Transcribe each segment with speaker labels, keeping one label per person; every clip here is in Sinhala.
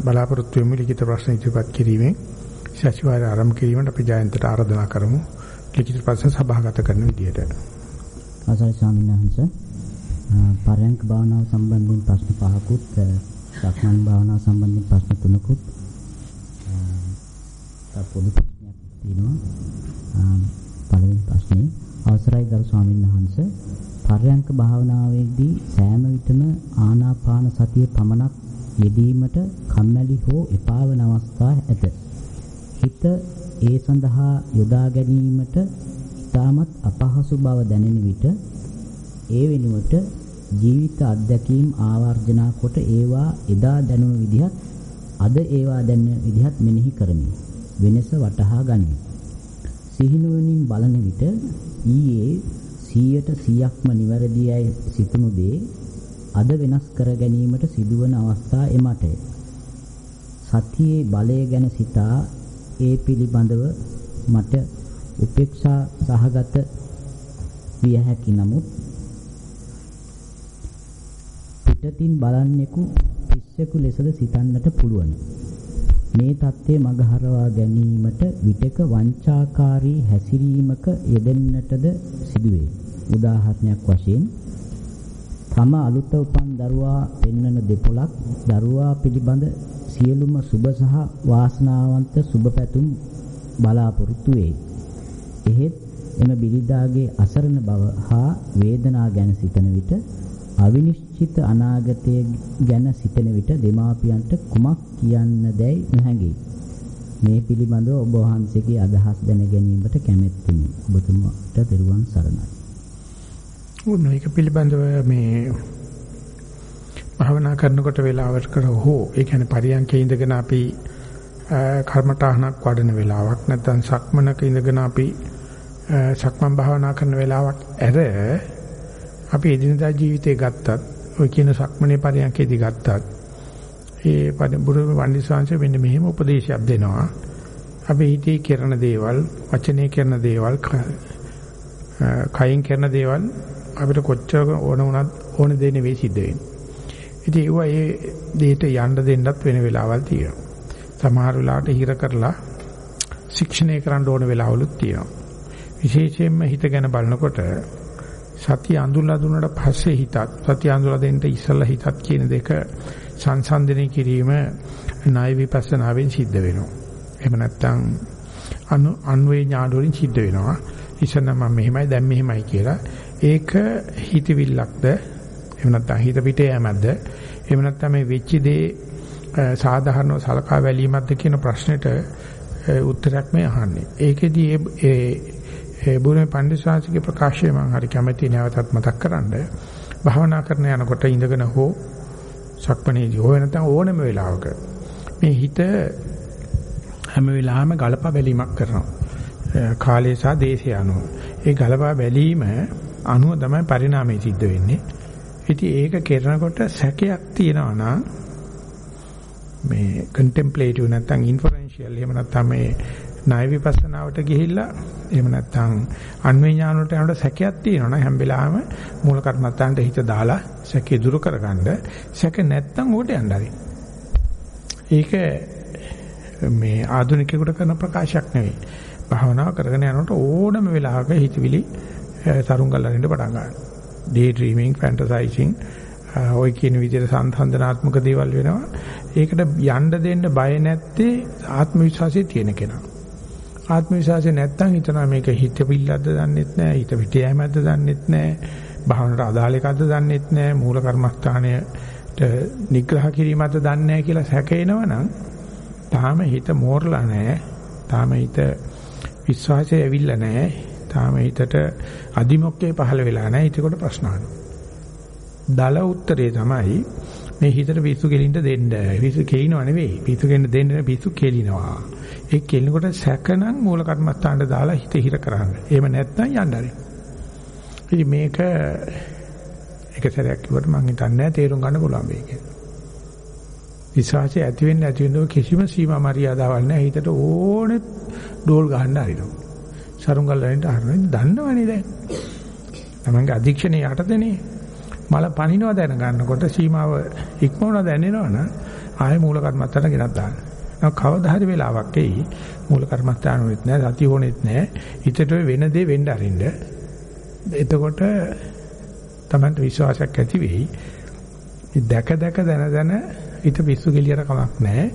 Speaker 1: බලාපොරොත්තු වෙමු ලිඛිත ප්‍රශ්න ඉදිරිපත් කිරීමෙන් සතිವಾರ ආරම්භ කිරීමට අපි ජයන්තට ආරාධනා කරමු ලිඛිත ප්‍රශ්න සභාගත කරන විදියට.
Speaker 2: ආසයි ස්වාමීන් වහන්සේ පරයන්ක භාවනාව සම්බන්ධයෙන් ප්‍රශ්න පහකුත් සක්මන් භාවනාව සම්බන්ධයෙන් ප්‍රශ්න තුනකුත් තව පොදු ප්‍රශ්නයක් තියෙනවා. පළවෙනි ප්‍රශ්නේ අවසරයි ගරු ස්වාමීන් වහන්සේ පරයන්ක භාවනාවේදී සෑම විටම ආනාපාන සතිය පමණක් යෙදීමට කම්මැලි හෝ එපා වන අවස්ථා ඇත. හිත ඒ සඳහා යොදා ගැනීමට ඉතාමත් අපහසු බව දැනෙන විට ඒ වෙනුවට ජීවිත අත්දැකීම් ආවර්ජනා කොට ඒවා එදා දැනුම විදිහත් අද ඒවා දැනෙන විදිහත් මෙනෙහි කරමි. වෙනස වටහා ගනිමි. සිහිනුවණින් බලන විට ඊයේ 100ට 100ක්ම නිවැරදියයි සිතුණු දේ අද වෙනස් කර ගැනීමට සිදුවන අවස්ථා එමටය. සතියේ බලය ගැන සිතා ඒ පිළිබඳව මට උපේක්ෂා සහගත විය හැකි නමුත් පිටතින් බලන්නෙකු පිස්සෙකු ලෙසද සිතන්නට පුළුවන්. මේ தත්ත්වය මගහරවා ගැනීමට විටක වංචාකාරී හැසිරීමක යෙදෙන්නටද සිදුවේ. උදාහරණයක් වශයෙන් තම අලුත උපන් දරුවා පෙන්වන දෙපොලක් දරුවා පිළිබඳ සියලුම සුබ සහ වාසනාවන්ත සුබ පැතුම් බලාපොරොත්තු වේ. එහෙත් එම බිරිදාගේ අසරණ බව හා වේදනා ගැන සිතන විට අවිනිශ්චිත අනාගතය ගැන සිතන විට දෙමාපියන්ට කුමක් කියන්නදැයි නොහැඟේ. මේ පිළිබඳව ඔබ වහන්සේගේ අදහස් දැන ගැනීමට කැමැත්තෙමි. ඔබතුමාට දරුවන් සරණයි.
Speaker 1: උන් මේක පිළිබඳව මේ භාවනා කරනකොට වෙලාවට කර හෝ ඒ කියන්නේ පරියන්කේ ඉඳගෙන අපි කර්මතාහනක් වඩන වෙලාවක් නැත්නම් සක්මනක ඉඳගෙන අපි සක්මන් භාවනා කරන වෙලාවක් ඇර අපි එදිනදා ජීවිතේ ගත්තත් ඔය කියන සක්මනේ පරියන්කේදී ගත්තත් ඒ බුදු වන්දිසාංශ වෙන්න මෙහෙම උපදේශයක් දෙනවා. අපි හිතේ කරන දේවල් වචනේ කරන දේවල් කයින් කරන දේවල් අපිට කොච්චර ඕන වුණත් ඕන දේ නෙවෙයි සිද්ධ වෙන්නේ. ඉතින් ඒවා ඒ දෙයට යන්න දෙන්නත් වෙන වෙලාවල් තියෙනවා. සමහර වෙලාවට හිර කරලා ශික්ෂණය කරන්න ඕන වෙලාවලුත් තියෙනවා. විශේෂයෙන්ම හිත ගැන බලනකොට සතිය අඳුල්ලා දුන්නට පස්සේ හිතත් සතිය අඳුල්ලා දෙන්න ඉස්සලා හිතත් කියන දෙක සංසන්දනය කිරීම ණය විපස්සනාවෙන් සිද්ධ වෙනවා. එහෙම නැත්නම් අනු අන්වේ ඥාන වලින් සිද්ධ වෙනවා. ඉස්සන මම මෙහෙමයි දැන් මෙහෙමයි කියලා ඒක හිතවිල්ලක්ද එහෙම නැත්නම් හිත පිටේ යෑමක්ද එහෙම නැත්නම් මේ වෙච්ච දේ සාධාරණව සලකා බැලීමක්ද කියන ප්‍රශ්නෙට උත්තරයක් මේ අහන්නේ. ඒකෙදි ඒ ඒ බුරුමේ පඬිස්සාංශිකේ ප්‍රකාශය මම හරි කැමැති නැවතත් මතක් කරන්න. භාවනා කරන යනකොට ඉඳගෙන හෝ සක්මණේදී හෝ නැත්නම් ඕනම වෙලාවක මේ හිත හැම වෙලාවෙම ගලපා බැලීමක් කරනවා. කාලය සහ දේශය අනුව. ඒ ගලපා බැලීම අනුව තමයි පරිණාමය සිද්ධ වෙන්නේ. ඉතින් ඒක කරනකොට සැකයක් තියෙනවා නම් මේ contemplative නැත්නම් inferential එහෙම නැත්නම් මේ ණය විපස්සනාවට ගිහිල්ලා එහෙම නැත්නම් අන්වේ ඥාන වලට යනකොට සැකයක් තියෙනවා නම් හැම වෙලාවෙම මූල කර්මත්තාන්ට හිත දාලා සැකේ දුරු කරගන්න සැක නැත්නම් උඩ යන්න හරි. ඒක මේ ආධුනිකයෙකුට කරන ප්‍රකාශයක් නෙවෙයි. භාවනාව කරගෙන යනකොට ඕනම වෙලාවක හිතවිලි සරුංගල්ලනින්න පටන් ගන්නවා. day dreaming fantasizing ඔය කියන විදිහට සංසන්දනාත්මක දේවල් වෙනවා. ඒකට යන්න දෙන්න බය නැත්තේ ආත්ම විශ්වාසය තියෙන කෙනා. ආත්ම විශ්වාසය නැත්තම් හිතනවා මේක හිත පිල්ලද්ද දන්නෙත් නැහැ, හිත පිටේ යෑමක්ද දන්නෙත් නැහැ, භාවනට අදාළ එකක්ද දන්නෙත් නැහැ, මූල කර්මස්ථානයට නිග්‍රහ කිරීමක්ද දන්නේ නැහැ කියලා සැකේනවනම් තාම හිත මෝරලා නැහැ. තාම හිත විශ්වාසය ඇවිල්ලා නැහැ. තාම හිතට අදිමොක්කේ පහළ වෙලා නැහැ. ඒකට ප්‍රශ්න දල උත්තරේ තමයි මේ හිතට පිස්සු කෙලින්න දෙන්න. පිස්සු කෙලිනව නෙවෙයි. පිස්සු කෙලින්න දෙන්න පිස්සු කෙලිනවා. ඒ කෙලිනකොට සැකනම් මූල කර්මස්ථානට දාලා හිත හිර කරන්න. එහෙම නැත්නම් යන්න හරි. ඉතින් මේක එක සැරයක් කිව්වට මම හිතන්නේ නැහැ තේරුම් ගන්න පුළුවන් වෙයි කියලා. විශ්වාසය ඇති වෙන්නේ නැති වෙනව කිසිම සීමා මරියාදාවක් නැහැ. හිතට ඕනේ ඩෝල් ගහන්න හරිනවා. සරුංගල් වලින් අහන්නේ දන්නවනේ දැන්. තමන්ගේ අධික්ෂණේ යටතේනේ. මල පනිනවා දැන ගන්නකොට සීමාව ඉක්මවන දැනෙනවනම් ආයෙ මූල කර්මත්තට ගෙනත් දාන්න. නම කවදා හරි වෙලාවක් එයි මූල කර්මස්ථාන වෙත් නැහැ සතිය හොනෙත් නැහැ හිතට වෙන දේ වෙන්න අරින්න එතකොට Tamanට විශ්වාසයක් ඇති වෙයි දැක දැක දන දන හිත පිස්සු කෙලියට කමක් නැහැ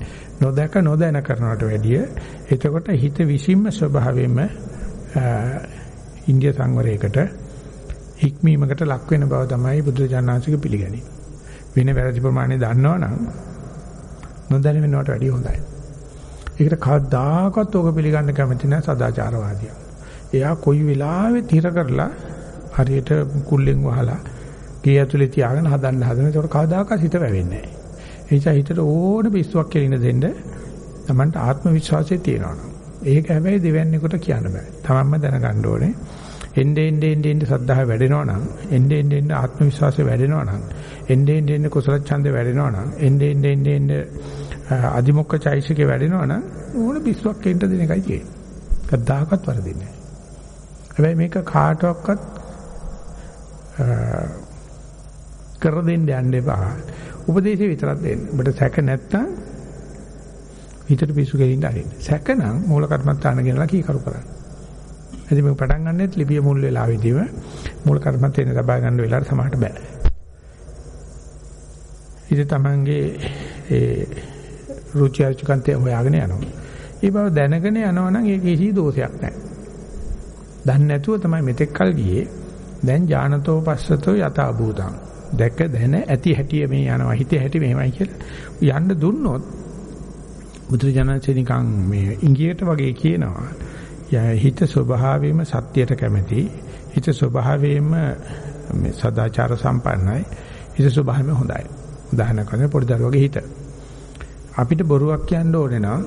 Speaker 1: නොදැක නොදැන කරනවට වැඩිය එතකොට හිත විසින්ම ස්වභාවයෙන්ම ඉන්දිය සංවරයකට හික්මීමකට ලක් වෙන බව තමයි බුදුජානනාංශික පිළිගන්නේ වෙන වැරදි ප්‍රමාණය දන්නවනම් නොදැන වෙනවට වැඩිය හොඳයි ඒකට කවදාකවත් ඕක පිළිගන්න කැමති නැහැ සදාචාරවාදියා. එයා කොයි වෙලාවෙ තිර කරලා හරියට කුල්ලෙන් වහලා ගේ ඇතුලේ තියාගෙන හදන්න හදන. ඒකට කවදාකවත් හිත වැවෙන්නේ නැහැ. ඒ නිසා හිතට ඕන පිස්සුවක් කෙලින දෙන්න Tamanට ආත්ම විශ්වාසය තියෙනවා. ඒක හැබැයි දෙවන්නේකට කියන්න බෑ. Tamanම දැනගන්න ඕනේ. එnde ende ende ende සද්ධාව වැඩෙනවා නම් එnde ende ende ආත්ම විශ්වාසය වැඩෙනවා නම් එnde ende ende කුසල ඡන්දය වැඩෙනවා නම් එnde ende ende ende අදිමොක්ක චෛසිකේ වැඩෙනවා නම් ඕන පිස්සුවක් එන්න දෙන එකයි තියෙන්නේ. කද්දාකත් වරදින්නේ නැහැ. හැබැයි මේක කාටවත් කර දෙන්න යන්න එපා. උපදේශය විතරක් දෙන්න. ඔබට සැක නැත්තම් හිතට පිස්සු ගෙලින්න ආරින්න. සැක නම් මූල කර්මත්තාන ගෙනලා කීකරු කරන්න. එදින මේ පටන් ගන්නෙත් ලිපිය මුල් වෙලාවෙදීම මූල කර්මත්තේන ලබා ගන්න වෙලාවට සමහරට බෑ. ඉතින් තමන්ගේ ඒ රුචි අරුචිකන්තය හොයාගෙන යනවා. ඒ බව දැනගෙන යනවා නම් ඒක කිසි දෝෂයක් නැහැ. දන්නේ නැතුව තමයි මෙතෙක් කල් ගියේ. දැන් ඥානතෝ පස්සතෝ යථා භූතං. දැක දැන ඇති හැටි මේ යනවා හිතේ හැටි මෙහෙමයි කියලා යන්න දුන්නොත් බුදුරජාණන්සේ නිකන් මේ ඉංගියට වගේ කියනවා. හිත ස්වභාවයෙන්ම සත්‍යයට කැමති. හිත ස්වභාවයෙන්ම මේ සදාචාර සම්පන්නයි. හිත ස්වභාවයෙන්ම හොඳයි. උදාහරණයක් වශයෙන් පොඩි දරුවගේ හිත. අපිට බොරුවක් කියන්න ඕනේ නම්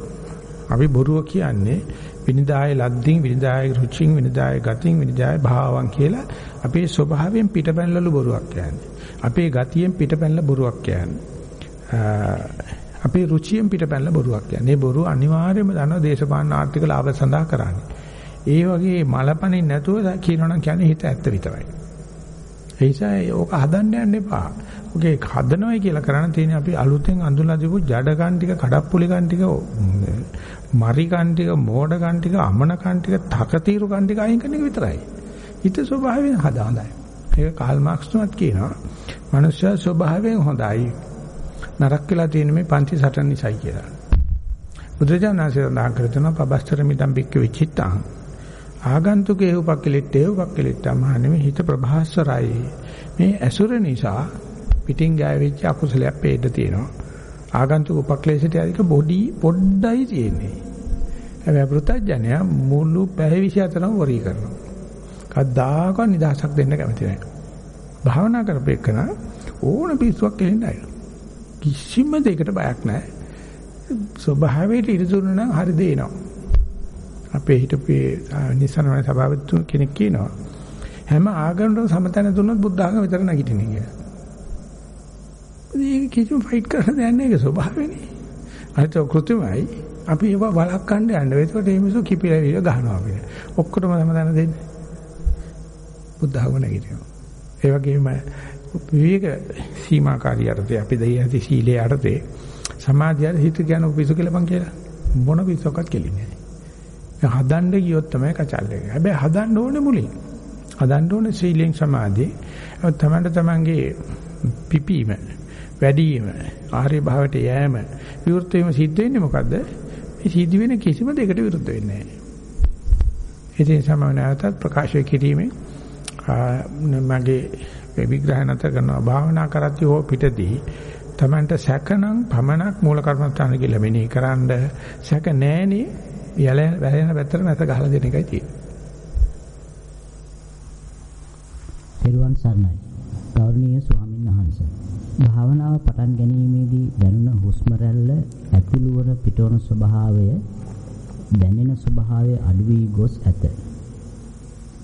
Speaker 1: අපි බොරුව කියන්නේ විනිදාය ලද්දින් විනිදාය රුචින් විනිදාය ගතින් විනිදාය භාවං කියලා අපේ ස්වභාවයෙන් පිටපැනලලු බොරුවක් කියන්නේ. අපේ ගතියෙන් පිටපැනල බොරුවක් කියන්නේ. අපේ රුචියෙන් පිටපැනල බොරුවක් කියන්නේ. මේ බොරුව අනිවාර්යයෙන්ම දන්න දේශපාලන ආර්ථික ලාභ සඳහා කරන්නේ. ඒ වගේ මලපණින් නැතුව කියනවනම් කියන්නේ හිත ඇත්ත විතරයි. ඒ නිසා ඕක හදන්න යන්න එපා. ඔගේ හදනවයි කියලා කරන්න තියෙන අපි අලුතෙන් අඳුනලා දීපු ජඩ කන් ටික, කඩප්පුලි කන් ටික, මරි කන් ටික, මෝඩ කන් ටික, අමන කන් ටික, තකතිරු කන් ටික අයින් කරන එක විතරයි. හිත ස්වභාවයෙන් හදාඳයි. ඒක කාල් මාක්ස් තුමත් කියනවා. මනුෂ්‍ය ස්වභාවයෙන් හොඳයි. නරක වෙලා තියෙන මේ පන්ති සටන් නිසායි කියලා. බුදුජානනාංශය සඳහන් කර තුන පබස්තර මිදම් බික්ක විචිත්තං. ආගන්තුකේ උපක්කලිටේ උපක්කලිටා මහණෙනි හිත ප්‍රභාස්වරයි. මේ ඇසුර නිසා පිටින් ගෑවිච්ච අකුසලයක් පේන්න තියෙනවා. ආගන්තුක උපක්ලේශයට අධික බොඩි පොඩ්ඩයි තියෙන්නේ. හැබැයි පෘථජ්ජනය මුළු පැය 24ම වරී කරනවා. කද්දාකවත් නිදහසක් දෙන්න කැමති නැහැ. භාවනා කරපෙකන ඕන පිස්සුවක් කෙලින්නයි කිසිම දෙයකට බයක් නැහැ ස්වභාවයට ඉරදුන නම් හරි දේනවා අපේ හිටපු නිසනවන සභාපති කෙනෙක් කියනවා හැම ආගමකටම සමතන දුන්නොත් බුද්ධ ආගම විතර නැගිටින්නේ කියලා. ඒක කිසිම ෆයිට් කරන්න දෙයක් නෑ ඒක ස්වභාවයනේ. අනිත් කෘත්‍යමයි අපි ඒව වළක්වන්න යන්න. ඒකට මේ මිනිස්සු කිපිලා විල ගහනවා අපිට. ඔක්කොටම සමතන දෙන්නේ. බුද්ධ ආගම නැගිටිනවා. ඒ වගේම විවේක සීමාකාරී අර්ථය අපි දෙයි ඇති සීලේ අර්ථේ සමාධිය හිත කියන පිසු කියලාපන් කියලා මොන පිසුවක්වත් කෙලින්නේ නෑ. හදන්න ගියොත් තමයි කචල් එක. හැබැයි හදන්න ඕනේ මුලින්. හදන්න ඕනේ සීලෙන් සමාධිය. තමන්ට තමන්ගේ පිපීම, වැඩිම, ආර්ය භාවයට යෑම, විවෘත වීම සිද්ධ වෙන්නේ මොකද්ද? මේ සිද්ධ වෙන කිසිම දෙයකට විරුද්ධ වෙන්නේ නැහැ. ඉතින් සමවනකට ප්‍රකාශ කිරීමෙන් මගේ විග්‍රහ නැතර කරනවා භාවනා කරද්දී හෝ පිටදී තමන්ට සැකනම් පමණක් මූල කර්මස්ථාන කියලා මෙනෙහි කරන්ඩ සැක නැහෙනේ යල වැලෙන පැත්තට නැත ගහලා දෙන එකයි තියෙන්නේ.
Speaker 2: පෙරුවන් සරණයි. ගෞරවනීය ස්වාමීන් වහන්සේ. භාවනාව පටන් ගැනීමේදී දැනුණ හුස්ම රැල්ල ඇතුළු වන පිටවන ස්වභාවය දැනෙන ස්වභාවය අඩු වී ගොස් ඇත.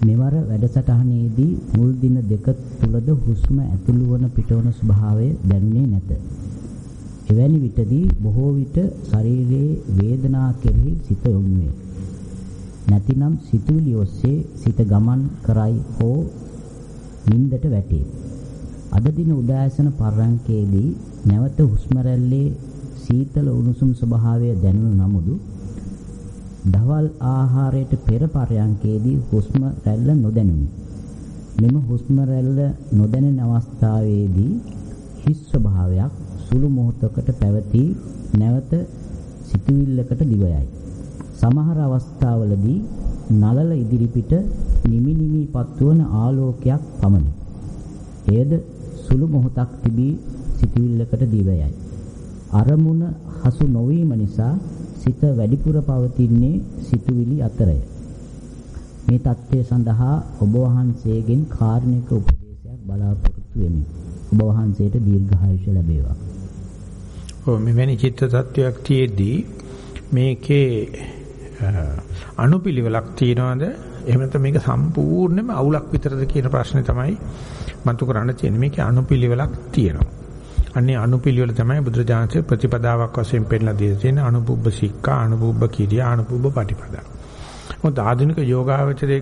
Speaker 2: මෙවර වැඩසටහනේදී මුල් දින දෙක තුලද හුස්ම ඇතුළු වන පිටවන ස්වභාවය දැනුනේ නැත. එවැනි විටදී බොහෝ විට ශරීරයේ වේදනා කෙරෙහි සිත යොමු වේ. නැතිනම් සිතුවිලි ඔස්සේ සිත ගමන් කරයි හෝ නින්දට වැටේ. අද දින උදෑසන පරයන්කේදී නැවත හුස්ම රැල්ලේ සීතල උණුසුම් ස්වභාවය දැනුණු නමුදු දවල් ආහාරයට පෙර පරයන්කේදී හුස්ම රැල්ල නොදැනුනි. මෙම හුස්ම රැල්ල නොදැනෙන අවස්ථාවේදී හිස් ස්වභාවයක් සුළු මොහොතකට පැවති නැවත සිතුවිල්ලකට දිවයයි. සමහර අවස්ථාවලදී නලල ඉදිරිපිට නිමි නිමි පත්වන ආලෝකයක් පමණි. එයද සුළු මොහොතක් තිබී සිතුවිල්ලකට දිවයයි. අරමුණ හසු නොවීම නිසා සිත වැඩිපුර පවතින්නේ සිතුවිලි අතරය. මේ தත්ත්වය සඳහා ඔබ වහන්සේගෙන් කාර්මික උපදේශයක් බලාපොරොත්තු වෙමි. ඔබ වහන්සේට දීර්ඝායුෂ ලැබේවා.
Speaker 1: ඔව් මෙවැනි චිත්ත tattයක් තියේදී මේකේ අනුපිළිවෙලක් තියනවාද එහෙම නැත්නම් මේක සම්පූර්ණයෙන්ම අවුලක් විතරද කියන ප්‍රශ්නේ තමයි මතු කරන්න තියෙන්නේ. මේකේ අනුපිළිවෙලක් තියෙනවා. අන්නේ අනුපිළිවෙල තමයි බුදුරජාණන්සේ ප්‍රතිපදාවක් වශයෙන් පෙන්නලා දීලා තියෙන අනුපුබ්බ සික්ඛා, අනුපුබ්බ කිරියා, අනුපුබ්බ පටිපදා. මොකද ආධුනික යෝගාවචරයේ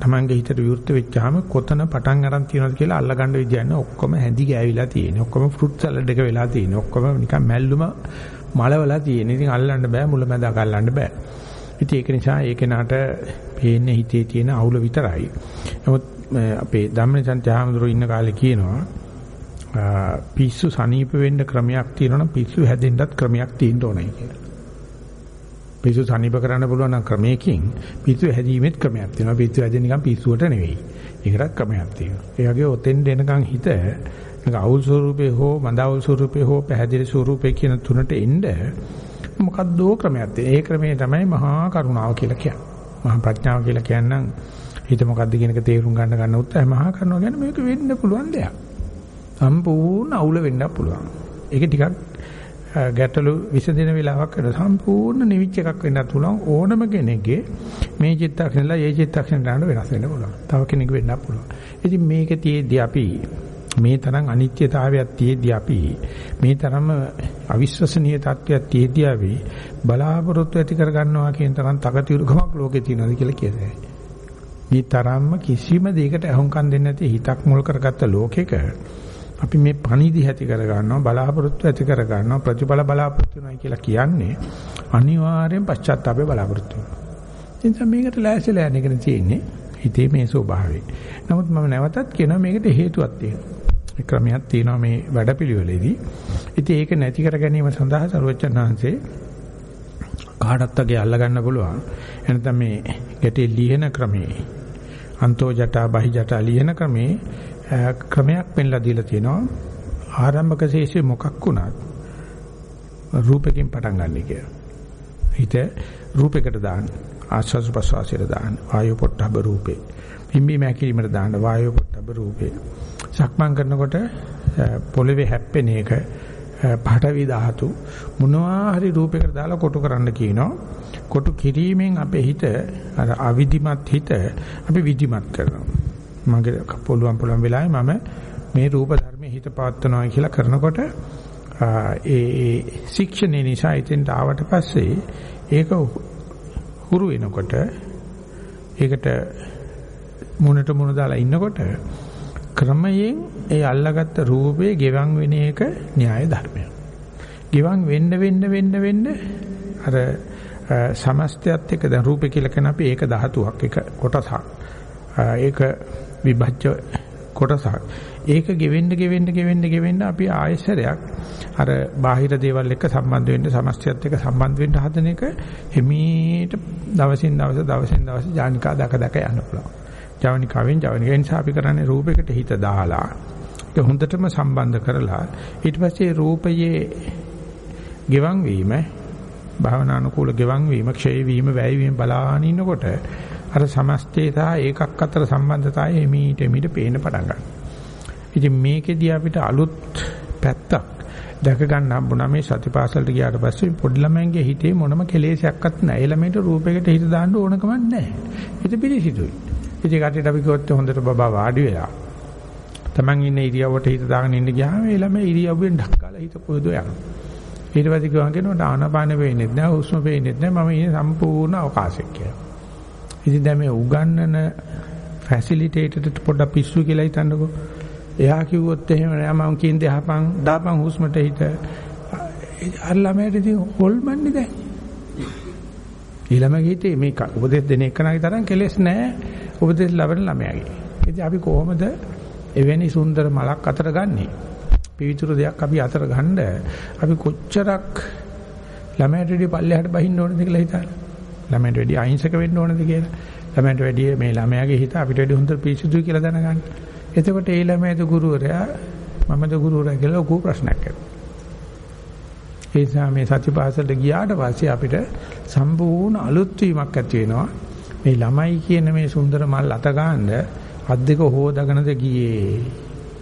Speaker 1: තමන්ගේ හිතට විවෘත වෙච්චාම කොතන පටන් අරන් තියනවද කියලා අල්ලගන්න විදියක් නෑ. ඔක්කොම හැඳි ගෑවිලා තියෙන්නේ. ඔක්කොම ෆෘට් සලාඩ් එක වෙලා තියෙන්නේ. ඔක්කොම නිකන් මැල්ලුම මලවලා තියෙන්නේ. ඉතින් අල්ලන්න බෑ මුලමඳ අල්ලන්න බෑ. ඉතින් ඒක නිසා ඒ කෙනාට පේන්නේ හිතේ තියෙන අවුල විතරයි. නමුත් අපේ ධම්මචන්ත්‍ය හාමුදුරුවෝ ඉන්න කාලේ කියනවා පිස්සු සනීප වෙන්න ක්‍රමයක් තියෙනවා නම් පිස්සු හැදෙන්නත් ක්‍රමයක් තියෙන්න ඕනයි කියලා. පිස්සු සනීප කරන්න පුළුවන් නම් ක්‍රමයකින් පිස්සු හැදීමෙත් ක්‍රමයක් තියෙනවා. පිස්සු හැදෙන්නේ නිකන් පිස්සුවට නෙවෙයි. ඒකටත් ක්‍රමයක් තියෙනවා. ඒ වගේ ඔතෙන් දෙනකන් හිත නිකන් අවුල් ස්වරූපේ හෝ මඳවුල් ස්වරූපේ හෝ පැහැදිලි ස්වරූපේ කියන තුනට එන්න මොකද්දෝ ක්‍රමයක් තියෙනවා. ඒ ක්‍රමය තමයි මහා කරුණාව කියලා කියන්නේ. මහා ප්‍රඥාව කියලා කියනනම් හිත මොකද්ද කියන එක තේරුම් ගන්න ගන්න උත්සාහය මහා කරුණාව කියන්නේ මේක වෙන්න පුළුවන් දෙයක්. සම්පූර්ණ අවුල වෙන්න පුළුවන්. ඒක ටිකක් ගැටලු විසඳෙන වෙලාවක් වෙන සම්පූර්ණ නිවිච් එකක් වෙන්නත් පුළුවන් ඕනම කෙනෙක්ගේ මේ චිත්තක්ෂණලා ඒ චිත්තක්ෂණයට යන වෙනස් වෙන්න පුළුවන්. තව කෙනෙක් වෙන්නත් පුළුවන්. ඉතින් මේක තියේදී අපි මේ තරම් අනිත්‍යතාවයක් තියේදී අපි මේ තරම අවිශ්වසනීය තත්ත්වයක් තියේදී අපි බලාපොරොත්තු ඇති කර ගන්නවා කියන තරම් තකතිරුකමක් ලෝකේ තියෙනවද කියලා කියදේ. මේ තරම්ම කිසිම දෙයකට අහුම්කම් දෙන්නේ නැති හිතක් මුල් කරගත්ත ලෝකෙක අපි මේ පණිදි ඇති කර ගන්නවා බලාපොරොත්තු ඇති කර ගන්නවා ප්‍රතිඵල බලාපොරොත්තු වෙනවා කියලා කියන්නේ අනිවාර්යෙන් පශ්චාත්තාපේ බලාපොරොත්තු වෙනවා. එනිසා මේකට ලෑස්තිලා යන එකනේ තියෙන්නේ හිතේ මේ ස්වභාවය. නමුත් මම නැවතත් කියනවා මේකට හේතුවක් තියෙනවා. ඒ ක්‍රමයක් තියෙනවා මේ වැඩපිළිවෙලේදී. ඉතින් ඒක නැති කර ගැනීම සඳහා සරුවචනාංශේ කාටත් වගේ අල්ල ගන්න පුළුවන්. එනතම මේ ගැටේ ලියන ක්‍රමේ අන්තෝ ජටා බහි ජටා ලියන ක්‍රමේ ක්‍රමයක් පෙන්ලා දීලා තියෙනවා ආරම්භක ශේෂය මොකක් වුණත් රූපකින් පටන් ගන්න කියලා. හිත රූපයකට දාන්න ආස්වාස් ප්‍රසවාසයට දාන්න වායු පොට්ටබ රූපේ. පිම්බි මැකිලිමට දාන්න වායු පොට්ටබ රූපේ. සක්මන් කරනකොට පොළවේ හැප්පෙන එක පඨවි ධාතු මොනවා හරි රූපයකට දාලා කොටු කරන්න කියනවා. කොටු කිරීමෙන් අපේ හිත අර අවිධිමත් හිත අපි විධිමත් කරනවා. මගේ පොළුවන් පොළුවන් වෙලාවේ මම මේ රූප ධර්මයේ හිත පවත්වනවා කියලා කරනකොට ඒ ඒ ශික්ෂණේ නිසා ඉතින් ආවට පස්සේ ඒක හුරු වෙනකොට ඒකට මුණට මුණ දාලා ඉන්නකොට ක්‍රමයෙන් ඒ අල්ලාගත්ත රූපේ ගෙවන් වෙන එක න්‍යාය ධර්මයක්. ගෙවන් වෙන්න වෙන්න වෙන්න වෙන්න අර සමස්තයත් එක්ක දැන් රූපේ කියලා කියන අපි ඒක ධාතුවක් එක කොටසක්. ඒක විභජ්‍ය කොටසක්. ඒක ගෙවෙන්න ගෙවෙන්න ගෙවෙන්න ගෙවෙන්න අපි ආයශරයක් අර බාහිර දේවල් එක්ක සම්බන්ධ වෙන්න සමස්තයත් එක්ක සම්බන්ධ වෙන්න හදන එක හිමීට දවසින් දවස දවසින් දවස ජානිකා දක දක යන්න පුළුවන්. ජවනිකාවෙන් ජවනිකා නිසා අපි කරන්නේ රූපයකට හිත දාලා ඒක හොඳටම සම්බන්ධ කරලා ඊට පස්සේ රූපයේ ගෙවන් වීම භාවනානුකූල ගෙවන් වීම ක්ෂය වීම වැය වීම බලාගෙන ඉන්නකොට අර සමස්තේ සහ ඒකක් අතර සම්බන්ධතාවය එමීට එමීට පේන්න පටන් ගන්නවා. ඉතින් මේකෙදී අපිට අලුත් පැත්තක් දැක ගන්න හම්බුණා මේ සතිපාසලට ගියාට පස්සේ පොඩි ළමයින්ගේ හිතේ මොනම කෙලෙසයක්වත් නැහැ. ඒ ළමයිට රූපයකට හිත දාන්න ඕනකමක් නැහැ. හිත පිළිසිතුයි. ඉතින් කටට අපි කිව්වොත් හොඳට බබා වාඩි වෙලා Taman ඉන්න ඉරියව්වට හිත දාගෙන ඉන්න ගියාම ඒ ළමයි ඉරියව්වෙන් ඩක්කාලා හිත පොදු යනවා. ඊට පස්සේ කිව්වා කියනවා ආනාපානෙ වෙන්නේ නැහැ, හුස්ම වෙන්නේ නැහැ. මම ඉන්නේ සම්පූර්ණ අවකාශයක් කියලා. ඉතින් දැන් මේ උගන්නන ෆැසිලිටේටර්ට පොඩ්ඩක් පිස්සු කියලා හිතන්නකෝ. එයා කිව්වොත් එහෙම නෑ මම කියන දේ අහපන් දාපන් හුස්මට හිත. අර ළමයට ඉතින් හොල්මන්නේ දැන්. ඊළඟ හිතේ මේ උපදෙස් දෙන එකනගේ තරම් කෙලෙස් නැහැ උපදෙස් ලබන ළමයාගේ. ඉතින් අපි කොහොමද එවැනි සුන්දර මලක් අතර ගන්නෙ? පිවිතුරු දෙයක් අපි අතර ගන්න අපි කොච්චරක් ළමයට වැඩි පල්ලෙහාට බහින්න ඕනද කියලා හිතන්න. ළමයට වැඩි අහිංසක වෙන්න ඕනද කියලා. ළමයට වැඩි මේ ළමයාගේ හිත අපිට වැඩි හොඳ පිරිසිදුයි කියලා දැනගන්න. එතකොට ඒ ළමයාද ගුරුවරයා මමද ගුරුවරයා කියලා ලොකු ප්‍රශ්නයක් ඇති. ඒ නිසා මේ සතිපාසලට ගියාට පස්සේ අපිට සම්පූර්ණ අලුත් වීමක් ඇති වෙනවා. මේ ළමයි කියන මේ සුන්දර මල් අත ගන්න අත් දෙක හොදාගෙනද ගියේ.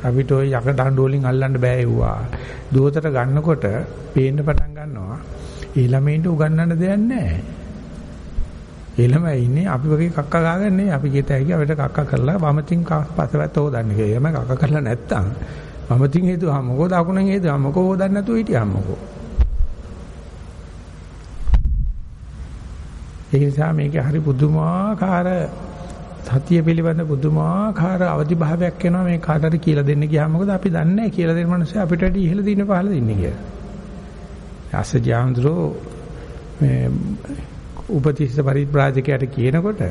Speaker 1: අපිට ওই යකඩ හඬු වලින් අල්ලන්න බෑ එව්වා. දුවතට ගන්නකොට පේන්න පටන් ගන්නවා. ඒ ළමයින්ට උගන්වන්න දෙයක් නැහැ. ඒ ළමයි ඉන්නේ අපි වගේ කක්ක ගාගන්නේ අපි කියත හැකි අපිට කක්ක කරලා වමතින් පස්සවැත්ත හොදන්න කියලා. එහම කක්ක කරලා නැත්තම් වමතින් හේතුවා මොකෝ දකුණෙන් හේතුවා මොකෝ හොදන්න නැතුව හිටියා මොකෝ. ඒ නිසා මේකේ හරි පුදුමාකාර සතිය පිළිබඳ පුදුමාකාර අවදි භාවයක් එනවා මේ කාටද කියලා දෙන්න ගියාම මොකද අපි දන්නේ නැහැ කියලා දෙන මිනිස්සු අපිට වැඩි ඉහළ දින පහළ දින්නේ කියලා. අසජාන්ද්‍රෝ මේ උපතිස්ස පරිබ්‍රාජකයට කියනකොට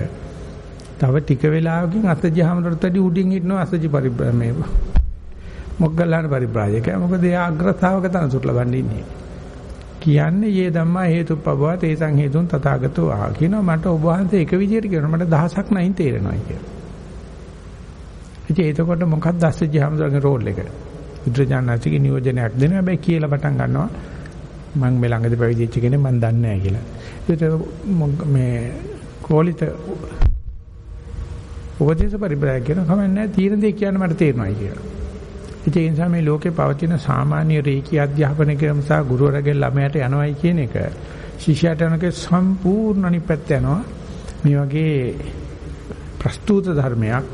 Speaker 1: තව ටික වෙලාවකින් අසජාන්ද්‍රට වැඩි උඩින් හිටනවා අසජි පරිබ්‍රාමේ මොග්ගල්ලාන පරිබ්‍රාජකයා මොකද එයා අග්‍රතාවක තනසුට ලබන්නේ ඉන්නේ. කියන්නේ යේ ධම්මා හේතුප්පවව තේසං හේතුන් තථාගතෝ ආ කියනවා මට ඔබ වහන්සේ එක විදියට කියනවා මට දහසක් නැයින් තේරෙනවා කියලා. ඉතින් එතකොට මොකක්ද අස්සජි හැමදාගේ රෝල් එක? බුද්ධජානනාතිගේ නියෝජනයක් දෙන හැබැයි කියලා පටන් ගන්නවා මම මේ ළඟදී පැවිදිච්ච කෙනෙක් මම දන්නේ නැහැ කියලා. ඒකට මේ කෝලිත උපදේශ පරිබ්‍රාජක කියන කමන්නේ නැහැ තීරණ දෙයක් කියන්න මට තේරෙනවා කියලා. ඒ නිසා මේ ලෝකේ පවතින සාමාන්‍ය රේකී අධ්‍යාපන ක්‍රම සහ ගුරුවරගේ ළමයට යනවයි කියන එක ශිෂ්‍යයට යනකේ සම්පූර්ණ අනිත් පැත්ත යනවා. මේ වගේ ප්‍රස්තුත ධර්මයක්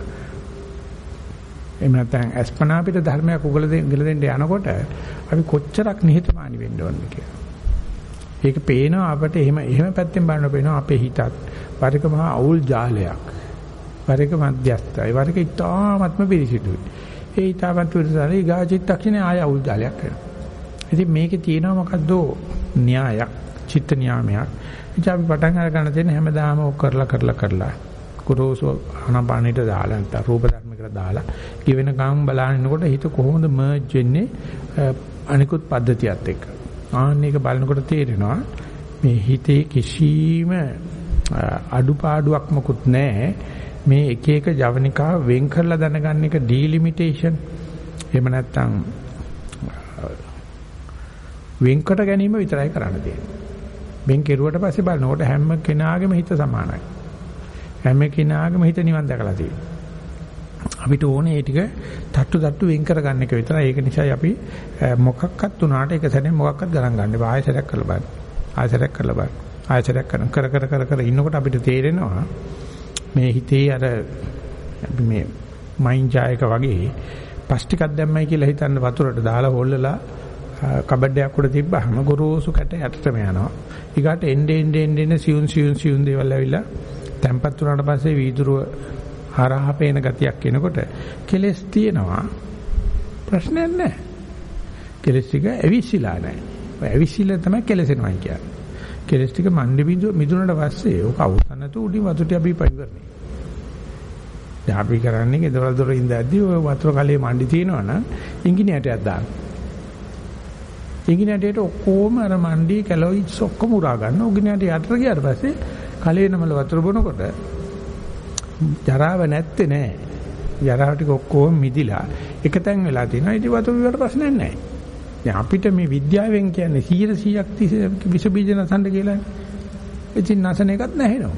Speaker 1: එහෙම නැත්නම් අස්පනා පිට ධර්මයක් උගල දෙන්න යනකොට අපි කොච්චරක් නිහතමානී වෙන්න ඕනද කියලා. ඒක පේනවා අපිට එහෙම එහෙම පැත්තෙන් බලනකොට පේනවා අපේ හිතත් වරික මහා අවුල් ජාලයක්. වරික මධ්‍යස්ථයි. වරික ඉතාමත්ම පිරිසිදුයි. ඒ ඊටවත් විතරයි ගාචිත්තක්ෂණේ ආය අවුල්ජාලයක් වෙනවා. ඉතින් මේකේ තියෙනවා මොකද්ද න්‍යායක්, චිත්ත නියාමයක්. ඉතින් අපි පටන් අර ගන්න තියෙන හැමදාම ඔක් කරලා කරලා කරලා කුරෝසෝ අනපානිට දාලා නැත්නම් රූප ධර්මයකට දාලා given ගම් බලනකොට හිත කොහොමද මර්ජ් වෙන්නේ අනිකුත් පද්ධතියත් එක්ක. ආන්න එක බලනකොට තේරෙනවා මේ හිතේ කිසිම අඩුපාඩුවක් මොකුත් නැහැ. මේ එක එක ජවනිකා වෙන් කරලා දැනගන්න එක ඩීලිමිටේෂන් එහෙම නැත්නම් වෙන්කොට ගැනීම විතරයි කරන්න තියෙන්නේ. වෙන් කෙරුවට පස්සේ බලනකොට හැම කෙනාගේම හිත සමානයි. හැම කෙනාගේම හිත නිවන් දැකලා තියෙනවා. අපිට ඕනේ ඒ ටික තට්ටු තට්ටු වෙන් කරගන්න එක විතරයි. ඒක නිසායි අපි මොකක්වත් උනාට එක සැරේ මොකක්වත් ගණන් ගන්න බෑ. ආයසරයක් කරලා බලන්න. ආයසරයක් කරලා බලන්න. ආයසරයක් කරන කර කර කර කර ඉන්නකොට අපිට තේරෙනවා මේ හිතේ අර මේ මයින් ජායක වගේ පස් ටිකක් දැම්මයි කියලා හිතන්න වතුරට දාලා හොල්ලලා කබඩයක් උඩ තිබ්බහම ගොරෝසු කැට යටටම යනවා. ඊගාට එnde ende ende ende සියුන් සියුන් සියුන් දේවල් ඇවිල්ලා තැම්පත් වුණාට පස්සේ වීදුරුව හරහා පේන ගතියක් එනකොට කෙලස් තියෙනවා ප්‍රශ්නයක් නැහැ. කෙලස් ටික ඇවිස්සලා නැහැ. ඇවිස්සලා තමයි කෙලසෙනවා කියන්නේ. කෙලස් ටික මණ්ඩි බිඳු මිදුනට පස්සේ ඕක අවුස්සන්න නැතුව උඩින් වතුර ටික අපි පරිවර්ණේ. දැන් අපි කරන්නේ ගෙදර දොර ඉඳද්දි ඔය වතුර කලේ මණ්ඩි තියෙනවනම් ඉංගිනේටයක් දාන්න. ඉංගිනේටයට ඔක්කොම අර මණ්ඩි කැලොයිඩ්ස් ඔක්කොම උරා ගන්න. ඉංගිනේට යට ගියාට පස්සේ කලේ නමල වතුර බොනකොට ජරාව නැත්තේ නෑ. ජරාව ටික ඔක්කොම මිදිලා එකතෙන් වෙලා තියෙනවා. ඉතින් වතුර වලට ප්‍රශ්නයක් නෑ. දැන් අපිට මේ විද්‍යාවෙන් කියන්නේ 100%ක් විස බීජ නසන්න කියලා. ඉතින් නසන එකත් නැහෙනවා.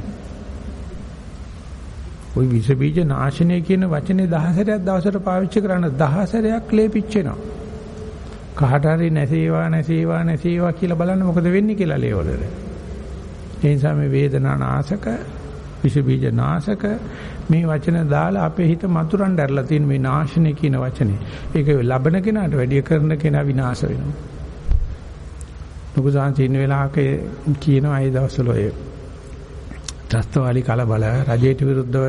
Speaker 1: ওই විස බීජ නාශනය කියන වචනේ දහසරයක් දවසට පාවිච්චි කරන දහසරයක් ලේපිච්චෙනවා. කාට හරි නැසේවා නැසේවා නැසේවා කියලා බලන්න මොකද වෙන්නේ කියලා ලේවලද. ඒ නිසා මේ වේදනා නාශක විස බීජ නාශක මේ වචන දාලා අපේ හිත මතුරන් දැරලා තියෙන මේ නාශනය කියන වචනේ. ඒක ලබන කෙනාට වැඩි කරන කෙනා විනාශ වෙනවා. ලොකු සාන්ති ඉන්න වෙලාවක කියනවා ඒ දවස්වල ඒ ත්‍ස්තවාලි කලබල රජයට විරුද්ධව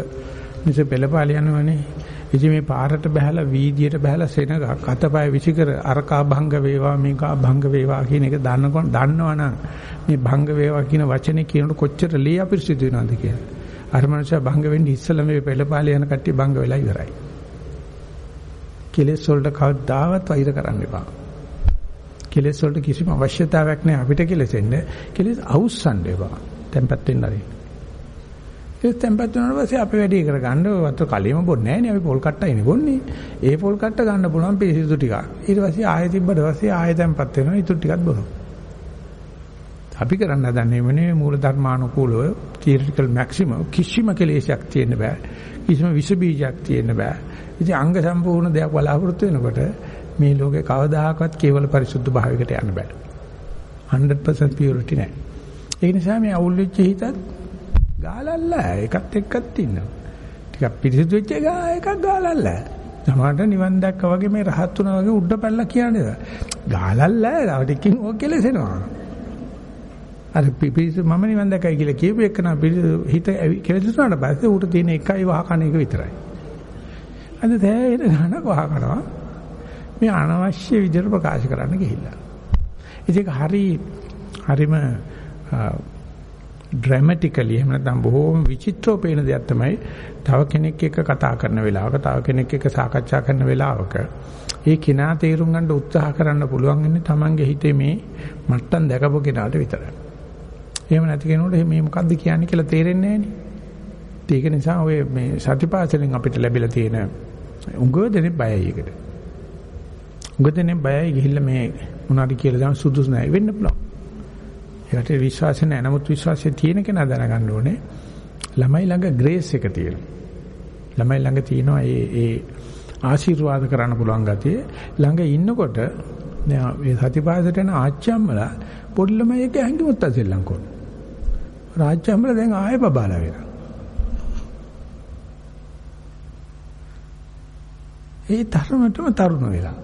Speaker 1: මිස පෙළපාල යනවනේ. ඉතින් මේ පාරට බහැලා වීදියට බහැලා සෙනගක් අතපය විසිකර අරකා භංග වේවා මේකා භංග වේවා කියන එක දන්නකො දන්නවනම් මේ භංග වේවා කියන වචනේ කියනකොට කොච්චර ලේ අපිරිසිදු වෙනවද කියලා. අර මනුස්සයා භංග වෙන්නේ ඉස්සෙල්ලා මේ පෙළපාලේ යන කට්ටිය භංග වෙලා ඉවරයි. කෙලෙස් වලට කවදාවත් වෛර කරන්න එපා. කෙලෙස් වලට කිසිම අවශ්‍යතාවයක් නැහැ අපිට කෙලෙසෙන්න. කෙලෙස් අවුස්සන්න එපා. tempat වෙන්න හරි. ඒ tempat වුණාට පස්සේ අපි වැඩි කරගන්න වතුර කලියම බොන්නේ නැහැ නේ අපි පොල් කට්ටයිනේ බොන්නේ. ඒ පොල් කට්ට ගන්න පුළුවන් පිරිසිදු ටිකක්. ඊට පස්සේ ආයෙ තිබ්බට පස්සේ ආයෙ tempat වෙනවා. ඊට ටිකක් බොනවා. අපි කරන්න හදන්නේ මොනේ මූල ධර්මානුකූලව තියරිටිකල් මැක්සිමම් කිසිම කෙලෙසයක් තියෙන්න බෑ. කිසිම විස බීජයක් තියෙන්න බෑ. ඉතින් අංග සම්පූර්ණ දෙයක් බලාපොරොත්තු වෙනකොට මේ ලෝකේ කවදාහක්වත් කේවල පරිසුද්ධ භාවයකට යන්න බෑ. 100% purity නෑ. ඒ නිසා මේ අවුල් වෙච්ච හිතත් ගාලල්ල එකත් එක්කත් ඉන්නවා. ටිකක් පිරිසිදු වෙච්ච ගා එකක් ගාලල්ල. සමහරට නිවන් දැක්කා වගේ මේ රහත් වුණා වගේ උඩ පැල්ලා කියන්නේ. ගාලල්ල ඩිකින් ඕක කෙලසෙනවා. අර පිරිසිදු මම නිවන් දැක්කයි කියලා කියපු එක නම් පිරිසිදු හිත කෙලසුනාට පස්සේ ඌට තියෙන එකයි වහකන එක විතරයි. අද තෑහෙන ගණක් වහකනවා. මේ අනවශ්‍ය විදිහට ප්‍රකාශ කරන්න ගිහිල්ලා. ඒක හරි හරිම ඩ්‍රැමැටිකලි එහෙම නැත්නම් බොහෝම විචිත්‍රව පේන දෙයක් තමයි තව කෙනෙක් එක්ක කතා කරන වෙලාවක තව කෙනෙක් එක්ක සාකච්ඡා කරන වෙලාවක ඒ කෙනා තේරුම් ගන්න උත්සාහ කරන්න පුළුවන් ඉන්නේ Tamange හිතේ මේ මට්ටම් දැකපු කෙනාට විතරයි. එහෙම නැති කෙනෙකුට මේ මොකද්ද කියන්නේ කියලා තේරෙන්නේ නැහැ ඒක නිසා ඔය මේ සතිපාසලෙන් අපිට ලැබිලා තියෙන උගව දෙනේ බයයි ඒකට. උගව දෙනේ බයයි ගිහිල්ලා මේ මොනවාරි කියලා දාන සුදුසු නැහැ වෙන්න පුළුවන්. ඒකට විශ්වාසය නැහැ. නමුත් විශ්වාසය තියෙන කෙනා දැනගන්න ඕනේ ළමයි ළඟ ග්‍රේස් එක තියෙනවා. ළමයි ළඟ තියෙනවා ඒ ඒ ආශිර්වාද කරන්න පුළුවන් ගතිය. ළඟ ඉන්නකොට මේ සතිපාසයට යන ආච්චම්මලා පොඩි ළමයි එක හැංගිමුත් අසෙල්ලම් කරනවා. රාජ්‍යම්මලා දැන් ආයෙ බබාලා වෙනවා. ඒ තරමටම තරුණ වෙලා.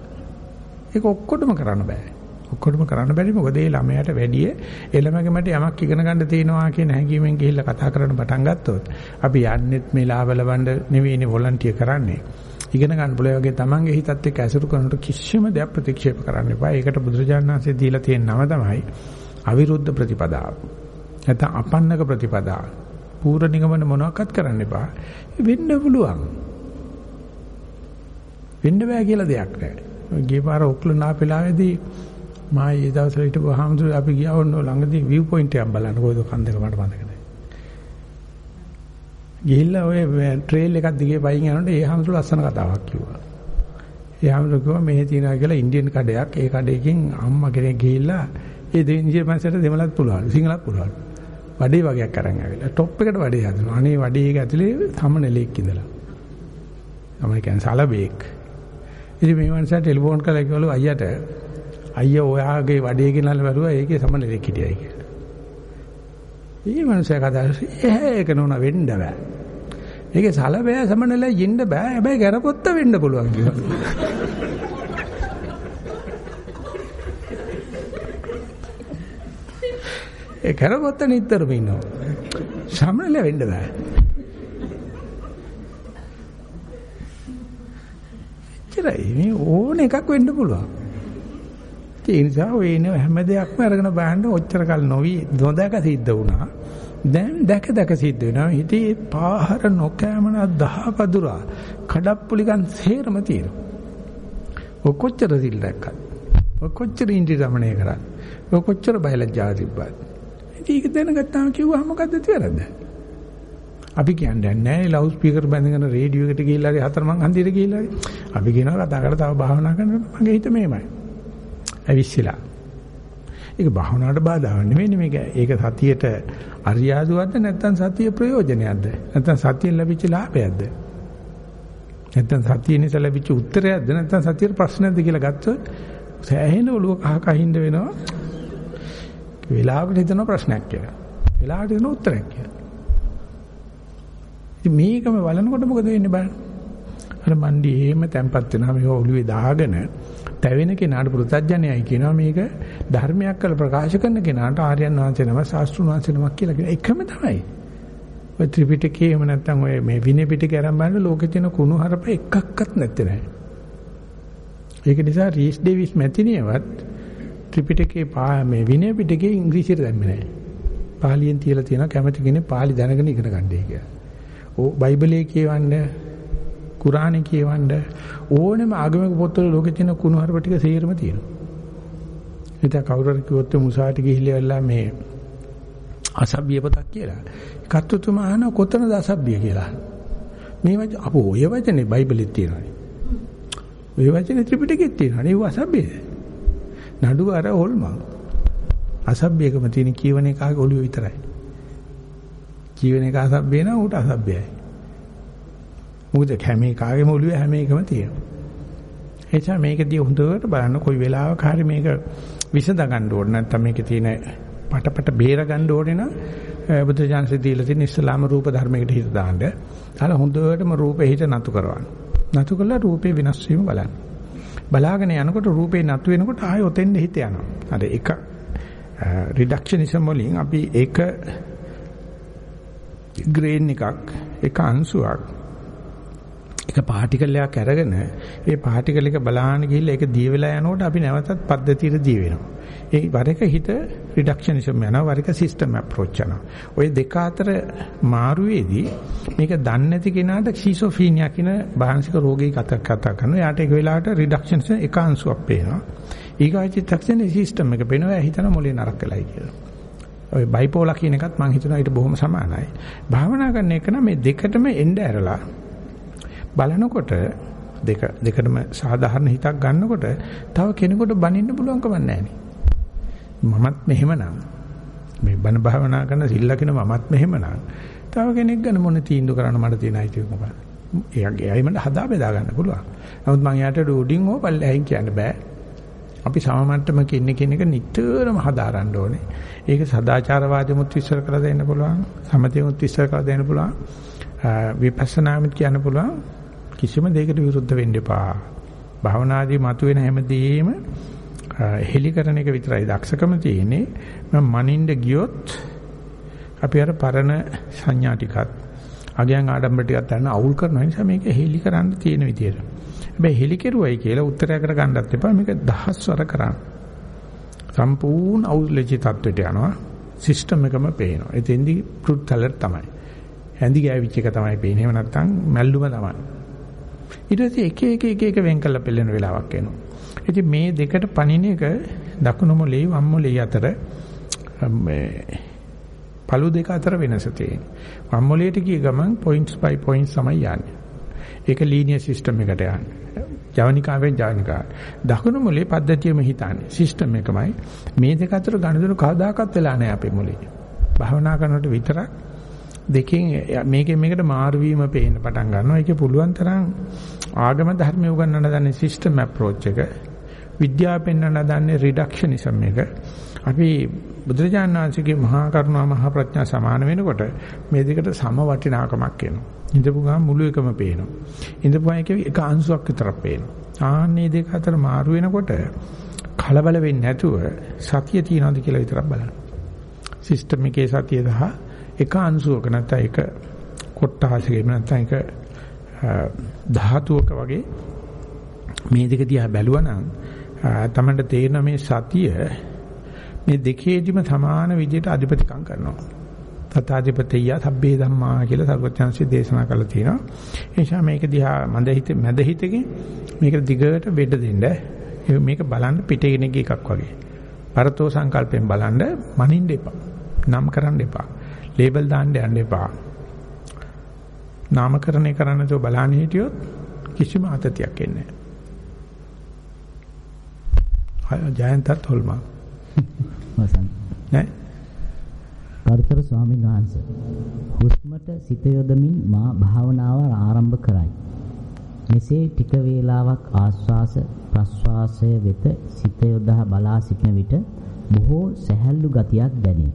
Speaker 1: ඒක ඔක්කොටම කරන්න බෑ. ඔක්කොටම කරන්න බැරි මොකද ඒ ළමයාට වැඩිය ඒ ළමයාගේ මට යමක් ඉගෙන ගන්න තියෙනවා කියන හැඟීමෙන් ගිහිල්ලා කතා කරන්න පටන් ගත්තොත් අපි යන්නෙත් මේ ලාභ ලබන්න නෙවෙයිනේ වොලන්ටියර් කරන්නේ. ඉගෙන ගන්න පුළුවන් වගේ තමන්ගේ හිතත් එක්ක ඇසුරු කරනකොට කිසිම දෙයක් ප්‍රතික්ෂේප කරන්න එපා. ඒකට බුදුරජාණන් වහන්සේ දීලා තියෙන නම තමයි අවිරුද්ධ ප්‍රතිපදාව. නැත්නම් අපන්නක ප්‍රතිපදාව. පූර්ණ නිගමන මොනවාක්වත් කරන්න එපා. වෙන්න පුළුවන්. වෙන්න බෑ කියලා දෙයක් නැහැ. ගිය පාර ඔක්ලන් ආපෙලාවේදී මා ඒ දවස්වල හිටපු හාමුදුර අපි ගියා ඔන්න ළඟදී view point එකක් බලන්න කොයිද කන්දක මට මතක නැහැ. ගිහිල්ලා ඔය ට්‍රේල් එකක් දිගේ පයින් යනකොට ඒ හාමුදුර ලස්සන කතාවක් කිව්වා. ඒ හාමුදුර කිව්වා මෙහෙ තියනවා කියලා ඉන්දියන් කඩයක් ඒ කඩේකින් අම්මා කෙනෙක් ගිහිල්ලා ඒ දෙවියන්ගේ මනසට දෙමළත් පුළුවන් සිංහලත් පුළුවන්. වඩේ වගේක් අරන් ආවිලා টොප් එකට වඩේ හදනවා. අනේ වඩේ එක ඇතුලේ සමනලෙක් ඉඳලා. තමයි කියන්නේ සලබේක්. ඉතින් මේ මනසට ටෙලිෆෝන් කරලා කිව්වලු අයියට අයියා ඔයාගේ වඩේ ගෙනල්ලා බැලුවා ඒකේ සමනලෙක් හිටියයි කියලා. ඊ මනුස්සයා කතා කරේ ඒක නෝන වෙන්න බෑ. ඒකේ සලබෑ සමනලයි ඉන්න බෑ. හැබැයි කරපොත්ත වෙන්න පුළුවන් කියලා. ඒ කරගොත්ත නිතරම ඉන්නවා. සම්මලෙ වෙන්න බෑ. එච්චරයි මේ ඕන එකක් වෙන්න පුළුවන්. ඒ නිසා ඔය ඉන හැම දෙයක්ම අරගෙන බලන්න ඔච්චර කල් නොවි නොදක සිද්ධ වුණා. දැන් දැක දැක සිද්ධ වෙනවා. හිතේ පාහර නොකෑමන දහපදුරා කඩප්පුලිකන් සේරම තියෙනවා. ඔකොච්චර සිල් දැක්කත් ඔකොච්චර ඉන්ද්‍රිය දමණය කරා ඔකොච්චර බයලජ්ජාව තිබ්බත් ඒක දැනගත්තාම කිව්වා මොකද්ද තියරද? අපි කියන්නේ නැහැ ලවුඩ් ස්පීකර් බැඳගෙන රේඩියෝ එකට ගිහිල්ලා හරි හතරමං හන්දියට ගිහිල්ලා හරි අපි කියනවා කතා කරලා තව භාවනා කරනකොට මගේ හිත මේමයි. ඇවිස්සලා. ඒක භාවනාවට බාධාවක් නෙවෙයි මේක. ඒක සතියට අරියාදුවක්ද නැත්නම් සතිය ප්‍රයෝජනයක්ද? නැත්නම් සතියෙන් ලැබිච්ච ලාභයක්ද? නැත්නම් සතිය නිසා ලැබිච්ච උත්තරයක්ද? නැත්නම් සතියේ ප්‍රශ්නයක්ද කියලා ගත්තොත් සෑහෙන ඔළුව කහ කහින්ද වෙනවා. වෙලාවකට හිතන ප්‍රශ්නයක් කියලා. වෙලාවට හිතන උත්තරයක් කියලා. ඉතින් මේකම බලනකොට මොකද වෙන්නේ බලන්න. අර මණ්ඩි එහෙම තැම්පත් වෙනවා මේ ඔළුවේ දාගෙන තැවෙන කෙනාට පුරුතඥයයි කියනවා මේක ධර්මයක් කළ ප්‍රකාශ කරන කෙනාට ආර්යයන් වහන්සේ නම ශාස්ත්‍රුන් වහන්සේ නමක් කියලා කියන එකම තමයි. ඔය ත්‍රිපිටකයේ එහෙම නැත්නම් ඔය මේ විනය පිටකේ අරන් බලන්න ලෝකේ තියෙන කුණු හරප එකක්වත් නැත්තේ නෑ. ඒක නිසා රීස් ඩේවිස් මැතිණියවත් ත්‍රිපිටකේ මේ විනය පිටකේ ඉංග්‍රීසියට දැම්මේ නෑ. පාලියෙන් තියලා තියෙනවා කැමති කෙනෙක් පාලි දැනගෙන ඉගෙන ගන්නයි කියලා. ඕ බයිබලයේ කියවන්න කුරානේ කියවන්න ඕනෙම ආගමික පොත්වල ලෝකේ තියෙන කුණු හරප ටික සේරම තියෙනවා. ඉතින් කවුරු හරි කිව්වොත් මුසාට ගිහිල්ලා මේ අසභ්‍ය පොතක් කියලා. කත්තුතුමා අහන කොතනද අසභ්‍ය කියලා. මේ වචන අපෝ ඔය වචනේ බයිබලෙත් තියෙනවානේ. ඔය වචනේ ත්‍රිපිටකෙත් තියෙනවානේ. ඒව අසභ්‍යද? නඩුව අර හොල්මන්. අසභ්‍යකම තියෙන කියවන එකාගේ ඔළුව විතරයි. කියවන එක අසභ්‍ය නම් ඌට අසභ්‍යයි. මොකද හැම එකාගේම ඔළුවේ හැම එකම තියෙනවා. එචා මේකදී හොඳට බලන්න කොයි වෙලාවක හරි මේක විසඳ ගන්න ඕන නැත්නම් මේකේ තියෙන පටපට බේර ගන්න ඕනේ නම් බුද්ධ ඥානසේ දීලා තියෙන ඉස්ලාම රූප ධර්මයකට හිත දාන්න. අහලා හොඳටම රූපේ හිත නතු කරවන්න. නතු කළා රූපේ වෙනස් වීම බලන්න. බලාගෙන යනකොට රූපේ නතු වෙනකොට ආයෙ ඔතෙන්ද හිත යනවා. අර එක රිඩක්ෂනිසම් වලින් අපි එක ග්‍රේන් එකක් එක අංශුවක් එක පාටිකල් එකක් අරගෙන ඒ පාටිකල් එක බලාන ගිහිල්ලා ඒක දී වෙලා යනකොට අපි නැවතත් පද්ධතියට දී වෙනවා. ඒ වර එක හිත රිඩක්ෂනිසම් යනවා වර එක සිස්ටම් අප්‍රෝච් යනවා. ওই දෙක අතර මාරුවේදී මේක දන්නේ නැති කෙනාට ක්සිසොෆීනියා කියන බාහිර රෝගී කතා කතා කරනවා. යාට ඒක වෙලාවට රිඩක්ෂනිසම් එක අංශුවක් පේනවා. ඊගාචිත්තක්ෂණේ සිස්ටම් එක පේනවා හිතන මොලේ නරක වෙලයි කියලා. ඔය බයිපෝලා කියන එකත් මම හිතනවා ඊට බොහොම සමානයි. භාවනා කරන එක නම් මේ දෙකටම එන්න ඇරලා බලනකොට දෙක දෙකටම සාධාරණ හිතක් ගන්නකොට තව කෙනෙකුට බනින්න පුළුවන් කමක් නැහැ මමත් මෙහෙමනම් මේ බණ භාවනා කරන සිල්ලකින මමත් මෙහෙමනම් තව කෙනෙක් ගැන මොන තීන්දුව කරන්න මට තියෙන අයිතිය මොකක්ද? එයාගේ අය මට හදා බෙදා ගන්න පුළුවන්. නමුත් මම යාට ඩෝඩින් හෝ පල්ලෙහින් කියන්න බෑ. අපි සමමට්ටමක ඉන්නේ කියන එක නිතරම හදාරන්න ඕනේ. ඒක සදාචාරවාදෙමුත් විශ්සර කරලා දෙන්න පුළුවන්. සමතෙමුත් විශ්සර කරලා දෙන්න පුළුවන්. විපස්සනාමිත් කියන්න පුළුවන්. කිසිම දෙයකට විරුද්ධ වෙන්න එපා. භවනාදී මතුවෙන හැමදේම හෙලි කරන එක විතරයි දක්ෂකම තියෙන්නේ. මම මනින්න ගියොත් අපි අර පරණ සංඥා ටිකත් අගයන් ආඩම්බර ටිකත් ගන්න අවුල් කරන නිසා මේක හෙලි කරන්න තියෙන විදියට. හැබැයි හෙලි කෙරුවයි කියලා උත්තරයක් කර ගන්නත් එපා මේක දහස්වර කරන්න. සම්පූර්ණ අවුල්ලෙචි තත්වෙට යනවා. සිස්ටම් එකම පේනවා. එතෙන්දි ට්‍රුත් කලර් තමයි. හැඳි ගෑවිච් එක තමයි පේන්නේ. එහෙම නැත්නම් මැල්ලුම තමයි. ඊට පස්සේ එක එක එක එක වෙන් කරලා පෙළෙන වෙලාවක් එනවා. ඉතින් මේ දෙකට පණින එක දකුණු මොලේ වම් මොලේ අතර මේ පළු දෙක අතර වෙනස තියෙනවා. වම් මොලේට ගිය ගමන් points by points තමයි යන්නේ. ඒක ලීනියර් සිස්ටම් එකට යන්නේ. ජවනිකාවෙන් ජවනිකා. දකුණු මොලේ පද්ධතියම හිතන්නේ. සිස්ටම් එකමයි. මේ දෙක අතර ගණදෙනු කවදාකවත් වෙලා නැහැ අපේ මොලේ. භාවනා කරනකොට විතරක් දෙකෙන් මේකෙන් මේකට මාරු වීම පේන්න පටන් ගන්නවා. ඒකේ පුළුවන් තරම් ආගම ධර්මය උගන්වන්න දන්නේ සිස්ටම් අප්‍රෝච් එක. විද්‍යාව පෙන්වන්න දන්නේ රිඩක්ෂනිසම් එක. අපි බුදුරජාණන් වහන්සේගේ මහා කරුණා මහා ප්‍රඥා සමාන වෙනකොට මේ දෙකට සම වටිනාකමක් එනවා. ඉඳපු ගමන් මුළු එකම පේනවා. ඉඳපු එකේ එක අංශුවක් විතරක් පේනවා. ආන්නේ දෙක අතර මාරු වෙනකොට කලබල වෙන්නේ නැතුව සතිය තියනවාද කියලා විතරක් බලන්න. සිස්ටම් එකේ සතිය දහ එක අංශුවක නැත්නම් එක කොට්ටාසයක නැත්නම් එක ධාතුවක වගේ මේ දෙක දිහා බැලුවනම් තමයි තේරෙන මේ සතිය මේ දෙකේදිම සමාන විදිහට අධිපතිකම් කරනවා. තථාධිපතිය සබ්බේ ධම්මා කියලා සර්වඥාන්සේ දේශනා කළා තියෙනවා. ඒ නිසා මේක දිහා මඳ හිත මැද හිතකින් මේක දිගට වෙඩ දෙන්න. මේක බලන්න පිටේගෙනගේ එකක් වගේ. පරතෝ සංකල්පයෙන් බලන්න මනින්න එපා. නම් කරන්න එපා. ලේබල් දාන්න යන්න එපා. නාමකරණය කරන්න තෝ බලන්න හිටියොත් කිසිම අතතියක් එන්නේ නැහැ. ජයන්තත් හොල්මා.
Speaker 2: වසන්.
Speaker 1: නෑ.
Speaker 2: ගරුතර ස්වාමීන් වහන්සේ හුස්මට සිත යොදමින් මා භාවනාව ආරම්භ කරයි. මෙසේ ටික වේලාවක් ආශ්වාස ප්‍රශ්වාසය වෙත සිත යොදා බලා සිටන විට බොහෝ සැහැල්ලු ගතියක් දැනේ.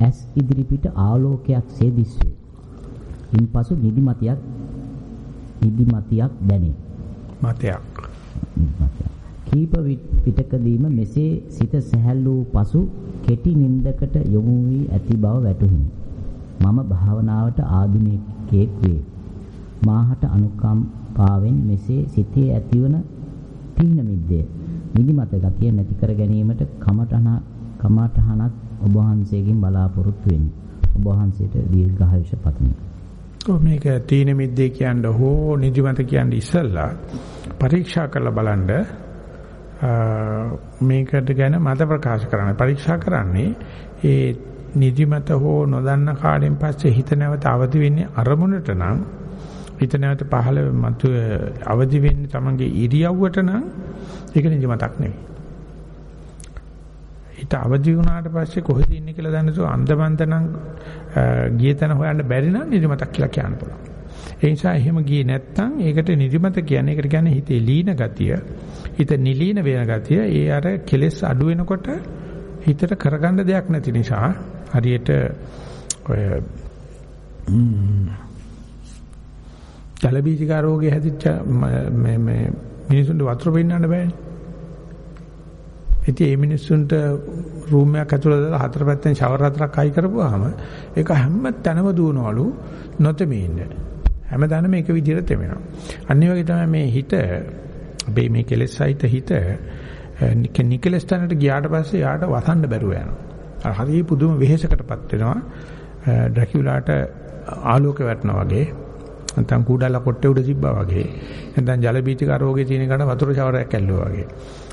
Speaker 2: ඇස් ඉදිරිපිට ආලෝකයක් සේ දිස්වේ. ඉන්පසු නිදිමතියක් නිදිමතියක් දැනේ.
Speaker 1: මතයක්.
Speaker 2: කීප පිටකදීම මෙසේ සිත සැහැල්ලු පසු කෙටි නින්දකට යොමු වී ඇති බව වැටහුණි. මම භාවනාවට ආධුනිකයෙක් වේ. මාහට අනුකම්පාවෙන් මෙසේ සිතේ ඇතිවන තීන මිද්දේ නිදිමත ගතිය නැති කර ගැනීමට කමඨහන කමඨහනක් ඔබ වහන්සේගෙන් බලාපොරොත්තු වෙමි. ඔබ වහන්සේට දීර්ඝායුෂ පතමි.
Speaker 1: ඔව් මේක තීන මිද්දේ කියන්න හෝ නිදිමත කියන්න ඉස්සෙල්ලා පරීක්ෂා කරලා බලන්න මේකට ගැන මත ප්‍රකාශ කරන්න පරීක්ෂා කරන්නේ ඒ නිදිමත හෝ නොදන්න කාලෙන් පස්සේ හිත නැවත අවදි වෙන්නේ අරමුණට නම් හිත නැවත පහළ මතු අවදි වෙන්නේ තමන්ගේ ඉරියව්වට නම් ඒක නිදිමතක් නෙවෙයි. හිත අවදි වුණාට පස්සේ කොහෙද ඉන්නේ කියලා දන්නේ නැතුව අන්දමන්ත නම් ගිය තැන හොයන්න බැරි නම් නිදිමතක් කියලා කියන්න පුළුවන්. ඒ නිසා එහෙම ගියේ නැත්නම් ඒකට නිදිමත කියන්නේ ඒකට කියන්නේ හිතේ ලීන ගතිය, හිත නිලීන වෙන ගතිය. ඒ අර කෙලෙස් අඩු වෙනකොට හිතට කරගන්න දෙයක් නැති නිසා හරියට ඔය ජලබීජිකා රෝගේ හැදිච්ච මේ මේ මිනිසුන්ට වතුර පෙන්නන්න බෑනේ. ඉතින් මේ මිනිස්සුන්ට රූම් එකක් ඇතුළත දාලා හතර පැත්තෙන් ෂවර් හතරක් අයි කරපුවාම ඒක හැම තැනම දුවනවලු නොතෙමී ඉන්න. හැමදාම මේක විදිහට තෙමෙනවා. අනිත් වගේ තමයි මේ හිත අපේ මේ කෙලෙස් සහිත හිත නිකලස් තැනට ගියාට පස්සේ යාට වසන්න බැරුව යනවා. හරි පුදුම වෙහෙසකටපත් වෙනවා. ඩ්‍රැකියුලාට ආලෝක වැටෙනවා වගේ නැත්නම් කුඩාලා කොට්ටේ උඩ තිබ්බා වගේ නැත්නම් ජල බීජික රෝගේ තියෙන කට වතුර ෂවරයක් ඇල්ලුවා වගේ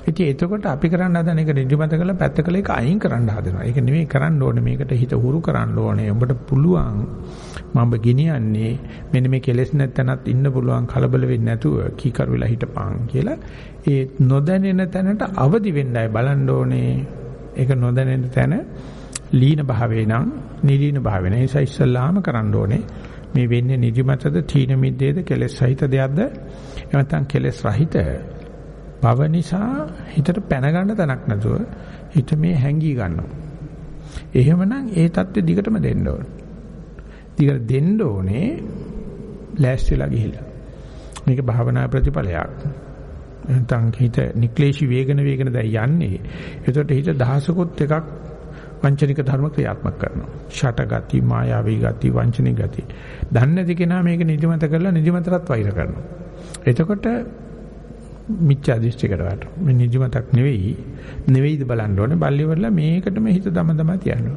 Speaker 1: ඉතින් එතකොට අපි කරන්න හදන එක නිදිමත කරලා පැත්තකල ඒක අයින් කරන්න හදනවා. ඒක නෙමෙයි කරන්න ඕනේ මේකට හිත හුරු කරන්න ඕනේ. උඹට පුළුවන් මම ගෙනියන්නේ මෙන්න මේ කෙලෙස් නැත්තනත් ඉන්න පුළුවන් කලබල වෙන්නේ නැතුව කීකරු වෙලා හිටපන් කියලා ඒ නොදැනෙන තැනට අවදි වෙන්නයි බලන්න ඕනේ. ඒක නොදැනෙන තැන ලීන භාවේ නම් නිලීන භාවේ නැහැ. ඒ නිසා ඉස්සල්ලාම කරන්න ඕනේ. මේ වෙන්නේ නිදිමතද තීන මිද්දේද කෙලෙස් සහිත දෙයක්ද? එහෙම නැත්නම් කෙලෙස් රහිත බව නිසා හිතට පැන ගන්න තැනක් නැතුව හිත මේ හැංගී ගන්නවා. එහෙමනම් ඒ தත්ත්වෙ දිගටම දෙන්න ඕනේ. දිගට දෙන්න ඕනේ ලෑස්තිලා ගිහිල්ලා. මේක භාවනා ප්‍රතිඵලයක්. නැත්නම් හිත නික්ලේශී වේගන වේගන දැන් යන්නේ. ඒකට හිත දහසකොත් එකක් වංචනික ධර්ම ක්‍රියාත්මක කරනවා. ෂට ගති, මායාවී ගති, වංචනික ගති. දන්නේ නැති කෙනා මේක නිදිමත කරලා නිදිමතටත් වෛර කරනවා. එතකොට මිච්ඡා දෘෂ්ටිකට වට. මේ නිදිමතක් නෙවෙයි. නෙවෙයිද බලන්න ඕනේ. බල්ලිවරලා මේකටම හිත දම දම තියන්න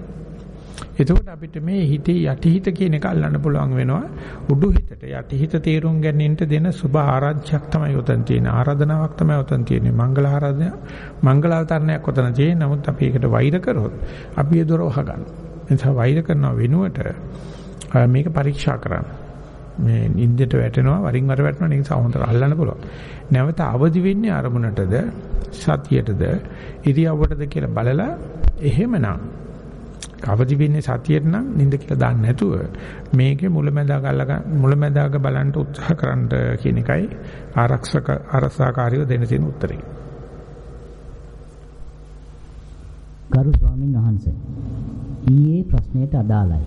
Speaker 1: එතකොට අපිට මේ හිතේ යටිහිත කියන එක අල්ලන්න පුළුවන් වෙනවා. උඩු හිතට යටිහිත තේරුම් ගැනීමට දෙන සුභ ආරාධ්‍යයක් තමයි උතන් තියෙන. ආරාධනාවක් තමයි උතන් තියෙන්නේ. මංගල ආරාධනය, මංගල අවතරණයක් උතන තියෙන. නමුත් අපි ඒකට වෛර කරොත් අපි ඒ දොර වහගන්න. එතන වෛර කරනව වෙනුවට මේක පරීක්ෂා කරන්න. මේ නින්දට වැටෙනවා වරින් වර වැටෙනවා ඒක හොඳට අල්ලන්න පුළුවන්. නැවත අවදි වෙන්නේ අරමුණටද සතියටද ඉරියව්වටද කියලා බලලා එහෙමනම් අවදි වෙන්නේ සතියට නම් නින්ද කියලා දාන්න නැතුව මේකේ මුලැමැදාග මුලැමැදාග බලන්න උත්සාහ කරන්න කියන එකයි ආරක්ෂක අරසාකාරීව දෙන්න තියෙන උත්තරේ.
Speaker 2: ගරු ස්වාමීන් වහන්සේ ඊයේ ප්‍රශ්නයට අදාළයි.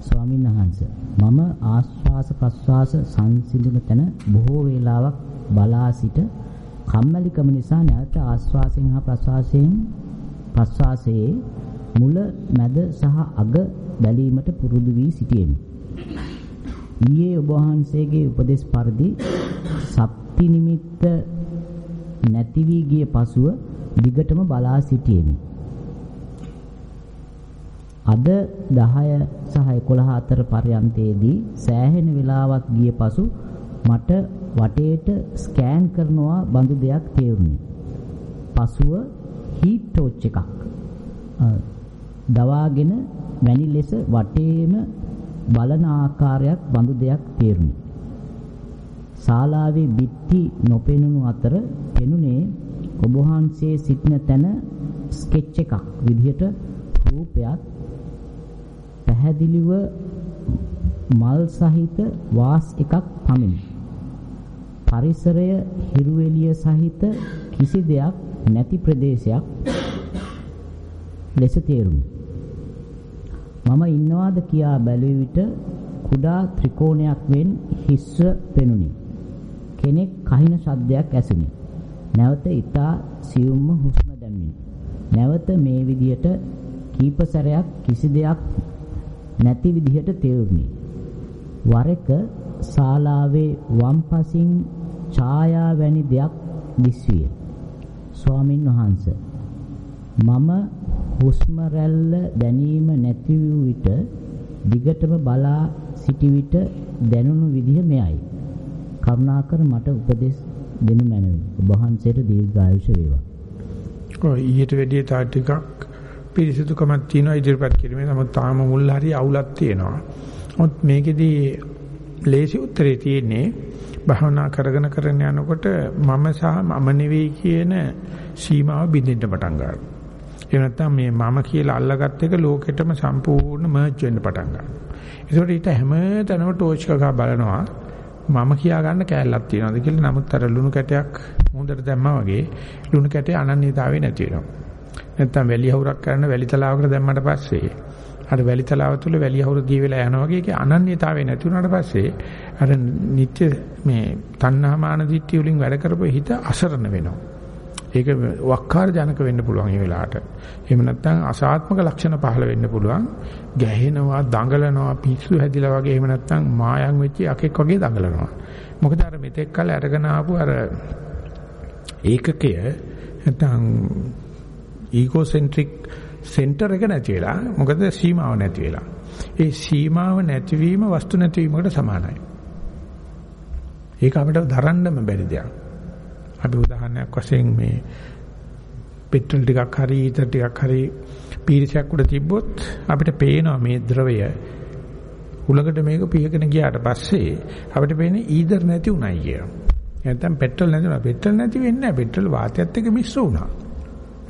Speaker 2: ස්වාමීන් වහන්සේ මම ආස්වාස ප්‍රස්වාස සංසිඳුන තැන බොහෝ වේලාවක් බලා සිට කම්මැලිකම නිසා නැවත ආස්වාසයෙන් හා ප්‍රස්වාසයෙන් ප්‍රස්වාසයේ මුල මැද සහ අග බැලීමට පුරුදු වී සිටියෙමි. ඊයේ ඔබ වහන්සේගේ උපදේශ පරිදි සප්ති නිමිත්ත නැති වී ගිය පසුව දිගටම බලා සිටියෙමි. අද 10 සහ 11 අතර පරයන්තයේදී සෑහෙන වේලාවක් ගිය පසු මට වටේට ස්කෑන් කරනවා බඳු දෙයක් තේරුණි. පසුව හීට් ටෝච් එකක් දවාගෙන වැනි ලෙස වටේම බලන ආකාරයක් බඳු දෙයක් තේරුණි. ශාලාවේ බිත්ති නොපෙනුණු අතර පෙනුනේ ඔබ වහන්සේ සිටින තැන ස්කෙච් එකක් විදිහට රූපයක් පැහැදිලිව මල් සහිත වාස් එකක් පමිනි. පරිසරය හිරු එළිය සහිත කිසි දෙයක් නැති ප්‍රදේශයක් ලෙස තේරුණි. මම ඉන්නවාද කියා බැලුව විට කුඩා ත්‍රිකෝණයක් වෙන් හිස්ව පෙනුනි. කෙනෙක් කහින ශබ්දයක් ඇසුනි. නැවත ඊතා සියුම්ම හුස්ම දැම්මිනි. නැවත මේ විදියට කීප සැරයක් කිසි දෙයක් නැති විදිහට තේරුණි. වර එක ශාලාවේ වම්පසින් ඡායා වැනි දෙයක් දිස්විය. ස්වාමින් වහන්සේ මම හුස්ම රැල්ල දැනීම නැති වූ විට දිගටම බලා සිටි විට දැනුණු විදිහ මෙයයි. කරුණාකර මට උපදෙස් දෙනු මැනවි. ඔබ වහන්සේට දීර්ඝායුෂ වේවා.
Speaker 1: ඔය ඊට වැඩිය තා ටිකක් පිරිසිදුකමක් තියෙනවා ඉදිරිපත් කිරීමේ. නමුත් තාම මුල් හරි අවුලක් තියෙනවා. මොත් මේකෙදී ලේසි උත්තරේ තියෙන්නේ භවනා කරගෙන කරගෙන යනකොට මම සහ මම නෙවෙයි කියන සීමාව බිඳින්න පටන් ගන්නවා. එහෙම නැත්නම් මේ මම කියලා අල්ලගත් එක ලෝකෙටම සම්පූර්ණ මර්ජ් වෙන්න පටන් ගන්නවා. ඒකට ඊට හැම තැනම ටෝච් එකක් බලනවා මම කියා ගන්න කෑල්ලක් තියනවාද කියලා. නමුත් අර ලුණු කැටයක් මුහුදට දැම්මා වගේ ලුණු කැටේ අනන්‍යතාවය නැති වෙනවා. නැත්තම් වැලි හවුරක් කරන වැලි තලාවකට දැම්මට පස්සේ අර වැලි තලාව තුළ වැලි හවුර ගිය වෙලා යනවා වගේ ඒකේ අනන්‍යතාවය නැති වුණාට පස්සේ අර නිත්‍ය මේ තණ්හා මාන දිට්ඨිය වලින් වැඩ කරපු හිත අසරණ වෙනවා. ඒක වක්කාර ජනක වෙන්න පුළුවන් මේ වෙලාවට. එහෙම නැත්නම් අසාත්මක ලක්ෂණ පහළ වෙන්න පුළුවන්. ගැහෙනවා, දඟලනවා, පිස්සු හැදිලා වගේ එහෙම නැත්නම් මායම් වෙච්ච යකෙක් වගේ දඟලනවා. මොකද අර මෙතෙක් කල අරගෙන ආපු අර ඒකකය නැත්නම් ඊගෝසෙන්ට්‍රික් සෙන්ටර් එක නැති වෙලා මොකද සීමාව නැති වෙලා. ඒ සීමාව නැතිවීම වස්තු නැතිවීමකට සමානයි. ඒක අපිට දරන්නම බැරි දෙයක්. අපි උදාහරණයක් වශයෙන් මේ පෙට්‍රල් ටිකක් හරි ඊතර ටිකක් හරි පීරිසයක් උඩ තිබ්බොත් අපිට පේනවා මේ ද්‍රවය උලකට මේක පියගෙන ගියාට පස්සේ අපිට පේන්නේ ඊදර් නැති උනායි කියලා. නැත්නම් පෙට්‍රල් නැති උනා. පෙට්‍රල් නැති වෙන්නේ නැහැ. පෙට්‍රල් වාතයත් එක්ක මිශ්‍ර වුණා.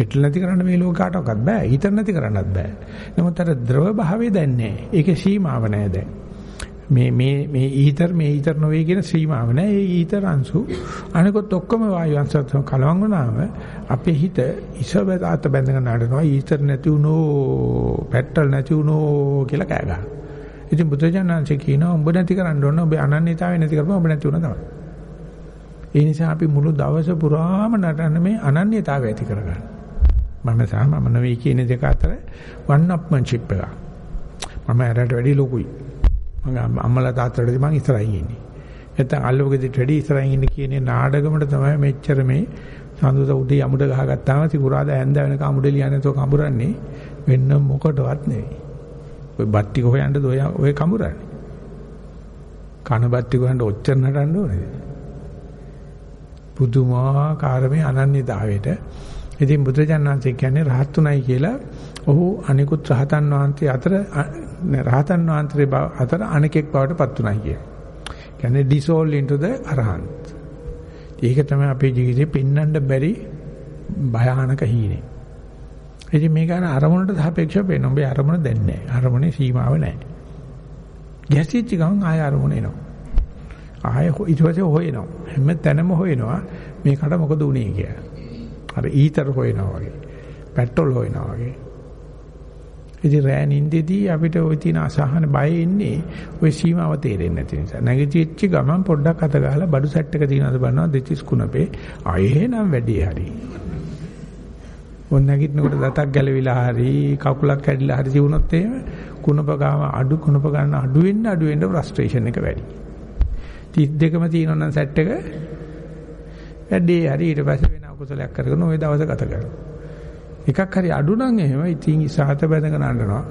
Speaker 1: පෙට්‍රල් නැති කරන්න මේ ලෝකයටවත් බෑ. ඊතර නැති කරන්නත් බෑ. නමුත් අර ද්‍රව භාවය දැන් නැහැ. ඒකේ සීමාව නැහැ දැන්. මේ මේ මේ ඊතර මේ ඊතර නොවේ කියන සීමාව නැහැ. ඒ ඊතර අංශු අනිකොත් ඔක්කොම වායු අංශත් කලවම් වුණාම අපේ හිත ඉසබත අත බැඳගෙන නඩනවා ඊතර නැති වුණෝ, පෙට්‍රල් නැති වුණෝ කියලා කෑ ගන්නවා. ඉතින් බුදුජානනාංශ කියනවා උඹ නැති කරන්න ඕන ඔබ අනන්‍යතාවය නැති කරපුවා ඔබ නැති වුණා තමයි. ඒ නිසා අපි මුළු දවස පුරාම නටන මේ අනන්‍යතාවය ඇති කරගන්න. මම සහ මම නෙවෙයි කියන දෙක අතර වන් අප්මන්ෂිප් එක. මම ඇරට වැඩි ලොකුයි. මම අම්මලා තාත්තලාට මං ඉස්සරහින් ඉන්නේ. නැත්තම් අල්ලවගෙදිට වැඩි ඉස්සරහින් ඉන්නේ කියන්නේ නාඩගමට තමයි මෙච්චර මේ සඳුස උඩේ යමුඩ ගහගත්තාම සිකුරාද ඇඳ වෙනක අමුඩේ ලියන්නේ තෝ කඹරන්නේ වෙන්න මොකටවත් නෙවෙයි. ඔය බට්ටි කොහොයන්ද ඔය ඔය කඹරන්නේ. කන බට්ටි කොහොන්ද ඔච්චර නටන්න ඕනේ. පුදුමාකාර මේ අනන්‍යතාවයට ඉතින් බුදුජානනාංශය කියන්නේ රහත්ුණයි කියලා ඔහු අනිකුත් රහතන් වහන්සේ අතර රහතන් වහන්සේ අතර අනෙකෙක් බවට පත් උනායි කිය. කියන්නේ dissolve into the arahant. ඒක තමයි අපේ ජීවිතේ පෙන්වන්න බැරි භයානක හීනේ. ඉතින් මේක අර අරමුණට සාපේක්ෂව වෙන ඔබේ අරමුණ දැන් නැහැ. අරමුණේ සීමාව නැහැ. ගැසිච්ච ගමන් ආය අරමුණ එනවා. ආය ඊට පස්සේ හොයනවා. හැම තැනම හොයනවා මේකට මොකද උනේ කියලා. අර ඊතර හොයනවා වගේ. පෙට්‍රල් හොයනවා වගේ. ඉතින් රෑ නින්දේදී අපිට ওই තියෙන අසහන බය ඉන්නේ ওই සීමාව තේරෙන්නේ නැති නිසා. නැගිටිච්ච ගමන් පොඩ්ඩක් අත ගහලා බඩු සෙට් එක තියනවාද බලනවා දෙතිස් කුණපේ. ආයේ නම් වැඩි හරි. ඔන්න නැගිටිනකොට දතක් ගැලවිලා හරි කකුලක් කැඩිලා හරි තිබුණොත් එහෙම කුණප ගාම අඩු කුණප ගන්න අඩු වෙන්න අඩු වෙන්න ෆ්‍රස්ට්‍රේෂන් එක වැඩි. 32ම තියෙනවනම් සෙට් එක වැඩි හරි ඊට පස්සේ වෙන අකුසලයක් කරගෙන ওই දවස ගත කරනවා. එකක් හරි අඩු නම් එහෙම ඉතින් ඉසాత බැඳගෙන අඬනවා.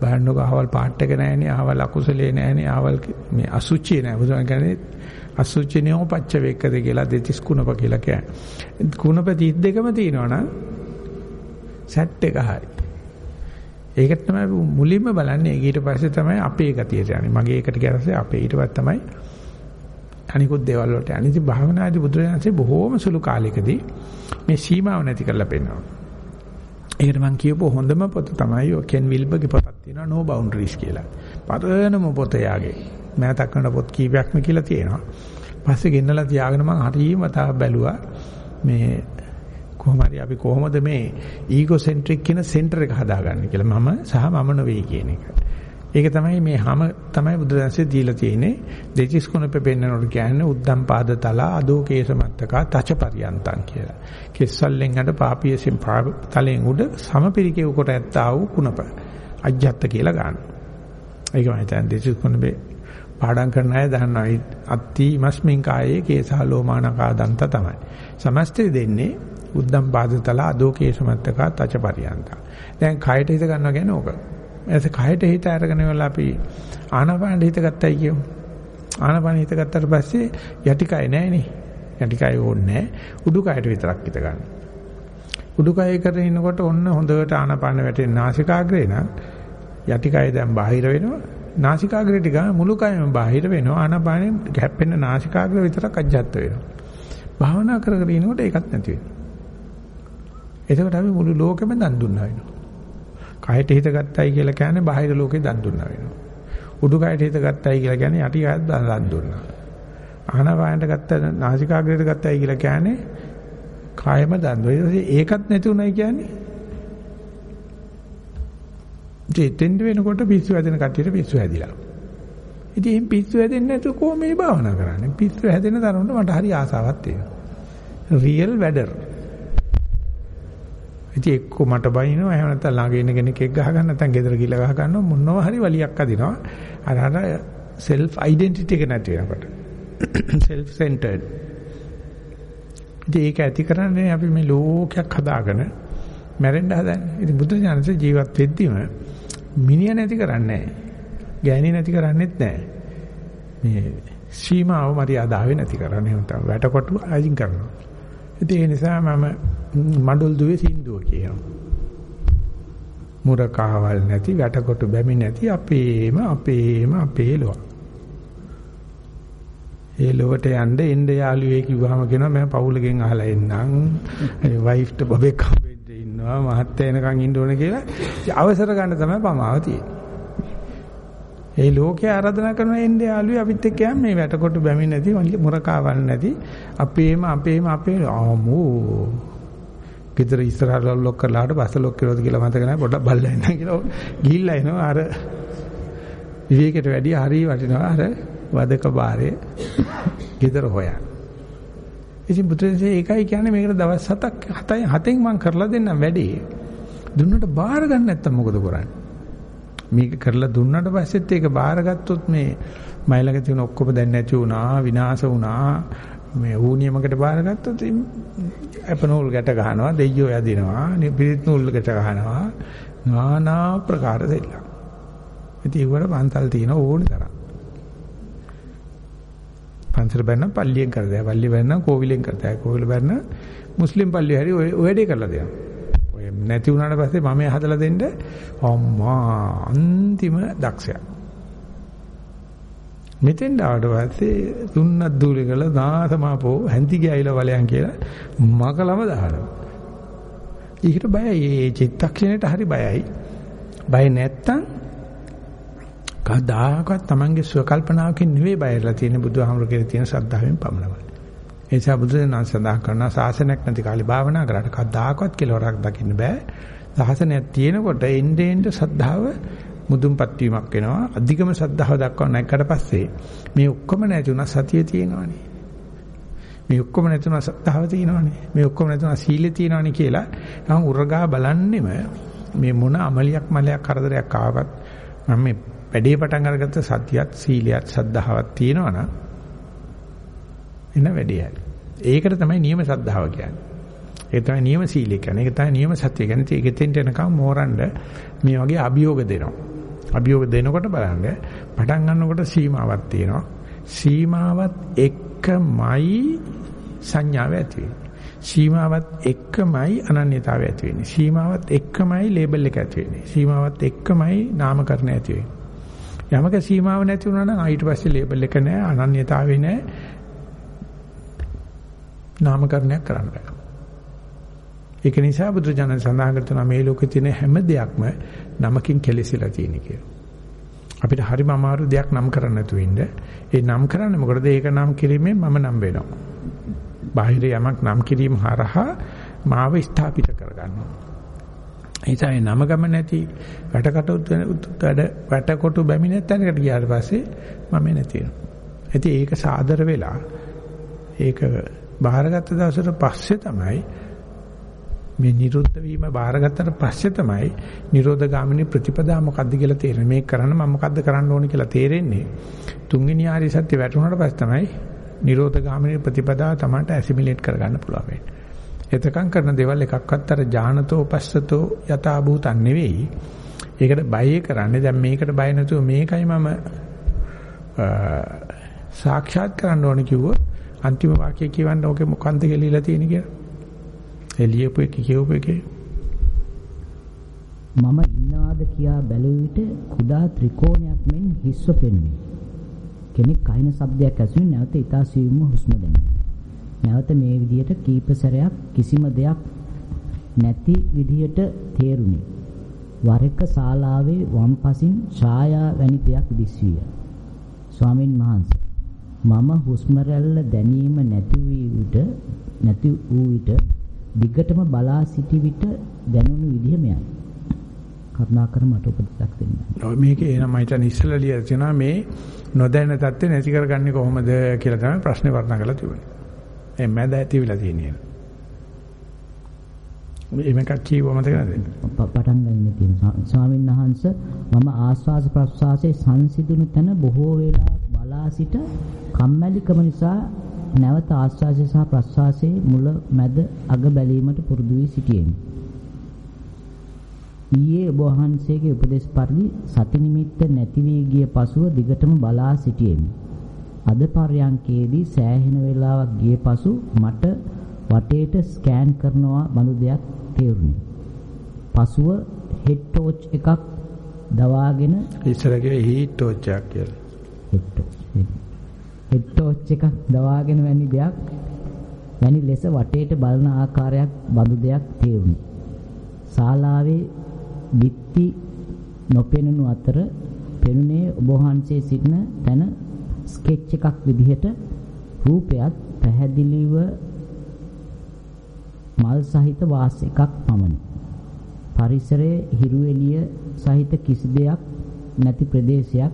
Speaker 1: බයන්නක අහවල් පාට් එක නැහෙනේ, අහවල් අකුසලේ නැහෙනේ, අහවල් මේ අසුචිය නැහැ. බුදුන් කියන්නේ අසුචිනියෝ පච්ච වේකද කියලා දෙතිස් කුණප කියලා කියන්නේ. කුණප 32ම තියෙනවනම් සැට් එක හරි. ඒක තමයි මුලින්ම බලන්නේ. ඊට පස්සේ තමයි අපේ ගතියට යන්නේ. මගේ එකට ගියාට පස්සේ අපේ ඊට පස්සේ තමයි අනිකුත් දේවල් වලට යන්නේ. ඉතින් භාවනාදී බුදුරජාණන්සේ බොහෝම සුළු කාලයකදී මේ සීමාව නැති කරලා පෙන්නනවා. ඒකට මම කියපුව හොඳම පොත තමයි ඔය කෙන් විල්බර්ගේ පොතක් තියෙනවා No Boundaries කියලා. පරණම පොත යාගේ. මෑතක් කරන පොත් කීපයක්ම කියලා තියෙනවා. පස්සේ ගෙන්නලා තියාගෙන මම හරියම තා බැලුවා මේ කොහොම හරි අපි කොහොමද මේ ඊගෝසෙන්ට්‍රික් කියන සෙන්ටර් එක හදාගන්නේ කියලා මම සහ මම නෙවෙයි කියන එක. ඒක තමයි මේ හැම තමයි බුදුදහමේ දීලා තියෙන්නේ දෙතිස් කුණපෙ පෙන්නනකොට කියන්නේ උද්දම් පාද තල අදෝ කේසමත්තකා තච පරියන්තං කියලා. කෙස්සල්ලෙන් අඩ පාපියසෙන් තලෙන් උඩ සමපිරිකේ කොට ඇත්තා වූ කුණප. අජ්ජත්ත කියලා ගන්න. ඒක මම හිතන්නේ දෙසිස් කොනබේ පාඩම් කරන අය දන්නවා අත්ති මස්මින් කායේ කේසා ලෝමානකා දන්ත තමයි. සමස්තය දෙන්නේ උද්දම් පාදතල අදෝ කේසමත්තකා තච පරියන්ත. දැන් කයට හිත ගන්නවා කියන්නේ ඕක. එතකොට කයට හිත අරගෙන ඉවරලා අපි ආනාපාන හිත ගත්තයි කියමු. ආනාපාන හිත ගත්තට පස්සේ යටි කය නැහැනේ. යටි කය ඕනේ නැහැ. උඩු කයට විතරක් හිත ගන්න. උඩු කය කරගෙන ඉනකොට ඔන්න හොඳට ආනාපාන වැටෙන නාසිකාග්‍රේ නම් යටි කය දැන් බාහිර වෙනවා. නාසිකාග්‍රේට ගාන මුළු කයම බාහිර වෙනවා. ආනාපානෙ ගැප්පෙන නාසිකාග්‍ර විතරක් අජ්ජත් වෙනවා. භාවනා කර කර ඉනකොට ඒකත් නැති වෙනවා. එතකොට අපි මුළු ලෝකෙම දන් දුන්නා වෙනවා. කයට හිත ගත්තයි කියලා කියන්නේ බාහිර ලෝකේ දන් දුන්නා වෙනවා. උඩු කයට හිත ගත්තයි කියලා කියන්නේ යටි කයත් දන් දුන්නා. ආනාපානට ගත්ත නාසිකාග්‍රේට ගත්තයි කියලා කියන්නේ කායම දන් දුන්නා. ඒකත් නැති උනායි කියන්නේ දෙතෙන්ද වෙනකොට පිස්සු හැදෙන කට්ටියට පිස්සු හැදිලා. ඉතින් එහෙන් පිස්සු හැදෙන්නේ නැතුව කොහොම මේ භාවනා කරන්නේ? පිස්සු හැදෙන තරමට මට හරි ආසාවක් තියෙනවා. රියල් වැඩර්. ඉතින් එක්ක මට බයිනවා එහෙම නැත්නම් ළඟ ඉන්න කෙනෙක් එක්ක ගහ ගන්න නැත්නම් ගෙදර ගිහලා ගහ ගන්නවා මොනවා හරි වලියක් අදිනවා. අර අර self identity එක නැති වෙනකොට. self centered. ඒක ඇති කරන්නේ අපි මේ ලෝකයක් හදාගෙන මැරෙන්න හදන්නේ. ඉතින් බුදු දානසේ ජීවත් වෙද්දිම මිනිය නැති කරන්නේ නැහැ. ගෑණි නැති කරන්නේත් නැහැ. මේ සීමාව මරියාදාවේ නැති කරන්නේ නැත්නම් වැටකොටු අයින් කරනවා. ඉතින් ඒ නිසා මම මඩුල් දුවේ සින්දුව කියනවා. මුරකාවල් නැති වැටකොටු බැමි නැති අපේම අපේම අපේ ලොව. ඒ ලොවට යන්න එන්න යාළුවේ කිව්වම කියනවා මම පවුලකින් අහලා එන්නම්. ඒ වයිෆ්ට බබෙක් හම්බෙන්න ඉන්නවා මහත්තයා එනකන් ඉන්න ඕනේ කියලා අවසර ගන්න තමයි පමාව තියෙන්නේ. ඒ ලෝකේ ආරාධනා කරන එන්නේ යාළුවෝ අපිත් එක්ක යම් මේ වැටකොට බැමි නැති මුරකාවල් නැති අපේම අපේම අපේ ආමෝ ගෙදර ඉස්සරහට ලොක් කරලාට බස ලොක් කරනවද කියලා මතක නැහැ. පොඩ්ඩක් බලලා ඉන්න කියලා. ගිහිල්ලා එනවා. අර විවේකයට වැඩිය හරි වටිනවා. අර වදක බාරේ ගෙදර හොයන ඉතින් බුදුරජාණන් ඒකයි කියන්නේ මේකට දවස් 7ක් 7යි 7න් මම කරලා දෙන්නම් වැඩේ. දුන්නට බාර ගන්න නැත්තම් මොකද කරන්නේ? මේක කරලා දුන්නාට පස්සෙත් ඒක බාරගත්තොත් මේ මයිලක තියෙන ඔක්කොම දැන් නැති වුණා විනාශ වුණා. මේ ඌනියමකට බාරගත්තොත් අපනෝල් ගැට ගන්නවා දෙයියෝ යදිනවා පිරිත් නූල් ගැට ගන්නවා নানা ප්‍රකාර දෙල්ල. ඉතින් ඒවල පන්තල් තියෙන ඕනි තරම්. පන්සල බැන්න පල්ලියෙන් කරදෑ පල්ලිය බැන්න කෝවිලෙන් කරදෑ කෝවිල බැන්න මුස්ලිම් පල්ලිය හරි ඔය වැඩේ කරලා දෙනවා. නැති වුණාට පස්සේ මම හදලා දෙන්න අම්මා අන්තිම දක්ෂයා. මෙතෙන් ආවට පස්සේ දුන්නත් දූලි කළ දාසමාපෝ හැන්ති ගෑයිලා වලයන් කියලා මකලම දානවා. ඊකට බයයි ඒ චිත්තක්ෂණයට හරි බයයි. බය නැත්තම් කවදාකවත් Tamange ස්වකල්පනාවකින් නෙවෙයි බයලා තියෙන බුදුහාමුදුරු කියලා තියෙන ශ්‍රද්ධාවෙන් පමණයි. ඒ නිසා බුදුසෙන් සඳහන් කරනවා ශාසනයක් නැති කාලේ භාවනා කරාට කවදාකවත් කෙලවරක් දකින්න බෑ. ශාසනයක් තියෙනකොට එන්නේ එන්නේ සද්ධාව මුදුන්පත් වීමක් වෙනවා. අධිකම සද්ධාව දක්වා නැගකට පස්සේ මේ ඔක්කොම නැති වුණා සතිය තියෙනවනේ. මේ ඔක්කොම නැති වුණා සද්ධාව තියෙනවනේ. මේ ඔක්කොම නැති වුණා සීලය තියෙනවනේ කියලා නම් උරගා බලන්නෙම මේ මොන අමලියක් මලයක් කරදරයක් ආවත් මම මේ වැඩේ පටන් අරගත්ත සතියත් සීලියත් සද්ධාවත් තියෙනවනම් එන වැඩේ හරි. ඒකට තමයි නියම සද්ධාව කියන්නේ. ඒක තමයි නියම සීලය කියන්නේ. ඒක තමයි නියම සත්‍ය කියන්නේ. ඒක දෙන්න යනකම් මෝරන්න මේ වගේ අභියෝග දෙනවා. අභියෝග දෙනකොට බලන්න පටන් ගන්නකොට සීමාවක් තියෙනවා. සීමාවත් එක්කමයි සංඥාව ඇති වෙන්නේ. සීමාවත් එක්කමයි අනන්‍යතාවය ඇති වෙන්නේ. සීමාවත් එක්කමයි ලේබල් එක ඇති වෙන්නේ. සීමාවත් එක්කමයි නාමකරණ ඇති වෙන්නේ. යමක සීමාව නැති වුණා නම් ඊට පස්සේ ලේබල් එක නැහැ, අනන්‍යතාවය නැහැ, නාමකරණයක් කරන්න බෑ. ඒක නිසා බුදුරජාණන් සඳහන් කරනවා මේ ලෝකේ තියෙන හැම දෙයක්ම නමකින් කෙලෙසිලා තියෙන කියලා. අපිට හරිම අමාරු දෙයක් නම් කරන්න නැතුව ඉන්න. ඒ නම් කරන්නේ මොකටද? ඒක නම් කිරීමෙන් මම නම් වෙනවා. බාහිර යමක් නම් කිරීම හරහා මාව ස්ථාපිත කරගන්නවා. ඒසයි නම ගම නැති වැටකට වැඩ වැටකොටු බැමිණෙත් තැනකට ගියාට පස්සේ මම නැති වෙනවා. ඉතින් ඒක සාදර වෙලා ඒක බාරගත්ත දවසට පස්සේ තමයි මේ නිරුද්ධ වීම බාරගත්තට පස්සේ තමයි නිරෝධ ගාමිනී ප්‍රතිපදා මොකද්ද කියලා තේරෙන්නේ. මේක කරන්න මම මොකද්ද කරන්න ඕනේ කියලා තේරෙන්නේ. තුන්වෙනි ආර්ය සත්‍ය වැටුණාට පස්සේ තමයි නිරෝධ ගාමිනී ප්‍රතිපදාව තමන්ට ඇසිමිලේට් කරගන්න පුළුවන් වෙන්නේ. එතකන් කරන දේවල් එකක්වත් අර ඥානතෝ පස්සතෝ යථා භූතන් නෙවෙයි. ඒකට බය කරන්නේ දැන් මේකට බය නැතුව මේකයි මම සාක්ෂාත් කරන්න ඕනේ කිව්වොත් අන්තිම වාක්‍යය කියවන්න ඕකේ මොකන්ද කියලා ලියලා තියෙන්නේ කියලා. එළියපු එක කියවපු එකේ
Speaker 2: මම ඉන්නවාද කියා බැලුව විට කුඩා ත්‍රිකෝණයක් මෙන් හිස්ව පෙනුනේ. කෙනෙක් කහින ශබ්දයක් ඇසුනේ නැවත ඊතා සියුම්ව හුස්ම දැනුනේ. නැවත මේ විදියට කීප සැරයක් කිසිම දෙයක් නැති විදියට තේරුනේ. වර එක ශාලාවේ වම් පසින් ඡායා වැනි දෙයක් දිස්විය. ස්වාමින් වහන්සේ මම හුස්ම රැල්ල දැනීම නැති වී විට නැති වූ විට දිගටම බලා සිටි විට දැනුණු විදිහ මෙයයි. කරුණාකර මට උපදෙසක් දෙන්න.
Speaker 1: ඔය මේකේ එනම මම හිතන්නේ ඉස්සෙල්ලා ලියලා තියෙනවා මේ නොදැන තත්ත්වේ නැති කරගන්නේ කොහොමද කියලා තමයි ප්‍රශ්නේ වර්ණනා කරලා තිබුණේ. ඒ මැද ඇති වෙලා තියෙන්නේ. මේක කීව මතක නැද?
Speaker 2: පටන් ගන්න තියෙන ස්වාමීන් වහන්සේ මම ආස්වාස ප්‍රස්වාසයේ සංසිඳුණු තැන බොහෝ වෙලා බලා සිට කම්මැලිකම නිසා නැවත ආස්වාසය සහ ප්‍රස්වාසයේ මුල මැද අග බැලීමට පුරුදු වී සිටියෙමි. ඊයේ ඔබ වහන්සේගේ උපදේශ පරිදි සති නිමිත්ත නැති වී ගිය පසුව දිගටම බලා සිටියෙමි. අද පර්යංකයේදී සෑහෙන වේලාවක් ගිය පසු මට වටේට ස්කෑන් කරනවා බඳු දෙයක් තේරුණි. පසුව හෙඩ් ටෝච් එකක් දවාගෙන
Speaker 1: ඉස්සරගේ හීට් ටෝච් එකක් කියලා.
Speaker 2: හෙඩ් ටෝච් හෙඩ් ටෝච් එකක් දවාගෙන වැනි දෙයක් වැනි ලෙස වටේට බලන ආකාරයක් බඳු දෙයක් තේරුණි. ශාලාවේ බිත්ති නොපෙනුණු අතර පෙනුනේ ඔබ වහන්සේ සිටින තැන ස්කෙච් එකක් විදිහට රූපයත් පැහැදිලිව මල් සහිත වාස් එකක් පමණි. පරිසරයේ හිරු එළිය සහිත කිසි දෙයක් නැති ප්‍රදේශයක්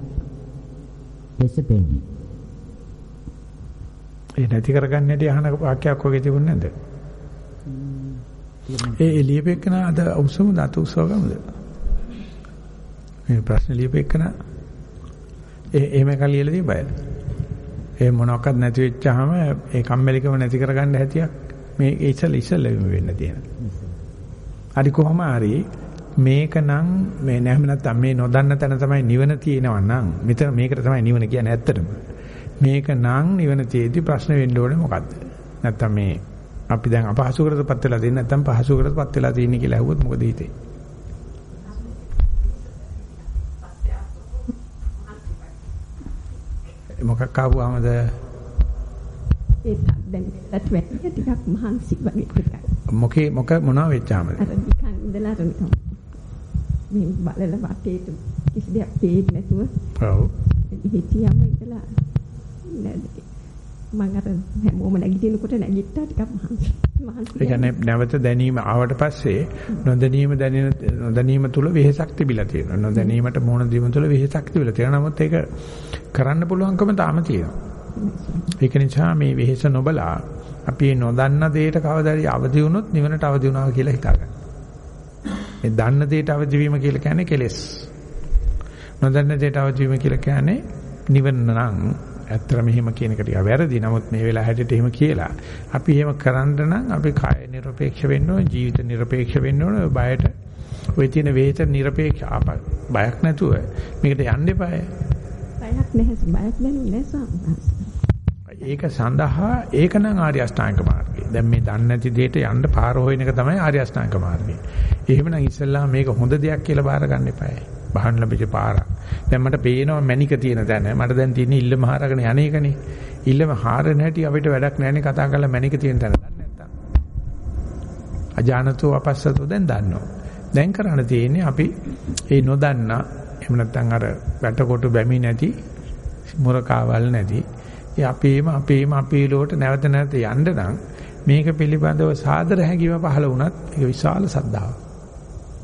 Speaker 2: ලෙස පෙනුනි.
Speaker 1: ඒ නැති කරගන්න හැටි අහන වාක්‍යයක් වගේ තිබුණේ නැද්ද? ඒ එළියපෙකන අද උසම දත උසවගමද? මේ ප්‍රශ්න ලියපෙකන ඒ එහෙම එකක් ලියලා තිබ්බයි. ඒ මොනවාක්වත් නැති වෙච්චාම ඒ කම්මැලිකම නැති කරගන්න හැටියක් මේ ඉසල ඉසල වෙන්න තියෙන. හරි කොහොම හරි මේක නම් මේ නැහැම නැත්තම් මේ නොදන්න තැන තමයි නිවන තියෙනවා නම් මෙතන මේකට තමයි නිවන කියන්නේ ඇත්තටම. මේක නම් නිවන තියේදී ප්‍රශ්න වෙන්න ඕනේ මොකද්ද? නැත්තම් මේ අපි දැන් අපහසුකරටපත් වෙලා තියෙන නැත්තම් පහසුකරටපත් වෙලා තියෙන කියලා ඇහුවොත් මොකද හිතේ? මොකක් ආවමද?
Speaker 3: ඒත් දැන් ඒත් වැඩි ටිකක් මහන්සි වගේ ටිකක්.
Speaker 1: මොකේ මොක මොනවා වෙච්චාමද?
Speaker 3: අර නිකන් ඉඳලා අර නිකන් මේ බලල වටේට කිසි දෙයක් පේන්නේ නැතුව.
Speaker 1: ඔව්.
Speaker 3: හිටියම ඉඳලා මම අර හැමෝම නැගිටිනකොට නැගිට්ටා ටිකක් මහන්සි.
Speaker 1: ඒ කියන්නේ නැවත දැනීම ආවට පස්සේ නොදැනීම දැනෙන නොදැනීම තුල වෙහෙසක් තිබිලා තියෙනවා. නොදැනීමට මොන දීම තුල වෙහෙසක් තිබිලා තියෙනවා. නමුත් ඒක කරන්න පුළුවන්කම තාම තියෙනවා. ඒක නිසා මේ වෙහෙස නොබලා අපි නොදන්න දෙයට කවදාද අවදි වුණොත් නිවනට අවදි වුණා කියලා හිතාගන්න. මේ දන්න දෙයට අවදි වීම කියලා කියන්නේ කෙලෙස්. නොදන්න දෙයට අවදි වීම කියලා කියන්නේ නිවන නම් ඇත්තට මෙහෙම කියන එක ටික වැරදි. නමුත් මේ වෙලාව හැටියට එහෙම කියලා අපි එහෙම කරන්න නම් අපි කාය නිර්පේක්ෂ වෙන්න ඕන, ජීවිත නිර්පේක්ෂ වෙන්න ඕන. බයට ওই තියෙන වේත නිර්පේක්ෂ බයක් නැතුව මේකට යන්න එපාය.
Speaker 3: බයක් නැහැ. බයක් නැහැ
Speaker 1: ඒක සඳහා ඒක නම් ආර්ය අෂ්ටාංග මාර්ගය. දැන් මේ දන්නේ නැති දෙයට යන්න පාර හොයන එක තමයි ආර්ය අෂ්ටාංග මාර්ගය. එහෙමනම් ඉස්සෙල්ලා මේක හොඳ දෙයක් කියලා බාර ගන්න එපායි. බහන් ලැබිච්ච පාරක්. දැන් මට පේනවා මැනික තියෙන තැන. මට දැන් තියෙන්නේ ඉල්ලම හරගෙන යන්නේකනේ. ඉල්ලම හරන හැටි අපිට වැඩක් නැහැනේ කතා කරලා මැනික තියෙන තැන දන්නේ නැත්තම්. අජානතෝ අපස්සතෝ දැන් දන්නවා. දැන් කරන්න තියෙන්නේ අපි ඒ නොදන්න එහෙම නැත්නම් අර වැටකොට බැමි නැති මුරකාවල් නැති ඒ අපේම අපේම අපේ ලෝට නැවත නැවත යන්න නම් මේක පිළිබඳව සාදර හැඟීම පහළ වුණත් ඒක විශාල සද්ධාවක්.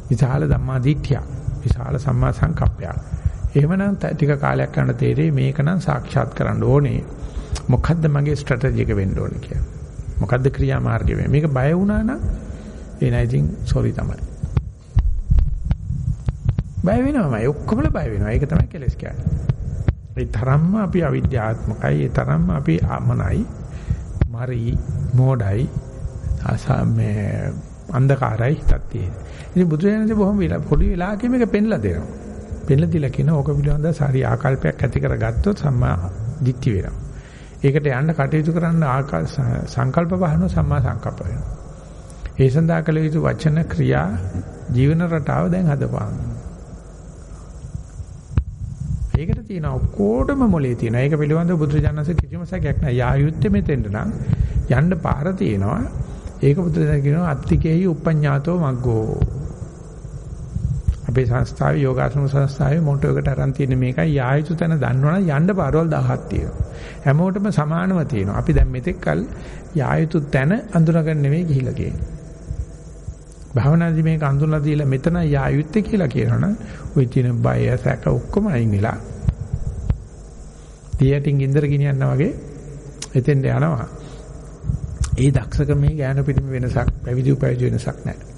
Speaker 1: විශාල ධම්මා දිට්ඨියක්. විශාල සම්මා සංකප්පයක්. එහෙමනම් ටික කාලයක් යන තේරෙයි මේක නම් සාක්ෂාත් කරන්න ඕනේ. මොකද්ද මගේ ස්ට්‍රැටජි එක වෙන්න ඕනේ කියලා. මොකද්ද ක්‍රියාමාර්ගය වෙන්නේ? මේක බය වුණා නම් එන ඉතින් සෝරි තමයි. බය වෙනවමයි ඔක්කොමල බය වෙනවා. ඒක තමයි කෙලස් කියන්නේ. ඒ තරම්ම අපි අවිද්‍යාත්මකයි, ඒ තරම්ම අපි අමනයි, මරි, මෝඩයි, අසමේ අන්ධකාරයි හිතක් තියෙන. ඉතින් බුදුරජාණන්සේ බොහොම පොඩි වෙලාවක මේක පෙන්ලා දෙනවා. පෙන්ලා දීලා කියන ඕක පිළිබඳව සාරි ආකල්පයක් ඇති කරගත්තොත් සම්මා දිට්ඨි වෙනවා. ඒකට යන්න කටයුතු කරන්න සංකල්ප වහන සම්මා සංකප්ප වෙනවා. ඒ සඳහා කළ යුතු වචන ක්‍රියා ජීවන රටාව දැන් හදපාන. ඒකට තියෙන ඔක්කොටම මොලේ තියෙන. ඒක පිළිබඳව බුදුරජාණන්සේ කිසිම සැකයක් නැහැ. යා යුත්තේ මෙතෙන්ට නම් යන්න පාර තියෙනවා. ඒක බුදුරජාණන් කියනවා අත්තිකේහි උපඤ්ඤාතෝ මග්ගෝ. අපේ සංස්ථාවේ යෝගාසන සංස්ථාවේ මොටෝකට අරන් තියෙන මේකයි යායුතු තැන දන්නවනම් යන්න පාරවල් 1000ක් තියෙනවා. හැමෝටම සමානව තියෙනවා. අපි දැන් මෙතෙක් කල් යායුතු තැන අඳුනගන්න නෙවෙයි ගිහිලා කියන්නේ. භාවනාදී මේක අඳුනලා දීලා මෙතන යායුත්තේ කියලා කියනවනම් ওই තියෙන බය සැක ඔක්කොම අයින් වෙලා. තියටින් ඉන්දර ගෙනියනවා වගේ එතෙන්ට යනවා. ඒ දක්ෂකමේ ඥාන පිටිම වෙනසක් පැවිදි උපයෝජ වෙනසක් නැහැ.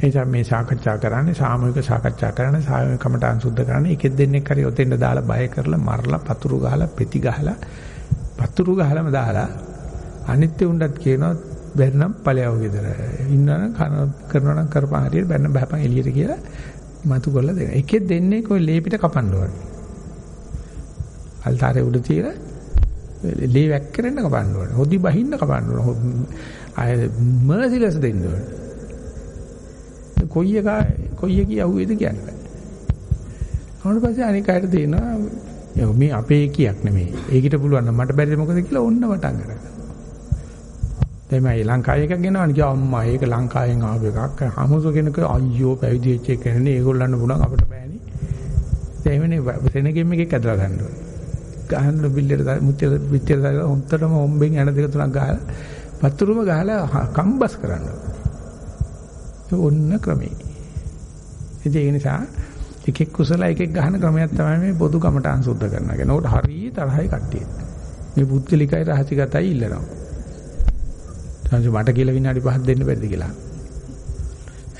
Speaker 1: එනිසා මේ සාකච්ඡා කරන්නේ සාමූහික සාකච්ඡා කරන්නේ සාමූහික කමටහන් සුද්ධ කරන්නේ. එකෙක් දෙන්නෙක් හරි ඔතෙන්ද දාලා බය කරලා මරලා පතුරු ගහලා පෙති ගහලා පතුරු ගහලම දාලා අනිත්‍ය උණ්ඩත් කියනවා බැරනම් ඵලයව ගෙදර. ඉන්නවනම් කරනවා නම් කරපන් හරියට බැරනම් බහපන් එළියට කියලා මතු කරලා දෙනවා. එකෙක් දෙන්නේ කොයි ලේපිට කපන්න ඕනේ. අල්තාරේ උඩ තියලා ලේ වැක්කරෙන්න කපන්න ඕනේ හොදි බහින්න කපන්න ඕනේ ආය මර්සිලස් දෙන්න ඕනේ කොයි එක කොයි එක යහුවේද කියන්න බෑ. ඊට පස්සේ අනික අයට දෙනවා මේ අපේ කියක් නෙමෙයි. ඒකිට පුළුවන් නම් මට බැරිද මොකද කියලා ඔන්න වටන් කරගන්න. දැන් මම ලංකාවේ එකක් ගෙනවනේ කිය අම්මා ඒක ලංකාවෙන් ආව එකක්. හමුසු කෙනෙක් අයියෝ පැවිදි වෙච්ච එක නේ ඒගොල්ලන්ට පුළුවන් අපිට බෑනේ. දැන් එවනේ සෙනගෙම් එකක් ඇදලා ගන්න ඕනේ. ගහන්න බිල්ලෙට මුත්‍යෙ පිටියට දාලා හොන්තරම හොම්බෙන් යන දෙක තුනක් ගහලා පතුරුම ගහලා කම්බස් කරන්න ඕනේ. ඔන්න ක්‍රමේ. ඉතින් ඒ නිසා එකෙක් කුසල එකෙක් ගහන ක්‍රමයක් තමයි මේ පොදු කමටහන් සුද්ධ කරනවා කියන. උකට හරිය තරහයි කට්ටිය. මේ පුද්ගලිකයි රහසිගතයි ඉල්ලනවා. සංජු මට කියලා විනාඩි 5ක් දෙන්න බැරිද කියලා.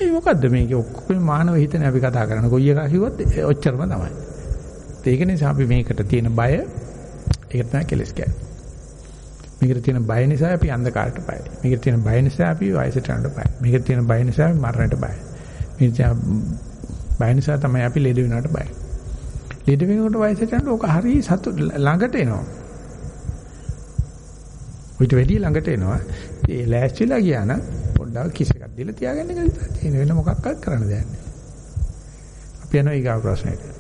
Speaker 1: ඒ මොකද්ද මේකේ ඔක්කොම මානව හිතනේ අපි කතා කරන්නේ. කොයි එකක් කිව්වත් ඔච්චරම තමයි. ඒක නිසා අපි මේකට තියෙන බය ඒක තමයි කෙලස් කියන්නේ. මේකට තියෙන බය නිසා අපි අන්ධකාරයට බයයි. මේකට තියෙන බය නිසා අපි වයසට යනට බයයි. මේකට තියෙන බය නිසා අපි මරණයට බයයි. මේක බය නිසා තමයි අපි ලෙඩ වෙනවට බයයි. ලෙඩ වෙනකොට වයසට යනකොට ඕක හරිය සතු ළඟට එනවා. උිට වැඩි ළඟට එනවා. ඒ ලෑස්තිලා ගියා නම් පොඩ්ඩක් කිස් එකක් දීලා තියාගන්න එක විතරයි තියෙන වෙන මොකක්වත් කරන්න දෙයක් නැහැ. අපි යනවා ඊගා ප්‍රශ්නෙට.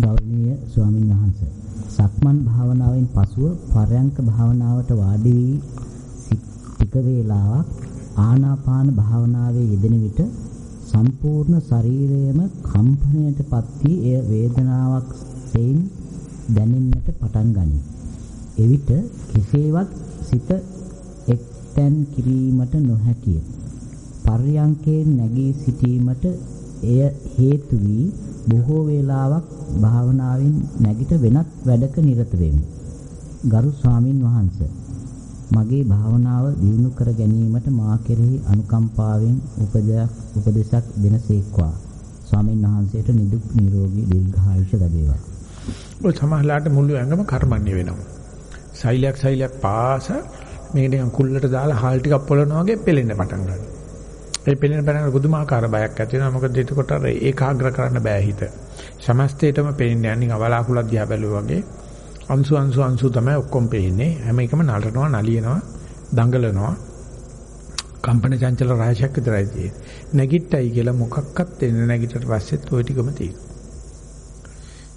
Speaker 2: ගෞරවනීය ස්වාමීන් වහන්සේ සක්මන් භාවනාවෙන් පසුව පරයන්ක භාවනාවට වාඩි වී ටික වේලාවක් ආනාපාන භාවනාවේ යෙදෙන විට සම්පූර්ණ ශරීරයම කම්පනයටපත් වී එය වේදනාවක් සෙයින් දැනෙන්නට පටන් ගනී. එවිට කෙසේවත් සිත එක්තැන් කිරීමට නොහැකිය. පර්යංකේ නැගී සිටීමට එය හේතු වී බොහෝ වේලාවක් භාවනාවෙන් නැගිට වෙනත් වැඩක නිරත වෙමි. ගරු ස්වාමින් වහන්සේ මගේ භාවනාව දියුණු කර ගැනීමට මා කෙරෙහි අනුකම්පාවෙන් උපදයක් උපදේශක් දෙනසේක්වා. ස්වාමින් වහන්සේට නිදුක් නිරෝගී දීර්ඝායුෂ ලැබේවා.
Speaker 1: ඔය සමහරලාට මුළු ඇඟම කර්මන්නේ වෙනවා. සෛලයක් සෛලයක් පාස මේක නිකන් කුල්ලට දාලා හාල් ටිකක් පොළනවා වගේ පෙලෙන්න පටන් ගන්නවා. ඒ පෙළෙන පැනන පුදුමාකාර බයක් ඇති වෙනවා. මොකද එතකොට අර ඒකාග්‍ර කරන්න බෑ හිත. සමස්තේටම පේන්නේ යන්නේ අවලාකුලක් දිහා බැලුවා වගේ. අංශු අංශු අංශු තමයි ඔක්කොම පේන්නේ. හැම එකම නලනවා, නලියනවා, දඟලනවා. කම්පන චංචල රාශියක් විතරයි තියෙන්නේ. නැගිට්ටයි කියලා මොකක්වත් දෙන්නේ නැගිටට පස්සෙත් ওই ටිකම තියෙනවා.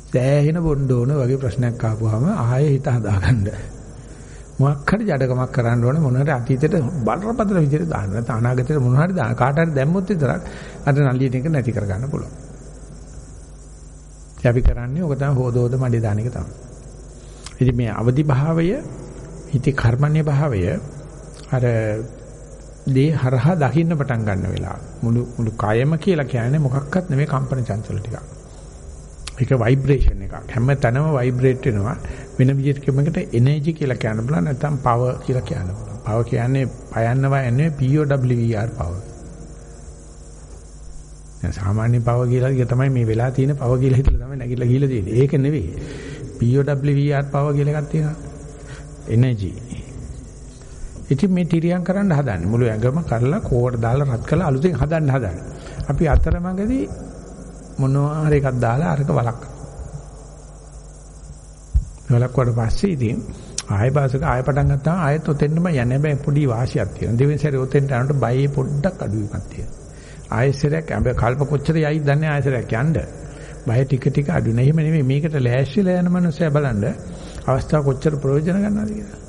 Speaker 1: සෑහෙන බොණ්ඩ ඕන වගේ ප්‍රශ්නයක් ආපුවාම ආයෙ හිත හදාගන්න. මොකක් හරි ජඩකමක් කරන්න ඕනේ මොන හරි අතීතයට බලරපතල විදිහට දාන්න. නැත්නම් අනාගතයට මොන හරි දාන්න. කාට හරි දැම්මොත් විතරක් අර නලියන එක නැති කරගන්න පුළුවන්. ඉතින් අපි කරන්නේ ඔක තමයි හොදෝද මඩේ දාන එක තමයි. ඉතින් මේ අවදි භාවය හිතේ කර්මන්නේ භාවය අර දේ හරහා දකින්න පටන් ගන්න වෙලාව. මුළු මුළු කයම කියලා කියන්නේ මොකක්වත් නෙමෙයි කම්පන චංචල ටිකක්. ඒක ভাইබ්‍රේෂන් එකක්. හැම තැනම ভাইබ්‍රේට් වෙනවා. වෙන විදිහකට එනර්ජි කියලා කියන්න බුණා නැත්නම් පවර් කියලා කියන්න බුණා. පවර් කියන්නේ පයන්නවා එන්නේ POWER power. දැන් සාමාන්‍ය පවර් කියලා එක තමයි මේ වෙලා තියෙන පවර් කියලා හිතලා තමයි නැගිටලා ගිහිල්ලා තියෙන්නේ. ඒක නෙවෙයි. POWER පවර් කියලා එකක් තියෙනවා. එනර්ජි. ඉතින් මේ තිරියම් කරන්න හදන්නේ මුළු ඇඟම කරලා කෝවට දාලා රත් කරලා අලුතෙන් හදන්න හදන්නේ. අපි අතරමඟදී මොනවා හරි එකක් දාලා අරක වලක්. වලක්වට පස්සේ ඉතින් ආයෙ පාසක ආයෙ පටන් ගත්තාම ආයෙත් ඔතෙන්නම යන්නේ හැබැයි පොඩි වාසියක් තියෙනවා. දෙවෙනි සැරේ ඔතෙන්ට යනකොට බයේ පොඩ්ඩක් අඩු වීමක් තියෙනවා. ආයෙසරයක් හැබැයි කල්ප කොච්චර යයිද දන්නේ ආයෙසරයක් යන්න. බය ටික ටික අඩු නැහැ. එහෙම නෙමෙයි මේකට ලෑස්තිලා යන මනුස්සයා බලන්න අවස්ථාව කොච්චර ප්‍රයෝජන ගන්නවද කියලා.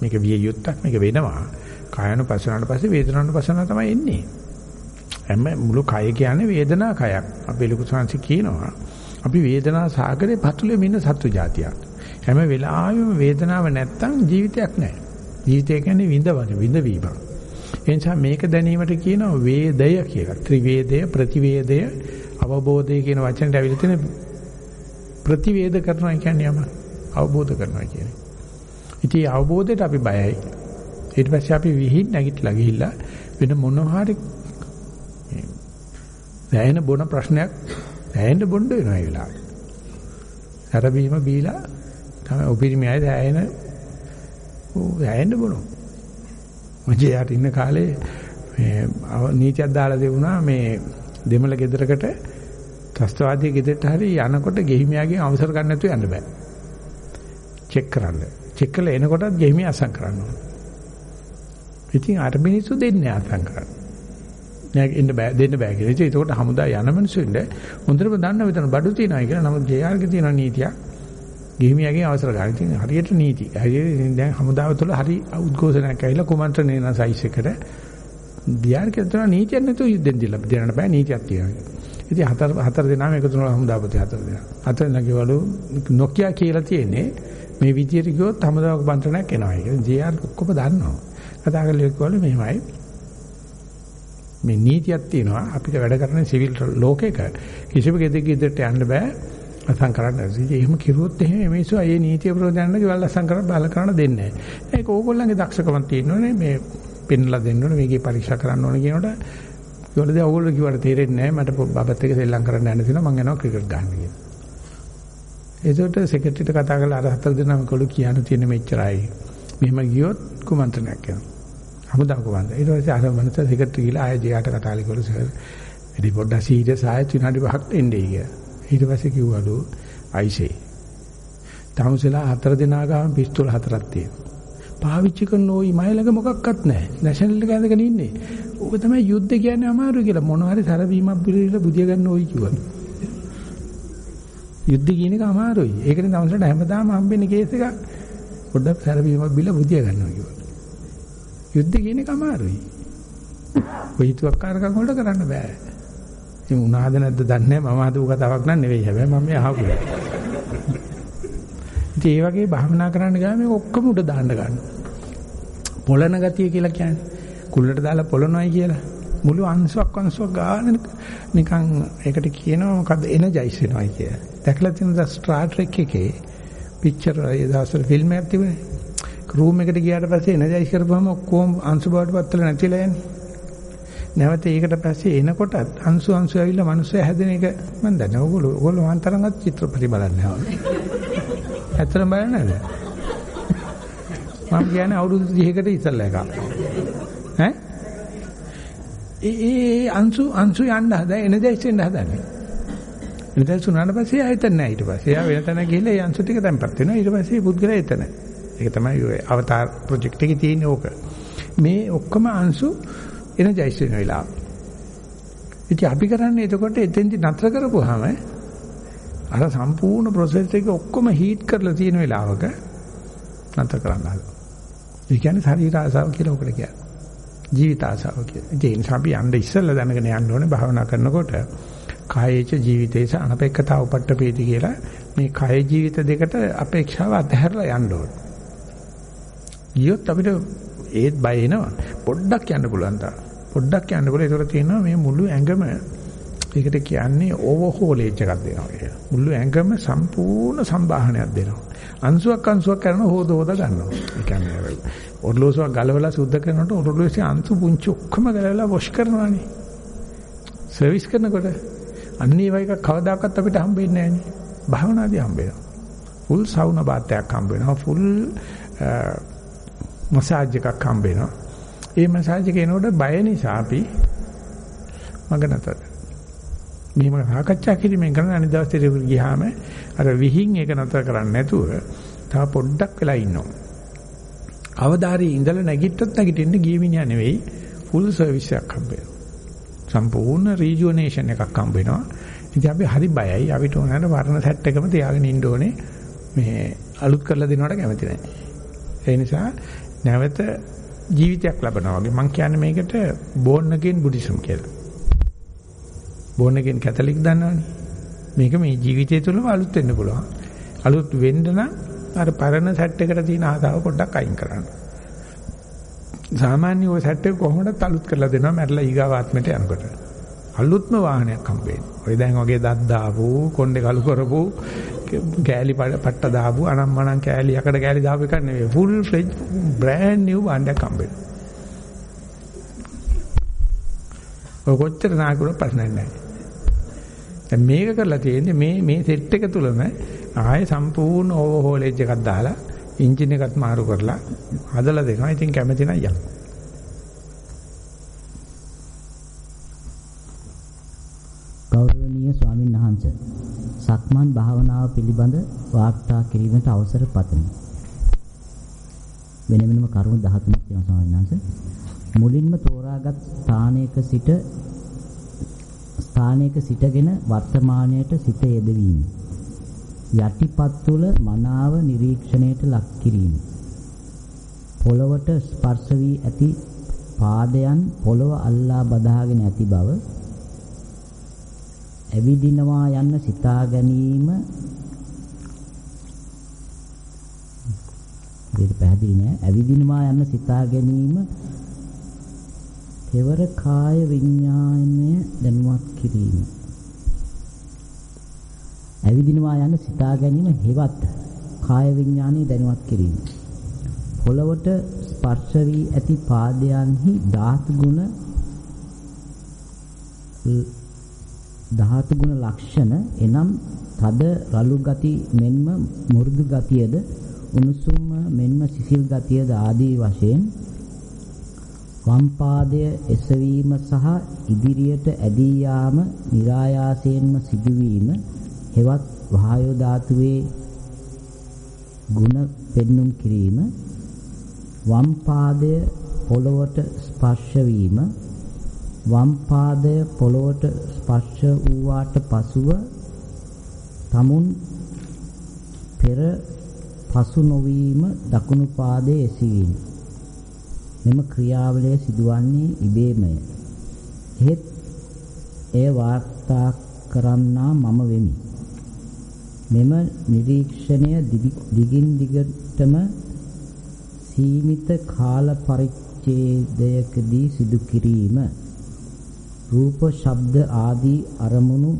Speaker 1: මේක විය යුත්තක් මේක වෙනවා. කායන පස්සනට පස්සේ වේදනාවට පස්සන තමයි එන්නේ. හැම මුළු කය කියන්නේ වේදනා කයක්. අපි ලොකු සංසි කියනවා. අපි වේදනා සාගරේ පතුලේ මින්න සත්තු జాතියක්. හැම වෙලාවෙම වේදනාව නැත්තම් ජීවිතයක් නැහැ. ජීවිතය කියන්නේ විඳවන විඳවීම. ඒ නිසා මේක දැනීමට කියනවා වේදය කියලා. ත්‍රිවේදය, ප්‍රතිවේදය, අවබෝධය කියන වචනට ඇවිල්ලා තියෙන ප්‍රතිවේද කරනවා කියන්නේ යම අවබෝධ කරනවා කියන්නේ. ඉතින් අවබෝධයට අපි බයයි. ඊට පස්සේ අපි විහිං නැගිටලා ගිහිල්ලා වෙන මොනවා හරි දැයෙන බොන ප්‍රශ්නයක් දැයෙන්න බොන්න වෙනවා ඒ වෙලාවට. සරබීම බීලා තමයි උපරිමයි දැයෙන ඕ දැයෙන්න බොනවා. මගේ යාට ඉන්න කාලේ මේ නීතියක් දාලා දෙවුණා මේ දෙමළ ගෙදරකට ත්‍ස්තවාදී ගෙදරට හරි යනකොට ගෙහිමියාගෙන් අවසර ගන්න නැතුව යන්න බෑ. චෙක් කරන්න. චෙක් කරලා එනකොටත් ගෙහිමිය අසං කරන්න ඕන. ඉතින් අර මිනිස්සු දෙන්නේ අසං කරන්න. නෑ එන්න බෑ දෙන්න බෑ කියලා. ඉතින් ඒකට හමුදා යන මිනිස්සුන්ට හොඳටම දන්න විතර බඩු තියනවා කියලා. නමුත් ජේආර්ගේ තියෙන නීතියක් ගෙහිමියාගෙන් අවසර ගන්න. ඉතින් හරියට නීති. හරියට දැන් හමුදාව තුළ හරි උද්ඝෝෂණයක් ඇවිල්ලා කුමන්ත්‍රණය වෙන සයිස් එකට ජේආර්ගේ තියෙන නීතියක් නැතුව යුද්ධෙන් දිලා දෙන්න බෑ නීතියක් තියෙනවා. ඉතින් හතර හතර දෙනාම එකතු වෙනවා හමුදාපති හතර දෙනා. හතර නැගිවලු නොකියා කියලා තියෙන්නේ මේ විදියට ගියොත් හමුදාවක බන්තරණයක් එනවා කියලා. ජේආර් ඔක්කොම දන්නවා. කතා කරලා කිව්වලු මෙහෙමයි. මේ නීතියක් තියෙනවා අපිට වැඩ කරන සිවිල් ලෝකයක කිසිම කෙනෙක් ඉදිරියට යන්න බෑ අසං කරන්න. ඉතින් එහෙම කිරුවොත් එහෙම මේසු අයේ නීතිය ප්‍රෝධයන්ට කිවල් අසං කරලා බල කරන්න දෙන්නේ නැහැ. ඒක ඕගොල්ලන්ගේ දක්ෂකමක් තියෙනවනේ මේ පෙන්ලා දෙන්න ඕනේ මේකේ පරීක්ෂා කරන්න ඕනේ කියනකොට ඒවලද ඕගොල්ලෝ කිව්වට තේරෙන්නේ නැහැ මට බබත් එක්ක සෙල්ලම් කරන්න යන්න තියෙනවා මම යනවා ක්‍රිකට් ගන්න කියලා. ඒකට සෙක්‍රටරියට කතා කරලා අර හතර දෙනාම කළු කියන්න තියෙන මෙච්චරයි. මෙහෙම ගියොත් කුමන්ත්‍රණයක් එනවා. හමුදා කුමන්ත්‍රණ. ඊට පස්සේ අර මනස සෙක්‍රටරි ගිහලා ආයෙ ජීයාට කතා කළු සර්. ඉතින් පොඩ්ඩක් සීරියස් ආයෙත් විනාඩි 5ක් එන්නේ කියලා. ඊට පස්සේ කිව්වලු අයිසේ. තමුසලා හතර දෙනා ගාම පිස්තෝල හතරක් තියෙනවා. පාවිච්චි කරන ওই මයිලක මොකක්වත් නැහැ. නැෂනල් එක ඇඳගෙන ඉන්නේ. ඕක තමයි යුද්ධ කියන්නේ අමාරු කියලා. මොන හරි සරවීමක් පිළිවිල බුදිය ගන්න ওই කිව්වලු. යුද්ධ කියන එක අමාරුයි. ඒකනේ තමුසලට හැමදාම හම්බෙන්නේ කේස් එකක්. පොඩ්ඩක් සරවීමක් බිල බුදිය ගන්නවා කිව්වලු. යුද්ධ කියන එක අමාරුයි. ඔය හිතුවක්කාරකම් වලට කරන්න බෑ. ඉතින් උනාද නැද්ද දන්නේ නැහැ. මම හදපු කතාවක් නන් නෙවෙයි. හැබැයි මම මේ අහපු. ඉතින් ඒ වගේ භාවනා කරන්න ගියාම මේ ඔක්කොම උඩ දාන්න ගන්නවා. පොළන ගතිය කියලා කියන්නේ. කුල්ලට දාලා පොළනොයි කියලා. මුළු අංශුවක් අංශුවක් ගන්න නිකන් ඒකට කියනවා මොකද්ද එනර්ජයිස් වෙනවා කියලා. දැකලා තියෙනද ස්ටාර් ට්‍රෙක් එකේ පික්චර් ඒ දවස්වල ෆිල්ම් එකක් තිබුණේ. රූම් එකට ගියාට පස්සේ එනර්ජයිස් කරපුවම ඔක්කොම අංශු බවට පත්වල නැතිලා යන්නේ. නැවත ඒකට පස්සේ එනකොටත් අංශු අංශු ඇවිල්ලා මිනිස්සු හැදෙන එක මම දන්නේ. ඕගොල්ලෝ ඕගොල්ලෝ මන් තරංගත් චිත්‍රපටි බලන්නේ නැහැ. ඇත්තටම බලන්නේ නැහැ. මම කියන්නේ අවුරුදු 30කට ඉස්සෙල්ලා එකක්. ඈ? ඒ ඒ අංශු අංශු යන්න හදා එනර්ජයිස් වෙන්න හදන්නේ. එනර්ජයිස් වුණාට පස්සේ ආයතන නැහැ ඊට පස්සේ. එයා වෙන තැනක ගිහලා ඒ අංශු ටික තැම්පත් වෙනවා. ඊට පස්සේ පුද්ගලයා එතන. ඒක තමයි ඔය අවතාර ප්‍රොජෙක්ට් එකේ තියෙන ඕක. මේ ඔක්කොම අංශු එනර්ජයිස් වෙන වෙලාව. ඉතින් අපි කරන්නේ එතකොට එතෙන්දි නතර කරපුවාම අර සම්පූර්ණ ප්‍රොසෙස් එක ඔක්කොම හීට් කරලා තියෙන වෙලාවක නතර කරන්න හදනවා. ඒ කියන්නේ ශරීර ආසාව කියලා ඔකට කියන්නේ. ජීවිත ආසාව කියලා. ඒ නිසා අපි යන්න ඉස්සෙල්ලා දැනගෙන යන්න ඕනේ භාවනා කරනකොට කායේච ජීවිතේස අනපේක්ෂතාව උපට්ඨපේති කියලා මේ කාය ජීවිත දෙකට අපේක්ෂාව අතහැරලා යන්න ඕනේ. ගියොත් අපිට ඒත් බය එනවා. පොඩ්ඩක් යන්න පුළුවන් තා. පොඩ්ඩක් යන්න පුළුවන්. ඒතර තියෙනවා මේ මුළු ඇඟම ඒකට කියන්නේ ඕවර්හෝල් එකක් දෙනවා කියලා. මුළු ඇඟම සම්පූර්ණ සම්බාහනයක් දෙනවා. අංශුවක් අංශුවක් කරන හොද හොද ගන්නවා. ඒ කියන්නේ ඔර්ලෝසුවක් ගලවලා සුද්ධ කරනකොට ඔර්ලෝසුවේ අංශු පුංචි ඔක්කොම ගලවලා වොෂ් කරනවානේ. සර්විස් කරනකොට අන්න ඒ වගේ එකක් කවදාකවත් අපිට හම්බෙන්නේ නැහනේ. භාවනාදී හම්බ වෙනවා. ෆුල් සවුනා බාත් එකක් හම්බ වෙනවා. ෆුල් මසාජ් එකක් හම්බ වෙනවා. ඒ මසාජ් එක එනකොට බය නිසා අපි මග නැතද. මෙහෙම සාකච්ඡා කිරීමෙන් කරන අනිත් දවසේ ගියාම අර විහිං එක නතර කරන්නේ නැතුව තව පොඩ්ඩක් වෙලා ඉන්නවා. අවදාරි ඉඳලා නැගිට්ටත් නැගිටින්න ගිය මිනිහා නෙවෙයි ෆුල් සර්විස් එකක් හම්බ වෙනවා. සම්පූර්ණ රීජුවනේෂන් එකක් හම්බ වෙනවා. ඉතින් අපි හරි බයයි. අපිට ඕනෑම වර්ණ සෙට් එකම තියාගෙන ඉන්න ඕනේ. මේ අලුත් කරලා දෙනවට කැමති නැහැ. ඒ නිසා නැවත ජීවිතයක් ලබනවා වගේ මම කියන්නේ මේකට born again buddhism කියලා. born again catholic දන්නවනේ. මේක මේ ජීවිතය තුළම අලුත් වෙන්න පුළුවන්. අලුත් වෙන්න නම් අර පරණ සෙට් එකට තියෙන ආසාව පොඩ්ඩක් අයින් කරන්න. සාමාන්‍ය ඔය සෙට් එක කොහොමද අලුත් කරලා දෙනවා මැරලා ඊගාව ආත්මයට යනකොට. අලුත්ම වාහනයක් හම්බෙන්නේ. ඔය දැන් වගේ දත් දාපු, කොණ්ඩේ කළු කරපු, කෑලි පට්ට දාපු, අනම්මනම් කෑලි යකඩ කෑලි දාපු එකක් නෙවෙයි. full fledged brand new භාණ්ඩයක් හම්බෙන්නේ. ඔය කොච්චර නායකුණු ප්‍රශ්නයක් නැහැ. දැන් මේක කරලා තියෙන්නේ මේ මේ සෙට් එක තුලම ආයේ සම්පූර්ණ ඕවර්හෝල් එකක් දාලා එන්ජින් එකත් මාරු කරලා හදලා දෙනවා. ඉතින් කැමති නම් යන්න.
Speaker 2: ගෞරවනීය ස්වාමීන් වහන්සේ සක්මන් භාවනාව පිළිබඳ වාර්තා කිරීමට අවසර පතමි. වෙන වෙනම කරුණු 13ක් තියෙනවා ස්වාමීන් වහන්සේ. මුලින්ම තෝරාගත් ස්ථානයක සිට ස්ථානයක සිටගෙන වර්තමානයට සිත යෙදවීම. යටිපත් තුල මනාව නිරීක්ෂණයට ලක් කිරීම. පොළවට ස්පර්ශ වී ඇති පාදයන් පොළව අල්ලා බදාගෙන ඇති බව ඇවිදිනවා යන්න සිතා ගැනීම. දෙක පැහැදිලි නෑ. ඇවිදිනවා යන්න සිතා ගැනීම. තෙවර කාය විඥානය දැනුවත් කිරීම. ඇවිදිනවා යන සිතා ගැනීම හෙවත් කාය විඥානය දැනුවත් කිරීම. පොළවට ස්පර්ශ වී ඇති පාදයන්හි ධාතු ගුණ ධාතු ගුණ ලක්ෂණ එනම් තද රළු ගති මෙන්ම මුරුදු ගතියද උණුසුම් මෙන්ම සිසිල් ගතියද ආදී වශයෙන් වම් පාදයේ එසවීම සහ ඉදිරියට ඇදී යාම નિરાයාසයෙන්ම සිදුවීම හෙවත් වායෝ ධාතුවේ ගුණ පෙන්눔 කිරීම වම් පාදයේ පොළවට ස්පර්ශ වීම වම් පාදය පොළවට ස්පර්ශ වූාට පසුව තමුන් පෙර පසු නොවීම දකුණු පාදයේ එසවීම මෙම ක්‍රියාවලිය සිදුවන්නේ ඉබේමය. එහෙත් එය වාර්තා කරන්නා මම වෙමි. මෙම නිරීක්ෂණය දිගින් දිගටම සීමිත කාල පරිච්ඡේදයකදී සිදු කිරීම රූප ශබ්ද ආදී අරමුණු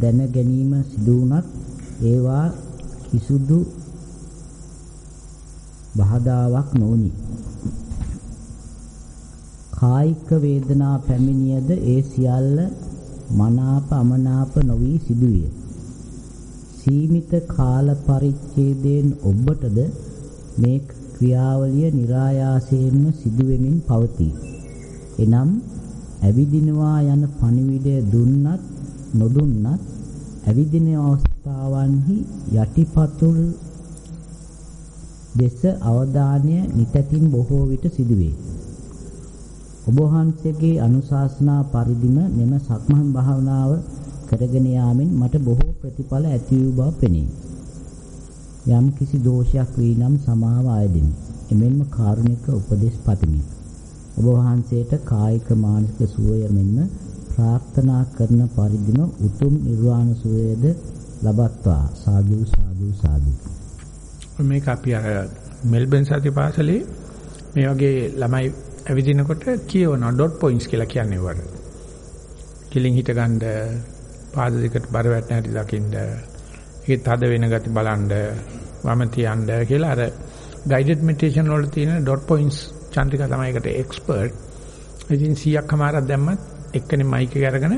Speaker 2: දැන ගැනීම සිදු වුණත් ඒවා කිසුදු බාධාවක් නොවනි කායික වේදනා පැමිණියද ඒ සියල්ල මනාප අමනාප නොවි සිදුවිය සීමිත කාල පරිච්ඡේදයෙන් ඔබටද මේ ක්‍රියාවලිය નિરાයාසයෙන්ම සිදුවෙමින් පවතී. එනම් ඇවිදිනවා යන පණිවිඩය දුන්නත් නොදුන්නත් ඇවිදින අවස්ථාවන්හි යටිපතුල් දෙස අවධානය නිතැතින් බොහෝ විට සිදුවේ. ඔබ වහන්සේගේ අනුශාසනා පරිදිම මෙම සක්මන් භාවනාව කරගෙන යාමෙන් මට බොහෝ ප්‍රතිඵල ඇති වූ බව පෙනේ. යම් කිසි දෝෂයක් වී නම් සමාව ආයදිමි. එමෙන්ම කාරුණික උපදෙස් පතමි. ඔබ වහන්සේට කායික මානසික සුවය මෙන්ම ප්‍රාර්ථනා කරන පරිදිම උතුම් නිර්වාණ සුවයද ලබත්වා සාදු සාදු සාදු.
Speaker 1: මේක අපි අර මෙල්බන් සතිපාසලේ මේ වගේ ළමයි ඇවිදිනකොට කියවන ඩොට් පොයින්ට්ස් කියලා කියන්නේ වර. කිලින් හිට ගන්න පාද දෙකට බර වැටෙන හැටි දකින්න ඒකේ තද වෙන ගති බලන්න වම තියන්න කියලා අර guided meditation වල තියෙන dot points චන්ද්‍රිකා තමයි ඒකට expert. ඉතින් 100ක් කමාරක් දැම්මත් එක්කනේ මයික් එක අරගෙන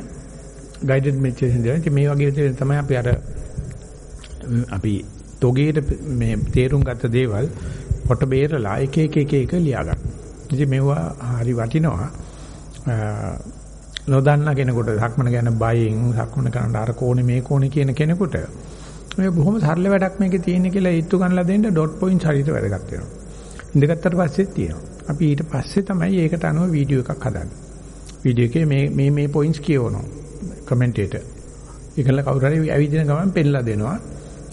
Speaker 1: guided meditation දෙනවා. ඉතින් මේ වගේ විදිහට තමයි අපි අර අපි තොගේට මේ තේරුම් ගත්ත දේවල් පොට බේරලා එක එක එක එක ලියා ගන්න. ඉතින් මේවා හරි වටිනවා. නොදන්න කෙනෙකුට සක්මන ගැන බයෙන් සක්මන කරන්න අර කෝණේ මේ කෝණේ කියන කෙනෙකුට මේ බොහොම සරල වැඩක් මේකේ තියෙන කියලා ඊටු ගන්නලා දෙන්න ඩොට් පොයින්ට් හරියට වැඩගත් වෙනවා. ඉඳගත්තට පස්සේ තියෙනවා. අපි ඊට පස්සේ තමයි ඒකට අනුව වීඩියෝ එකක් හදන්නේ. වීඩියෝ එකේ මේ මේ මේ පොයින්ට්ස් කියවනවා. කමෙන්ටේටර්. ඒකල කවුරු හරි ඇවිදින ගමන් පෙන්නලා දෙනවා.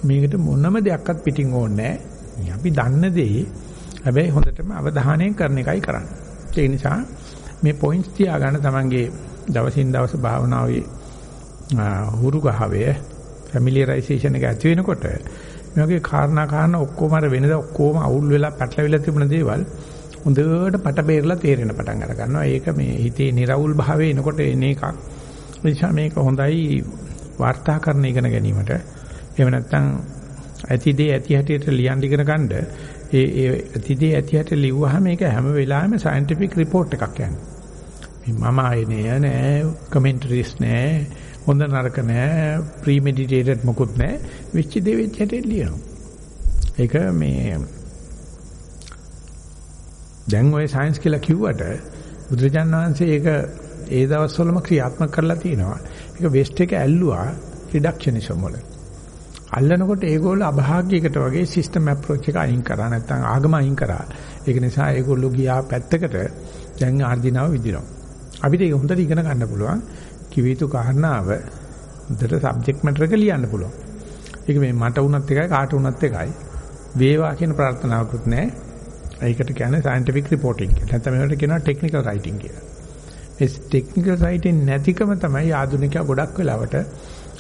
Speaker 1: මේකට මොනම දෙයක්වත් පිටින් ඕනේ නැහැ. අපි දන්න දේ හැබැයි හොඳටම අවධානයෙන් කරන එකයි කරන්නේ. ඒ නිසා මේ පොයින්ට්ස් තියාගන්න තමන්ගේ දවසින් දවස භාවනාවේ හුරු ගහවය ෆැමිලියරයිසේෂන් එක ඇති වෙනකොට මේ වගේ කාරණා කාරණා ඔක්කොම අර වෙනද ඔක්කොම අවුල් වෙලා පැටලවිලා තිබුණ දේවල් හොඳට පට බේරලා තේරෙන පටන් අර ගන්නවා. ඒක මේ හිතේ निराවුල් භාවයේ එනකොට එන එකක්. නිසා මේක හොඳයි වාර්තාකරණ ඉගෙන ගැනීමට. එහෙම නැත්නම් ඇතිදේ ඇති හැටියට ලියන්න ඉගෙන ගන්නද ඒ ඒ ඇතිදේ ඇති හැටියට ලිව්වහම මේක හැම වෙලාවෙම සයන්ටිෆික් රිපෝට් එකක් යනවා. මේ මම ආයේ නෑ කමෙන්ටරිස් නෑ හොඳ නරක නෑ ප්‍රීමෙඩිටේටඩ් මොකුත් නෑ වෙච්ච දේ වෙච්ච හැටි ලියනවා. ඒක මේ දැන් ඔය සයන්ස් කියලා කිව්වට බුදුරජාණන් වහන්සේ ඒක ඒ දවස්වලම ක්‍රියාත්මක කරලා තිනවා. ඒක වෙස්ට් එක ඇල්ලුවා රිඩක්ෂනිසම් වල. අල්ලනකොට ඒගොල්ලෝ අභාග්‍යයකට වගේ සිස්ටම් අප්‍රෝච් එක අයින් කරා නැත්නම් ආගම අයින් කරා. ඒක නිසා ඒගොල්ලෝ ගියා පැත්තකට දැන් ආර්දිනාව විදිනවා. අපිට ඒක හොඳට ඉගෙන ගන්න පුළුවන්. කිවිතු කාරණාව හොඳට සබ්ජෙක්ට් මැටර් එක ලියන්න පුළුවන්. ඒක මේ මට වුණත් එකයි කාට වුණත් එකයි. වේවා කියන ප්‍රාර්ථනාවකුත් නැහැ. ඒකට කියන්නේ සයන්ටිෆික් රිපෝටිං කියලා. නැත්නම් මේකට කියනවා ටෙක්නිකල් රයිටිං කියලා. ඒ ටෙක්නිකල් රයිටිං නැතිකම තමයි ආධුනිකයා ගොඩක් වෙලාවට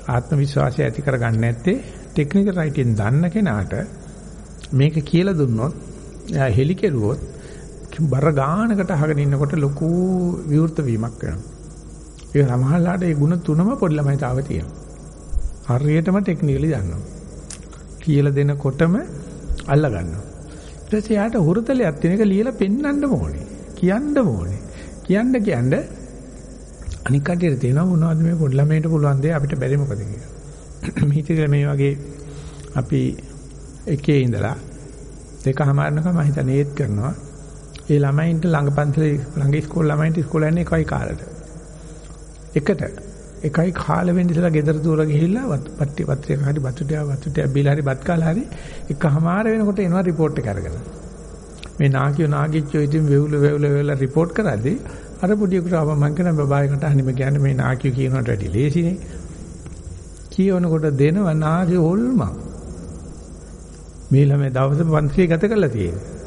Speaker 1: ආත්ම විශ්වාසය ඇති කරගන්න නැත්තේ ටෙක්නිකල් රයිටිං දන්න කෙනාට මේක කියලා දුන්නොත් එයා හෙලි කෙරුවොත් බර ගානකට අහගෙන ඉන්නකොට ලොකු විවෘත වීමක් වෙනවා. ඒක සමහරලාට ඒ ಗುಣ තුනම පොඩි ළමයි තාව තියෙනවා. හරියටම ටෙක්නිකලි දන්නවා. කියලා දෙනකොටම අල්ල ගන්නවා. ඊට පස්සේ යාට හුරුතලයක් තියෙන එක ලියලා පෙන්වන්න ඕනේ. කියන්න ඕනේ. කියන්න කියන්න අනික් කටියට තේනවා මොනවද මේ පොඩි ළමයට පුළුවන් දේ අපිට බැරි මොකද කියලා. මිහිතිර මේ වගේ අපි එකේ ඉඳලා දෙකමාරනකම මම හිතන්නේ ඒත් කරනවා. ඒ ළමයින්ට ළඟ පන්සලේ ළඟ ඉස්කෝල ළමයින්ට ඉස්කෝල යන්නේ එකයි කාලට. එකට එකයි කාල වෙන්න ඉස්සලා ගෙදර දුර ගිහිල්ලා පට්ටි පත්‍රයක් හරි බතුටිය බතුටිය බීලා හරි බත් කාලා හරි එකමාර වෙනකොට එනවා report එක අරගෙන. මේ නාකියෝ නාගිච්චෝ ඉතින් වෙවුල වෙවුල වෙවුල report කරද්දී අර පොඩියෙකුට ආව මං කියන බබායකට අනිම කියන්නේ මේ නාකියෝ කියනකට වැඩි ලේසිනේ. කියවනකොට දෙනව නාකියෝ හොල්ම. මේ ළමයි දවස් පන්සිය ගත කරලා තියෙන්නේ.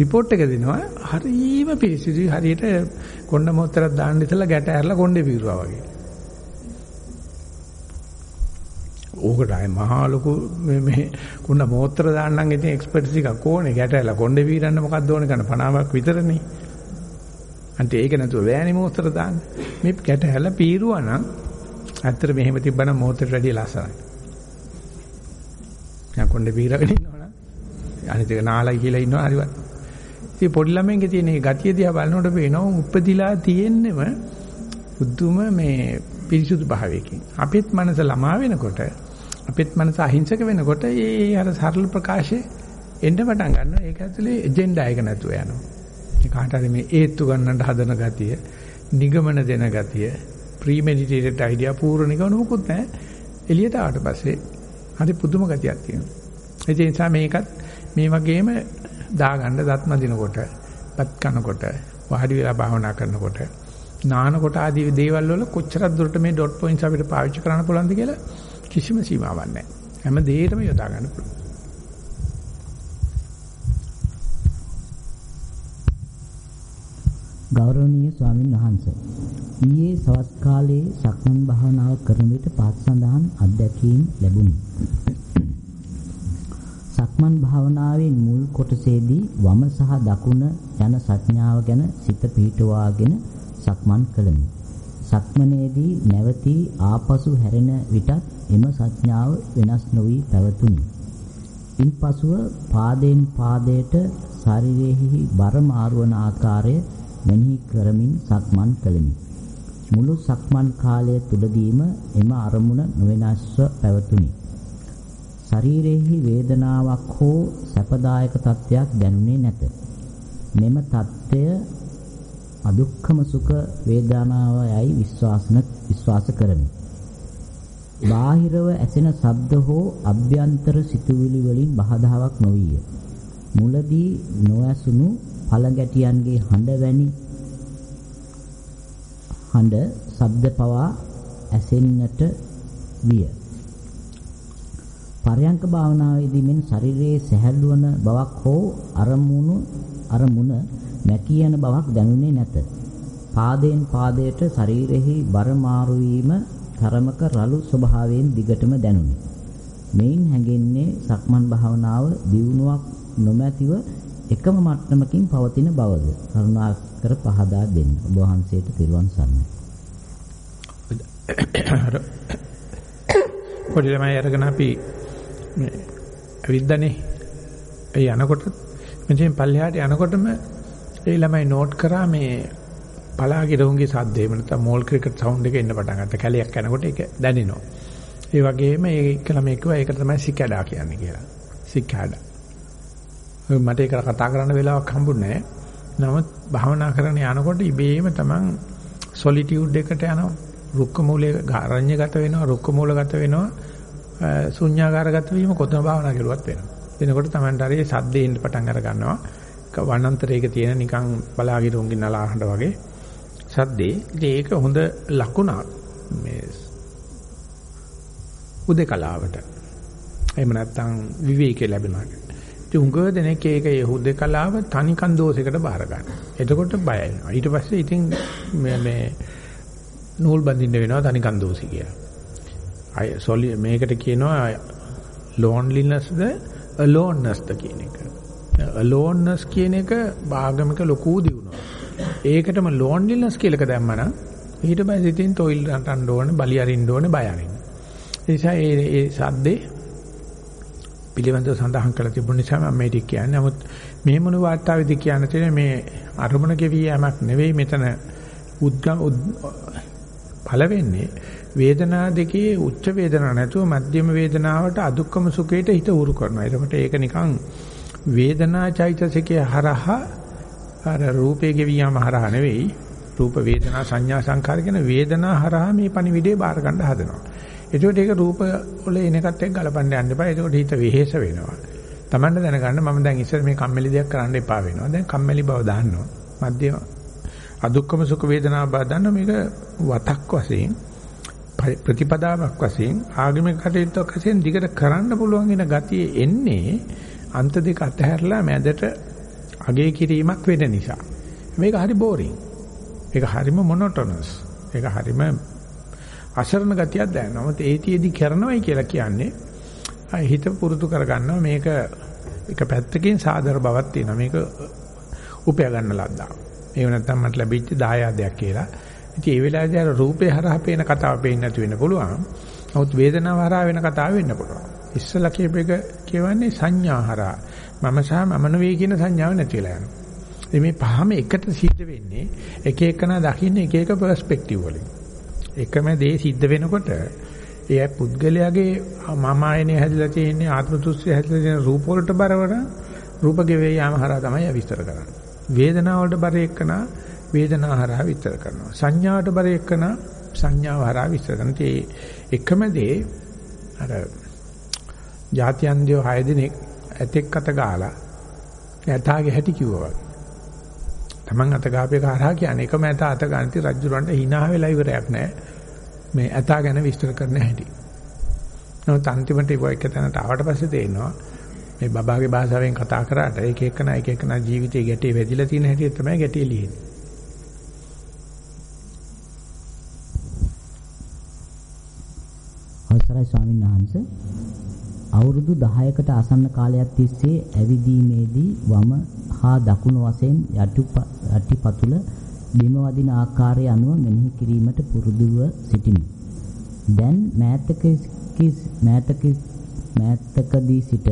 Speaker 1: report එක දෙනවා හරිම පිළිසිදු හරියට කොණ්ඩ මොහොතරක් දාන්න ඉතලා ගැට ඇරලා කොණ්ඩේ පිරුවා වගේ. ඕකට අය මහා ලොකු මේ මේ කොණ්ඩ මොහොතර දාන්නම් ඉතින් එක්ස්පර්ට්ස් එකක් ඕනේ ගැට ඇරලා කොණ්ඩේ පිරන්න මොකක්ද ඕනේ කරන 50ක් විතරනේ. අන්ට ඒක නැතුව බෑනේ මොහොතර දාන්න. මේ ගැට ඇරලා පීරුවා නම් ඇත්තට මෙහෙම තිබ්බනම් මොහොතට වැඩිය ලස්සනයි. දැන් කොණ්ඩේ පීරගෙන ඉන්නවනම් අනිත් එක නාලයි කියලා ඉන්නවා හරිවත්. ඉතින් පොඩි ළමයින්ගේ තියෙන මේ ගතිය දිහා බලනකොට පේනවා උපදිලා තියෙන්නෙම බුදුම මේ පිරිසුදු භාවයකින්. අපිත් මනස ළමා වෙනකොට අපිත් මනස අහිංසක වෙනකොට ඒ අර සරල ප්‍රකාශයේ එන්න පටන් ගන්නවා. ඒක ඇතුලේ එජෙන්ඩා එක නැතුව යනවා. ඒ කාට හරි මේ ඒත්තු ගන්නට හදන ගතිය, නිගමන දෙන ගතිය, ප්‍රීමෙඩිටේටඩ් අයිඩියා පූර්ණ නිගමන මොකුත් නැහැ. එළියට ආවට පස්සේ හරි පුදුම ගතියක් තියෙනවා. ඒ නිසා මේකත් මේ වගේම දාගන්න දත් මදිනකොට, පත් කනකොට, වාඩි වෙලා භාවනා කරනකොට, නානකොට ආදී දේවල් වල කොච්චරක් දුරට මේ ඩොට් පොයින්ට්ස් අපිට පාවිච්චි කරන්න පුළුවන්ද කියලා කිසිම සීමාවක් නැහැ. හැම දෙයකම යොදා ගන්න පුළුවන්.
Speaker 2: ගෞරවනීය ස්වාමින් වහන්සේ ඊයේ සවස් කාලයේ සක්මන් භාවනාව කරන විට පාත් සඳහන් අත්දැකීම් ලැබුණි. සක්මන් භාවනාවේ මුල් කොටසේදී වම සහ දකුණ යන සංඥාව ගැන සිත පිහිටුවාගෙන සක්මන් කළමි. සක්මනේදී නැවතී ආපසු හැරෙන විටත් එම සංඥාව වෙනස් නොවි පැවතුණි. ඉන්පසුව පාදයෙන් පාදයට ශරීරයෙහි බර මාරුවන ආකාරය මෙනෙහි කරමින් සක්මන් කළෙමි. මුළු සක්මන් කාලය තුලදීම එම අරමුණ නොවෙනස්ව පැවතුණි. ශරීරයෙහි වේදනාවක් හෝ සැපදායක තත්ත්වයක් දැනුනේ නැත. මෙම தත්ත්වය අදුක්ඛම සුඛ වේදනාවයයි විශ්වාසන විශ්වාස කරමි. බාහිරව ඇසෙන ශබ්ද හෝ අභ්‍යන්තර සිතුවිලි වලින් බාධාවක් නොවිය. මුලදී නොඇසුණු පළගැටියන්ගේ හඬ වැනි හඬ ශබ්ද පවා ඇසෙන්නට විය. පරයන්ක භාවනාවේදී මෙන් ශරීරයේ සැහැල්ලු වන බවක් හෝ අරමුණු අරමුණ නැකී යන බවක් දැනුනේ නැත. පාදයෙන් පාදයට ශරීරෙහි බර මාරු වීම තරමක රළු ස්වභාවයෙන් දිගටම දැනුනි. මෙයින් හැඟෙන්නේ සක්මන් භාවනාව දියුණුවක් නොමැතිව එකම මට්ටමකින් පවතින බවද කරුණාකර පහදා දෙන්න. ඔබ වහන්සේට පිරුවන් සරණයි.
Speaker 1: පොඩි ළමයි අරගෙන අපි මේ අවිද්දනේ ඒ යනකොට මෙතෙන් පල්ලෙහාට යනකොටම ඒ ළමයි නෝට් කරා මේ පලාගේ රවුන්ගේ සද්දේ එහෙම නැත්නම් මෝල් ක්‍රිකට් සවුන්ඩ් එක එන්න පටන් ගත්තා. කැලයක් යනකොට ඒක දැනෙනවා. ඒ වගේම ඒක ළමයි කිව්වා ඒක තමයි සිකඩා කියන්නේ කියලා. සිකඩා. මට ඒක කතා කරන්න වෙලාවක් හම්බුනේ නැහැ. නමුත් භාවනා කරන යනකොට ඉබේම තමන් සොලිටියුඩ් එකට යනවා. රුක්ක මූලයේ අරඤ්‍යගත වෙනවා, රුක්ක මූලගත වෙනවා, ශුන්‍යාකාරගත වීම කොතන භාවනා කරුවත් වෙනවා. එනකොට තමන්ට හරිය සද්දේ එන්න පටන් අර ගන්නවා. වනාන්තරයක තියෙන නිකන් බලාගෙන උන්ගේ නලාහඬ වගේ සද්දේ. ඉතින් ඒක හොඳ ලකුණක් මේ උදේකලාවට. එහෙම නැත්නම් විවේකී ලැබෙනවා. ඉතින් උඟ දෙනෙක් ඒක යහුදකලාව තනිකන් දෝෂයකට බාර ගන්න. එතකොට බය වෙනවා. ඊට පස්සේ ඉතින් මේ මේ නූල් බඳින්න වෙනවා තනිකන් දෝෂي කියලා. අය සොලි මේකට කියනවා loneliness ද aloneness ද කියන එක. aloneness කියන එක භාගමික ලොකු දියුණුවක්. ඒකටම loneliness කියලා එක දැම්මනම් ඊට පස්සේ ඉතින් toil රටන්න ඕනේ, බලි අරින්න ඕනේ, බය අරින්න. ඒ නිසා ඒ ඒ සද්දේ පිළිබඳව සඳහන් කරලා තිබුණ නිසා මම මේක කියන්නේ. නමුත් මේ මොන වාර්තාවේදී කියන්න තියෙන්නේ මේ අරමුණ ගෙවි යෑමක් නෙවෙයි මෙතන උද්ගම පළ වෙන්නේ වේදනා දෙකේ උච්ච වේදනා නැතුව මධ්‍යම වේදනාවට අදුක්කම සුඛයට හිත උරු කරනවා. එතකොට ඒක නිකන් වේදනා චෛතසිකයේ හරහා අර රූපේ ගෙවියාම හරහා නෙවෙයි රූප වේදනා සංඥා සංකාර කියන වේදනා හරහා මේ පණිවිඩේ බාර ගන්න හදනවා. එතකොට ඒක රූප වල එන එකත් එක්ක ගලපන්න යන්න එපා. එතකොට හිත වෙහෙස වෙනවා. Tamanne දැනගන්න මම දැන් ඉස්සර මේ කම්මැලි දෙයක් කරන්න එපා වෙනවා. දැන් කම්මැලි බව දාන්නවා. මධ්‍යම අදුක්කම සුඛ වේදනාව බව දාන්න මේක වතක් වශයෙන් ප්‍රතිපදාවක් වශයෙන් ආගමික කටයුත්තක් වශයෙන් දිගට කරන්න පුළුවන් වෙන ගතිය එන්නේ අන්ත දෙක අතහැරලා මැදට අගේ කිරීමක් වෙන නිසා. මේක හරි බෝරින්. ඒක හරිම මොනොටොනස්. ඒක හරිම අසරණ ගතියක් දැනෙනවා. මොකද ඒතියෙදි කරනවයි කියලා කියන්නේ හිත පුරුදු කරගන්නවා මේක එක පැත්තකින් සාදර බවක් තියෙනවා. මේක උපය ගන්න ලද්දා. ඒක නැත්තම් මට ලැබිච්ච දායාදයක් කියලා. ඉතින් ඒ වෙලාවේදී අර රූපේ හරහා පේන කතාව පේන්නේ නැති වෙන්න පුළුවන්. නමුත් වේදනාව හරහා වෙන කතාව වෙන්න පුළුවන්. ඉස්සලා කියපේක කියවන්නේ සංඥා හරහා. මම සහ මම නෙවෙයි කියන සංඥාව නැති වෙලා යනවා. මේ පහම එකට සිද්ධ වෙන්නේ එක එකනා දකින්න එක එක පර්ස්පෙක්ටිව් වලින්. එකම දේ සිද්ධ වෙනකොට ඒ පුද්ගලයාගේ මම ආයනේ හැදිලා තියෙන්නේ ආත්ම තුස්සිය හැදිලා තියෙන රූප වලට බරවන රූප ගෙවේ යාම හරහා තමයි විස්තර කරන්නේ. වේදනාව වලට බර එක්කන වේදනාව හරහා විස්තර කරනවා. සංඥාවට බර එක්කන සංඥාව හරහා විස්තර කරනවා. ඒ එකම දේ අර જાතියන්දියෝ 6 දිනක් ඇතෙක් අත ගාලා ඇතාගේ හැටි කිව්වා වගේ. Taman අත ගාපේ කරා කියන්නේ එකම ඇත අත ගන්නති රජුරන්ට hina වෙලා ඉවරයක් නැහැ. මේ ඇතා ගැන විස්තර කරන්න හැටි. නමුත් අන්තිමට ඒක එක තැනට ආවට පස්සේ තේරෙනවා මේ බබාගේ භාෂාවෙන් කතා කරාට එක එකන එක එකන ජීවිතේ ගැටේ වැදිලා තියෙන හැටි තමයි ගැටේ ලියන්නේ.
Speaker 2: අවසරයි ස්වාමීන් වහන්සේ අවුරුදු 10කට ආසන්න කාලයක් තිස්සේ ඇවිදීමේදී වම හා දකුණු වශයෙන් යටිපතුල බිම වදින ආකාරය අනුව මෙනෙහි කිරීමට පුරුදුව සිටිමි. දැන් මෑතක මෑතක මෑතකදී සිට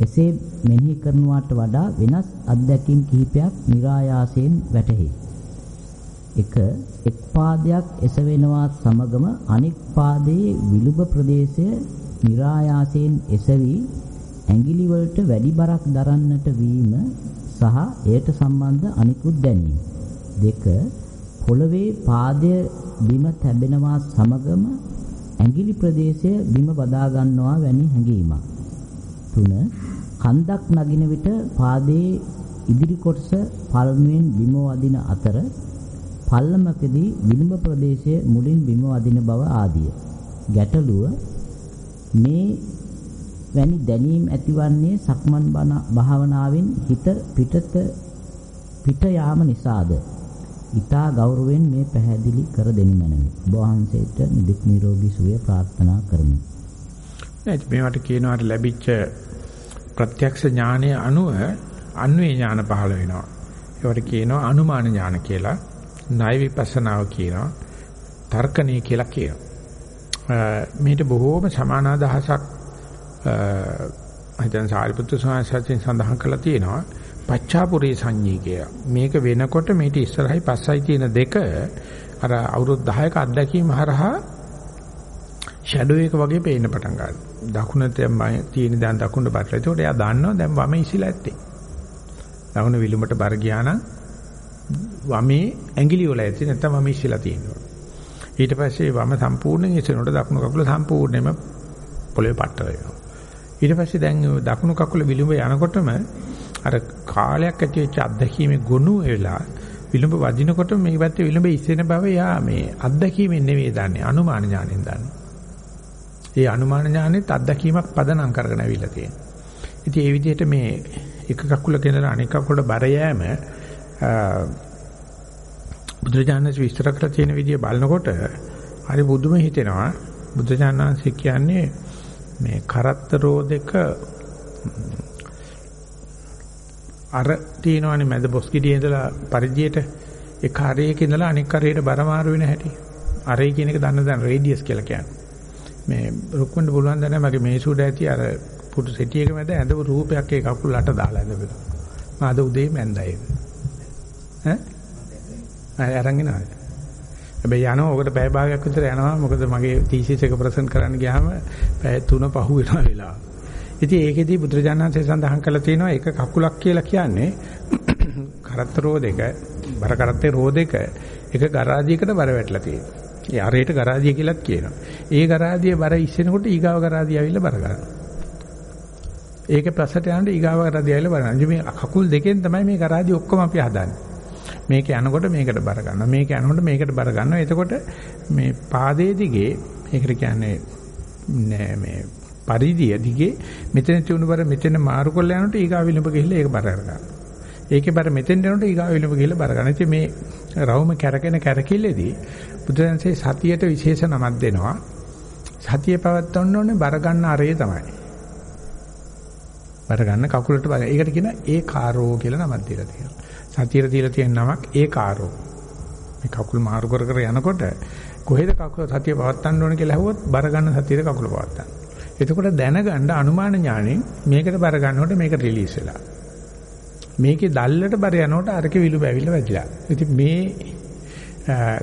Speaker 2: එසේ මෙනෙහි කරනවාට වඩා වෙනස් අත්දැකීම් කිහිපයක් નિરાයාසයෙන් වැටහි. 1. එක් පාදයක් එසවෙනවා සමගම අනෙක් පාදයේ විලුඹ ප්‍රදේශය નિરાයාසයෙන් එසවි ඇඟිලි වලට වැඩි බරක් දරන්නට වීම සහ එයට සම්බන්ධ අනිකුත් දැනීම්. 2. පොළවේ පාදය බිම තැබෙනවා සමගම ඇඟිලි ප්‍රදේශය බිම බදා ගන්නවා වැනි හැඟීමක්. 3 කන්දක් නගින විට පාදයේ ඉදිරි කොටස පළමුවෙන් බිම වදින අතර පල්ලමකදී විලුඹ ප්‍රදේශය මුලින් බිම වදින බව ආදිය. ගැටලුව මේ වැනි දැනීම් ඇතිවන්නේ සක්මන් භාවනාවෙන් හිත පිටත පිට යාම නිසාද? ඊතා ගෞරවයෙන් මේ පැහැදිලි කර දෙනු මැනවි. වහන්සේට නිදුක් නිරෝගී සුවය ප්‍රාර්ථනා කරමි.
Speaker 1: නැත් මේවට කියනවාට ලැබිච්ච ප්‍රත්‍යක්ෂ ඥානයේ අනුව අන්වේ ඥාන පහළ වෙනවා. ඒවට කියනවා අනුමාන ඥාන කියලා. ණය විපස්සනාව කියනවා. තර්කණී කියලා කියනවා. මේට බොහෝම සමාන අදහසක් අහජන් සාරිපුත්‍ර ස්වාමීන් සඳහන් කළා තියෙනවා. පච්චාපුරේ සංඤීකය. මේක වෙනකොට මේට ඉස්සරහයි පස්සයි තියෙන දෙක අර අවුරුදු 10ක අත්දැකීම හරහා ෂැඩෝ එක වගේ පේන්න පටන් ගන්නවා. දකුණ තියෙන දැන් දකුණට බරලා. ඒකට එයා දන්නවා දැන් වම ඉසිලා ඇත්තේ. දකුණ විලුඹට බර ගියා නම් වමේ ඇඟිලි වල ඇති නැත්නම් වම ඉසිලා තියෙනවා. ඊට පස්සේ වම සම්පූර්ණයෙන් ඉසෙනකොට දකුණු කකුල සම්පූර්ණයෙන්ම පොළවේ පට්ට වෙනවා. ඊට පස්සේ දැන් දකුණු කකුල විලුඹ යනකොටම අර කාලයක් ඇති වෙච්ච අත්දැකීමේ ගොනු වෙලා විලුඹ වදිනකොට මේ පැත්තේ විලුඹ ඉස්සෙන බව යා මේ අත්දැකීමෙන් නෙවෙයි දන්නේ අනුමාන ඥාණයෙන් දන්නේ. ඒ අනුමාන ඥානෙත් අත්දැකීමක් පදනම් කරගෙන අවිල්ලා තියෙනවා. ඉතින් ඒ විදිහට මේ එක කකුලක ඉඳලා අනෙක් කකුලට බර යෑම බුදුරජාණන් විස්තර කරලා තියෙන විදිය බලනකොට හරි බුදුම හිතෙනවා බුදුරජාණන් කියන්නේ මේ කරත්ත රෝදක අර තියෙනවානේ මැද බොස් ගෙඩියේ ඉඳලා පරිධියට එක හරයක ඉඳලා අනෙක් හරයට බර මාරු වෙන හැටි. අරේ කියන එක දන්න දැන් රේඩියස් කියලා කියන්නේ. මේ රුක්මන්න පුළුවන් දැන මගේ මේසුඩ ඇති අර පුටු සෙටියක මැද ඇඳපු රූපයක් ඒ කකුල අට දාලා ඇඳපු. මම අද උදේ මැන්දයි. ඈ? ආය අරන් එනවා. හැබැයි යනවා ඔකට පැය භාගයක් විතර යනවා මොකද මගේ තීසිස් එක ප්‍රසන්ට් කරන්න ගියාම පැය 3 පහ වෙනවා වෙලාව. ඉතින් ඒකෙදී බුදුරජාණන්සේ සඳහන් කළා තියෙනවා එක කකුලක් කියලා කියන්නේ කරත්ත රෝදෙක බර කරත්තේ රෝදෙක එක ගරාදියකට බර වැටලා තියෙනවා. ඒ අරේට ගරාදිය කියලාත් කියනවා. ඒ ගරාදිය බර ඉස්සෙනකොට ඊගාව ගරාදිය ඇවිල්ලා බර ගන්නවා. ඒක පස්සට යනකොට ඊගාව ගරාදිය ඇවිල්ලා බර ගන්නවා. මේ කකුල් දෙකෙන් තමයි මේ ගරාදිය ඔක්කොම අපි හදන්නේ. මේක යනකොට මේකට බර ගන්නවා. මේක යනකොට මේකට බර ගන්නවා. එතකොට මේ පාදයේ දිගේ ඒකට කියන්නේ නෑ මේ පරිධිය දිගේ මෙතන තියුණු බර මෙතන මාරු කරලා යනකොට ඊගා විලුඹ ගිහිල්ලා ඒක බර ගන්නවා. ඒකේ බර මෙතෙන් යනකොට ඊගා විලුඹ ගිහිල්ලා බර ගන්නවා. ඉතින් මේ රවුම කැරකෙන කැරකිල්ලේදී බුදුරජාණන්සේ සතියට විශේෂ නමක් දෙනවා. සතිය පවත්වන්න ඕනේ බර ගන්න අරේ තමයි. බර ගන්න කකුලට බර. ඒකට කියන ඒකාරෝ කියලා නමක් දීලා තියෙනවා. සතියට දීලා තියෙන නමක් ඒකාරෝ. මේ කකුල් මාරු කර කර යනකොට කොහෙද කකුල සතිය පවත්වන්න ඕනේ කියලා අහුවොත් බර ගන්න සතියට කකුල පවත්වන්න. එතකොට දැනගන්න අනුමාන ඥාණයෙන් මේකට බර ගන්නකොට මේක රිලීස් වෙලා. මේකේ දැල්ලට බර යනකොට අරකේ විලු බැවිලා වැදිලා. ඉතින් මේ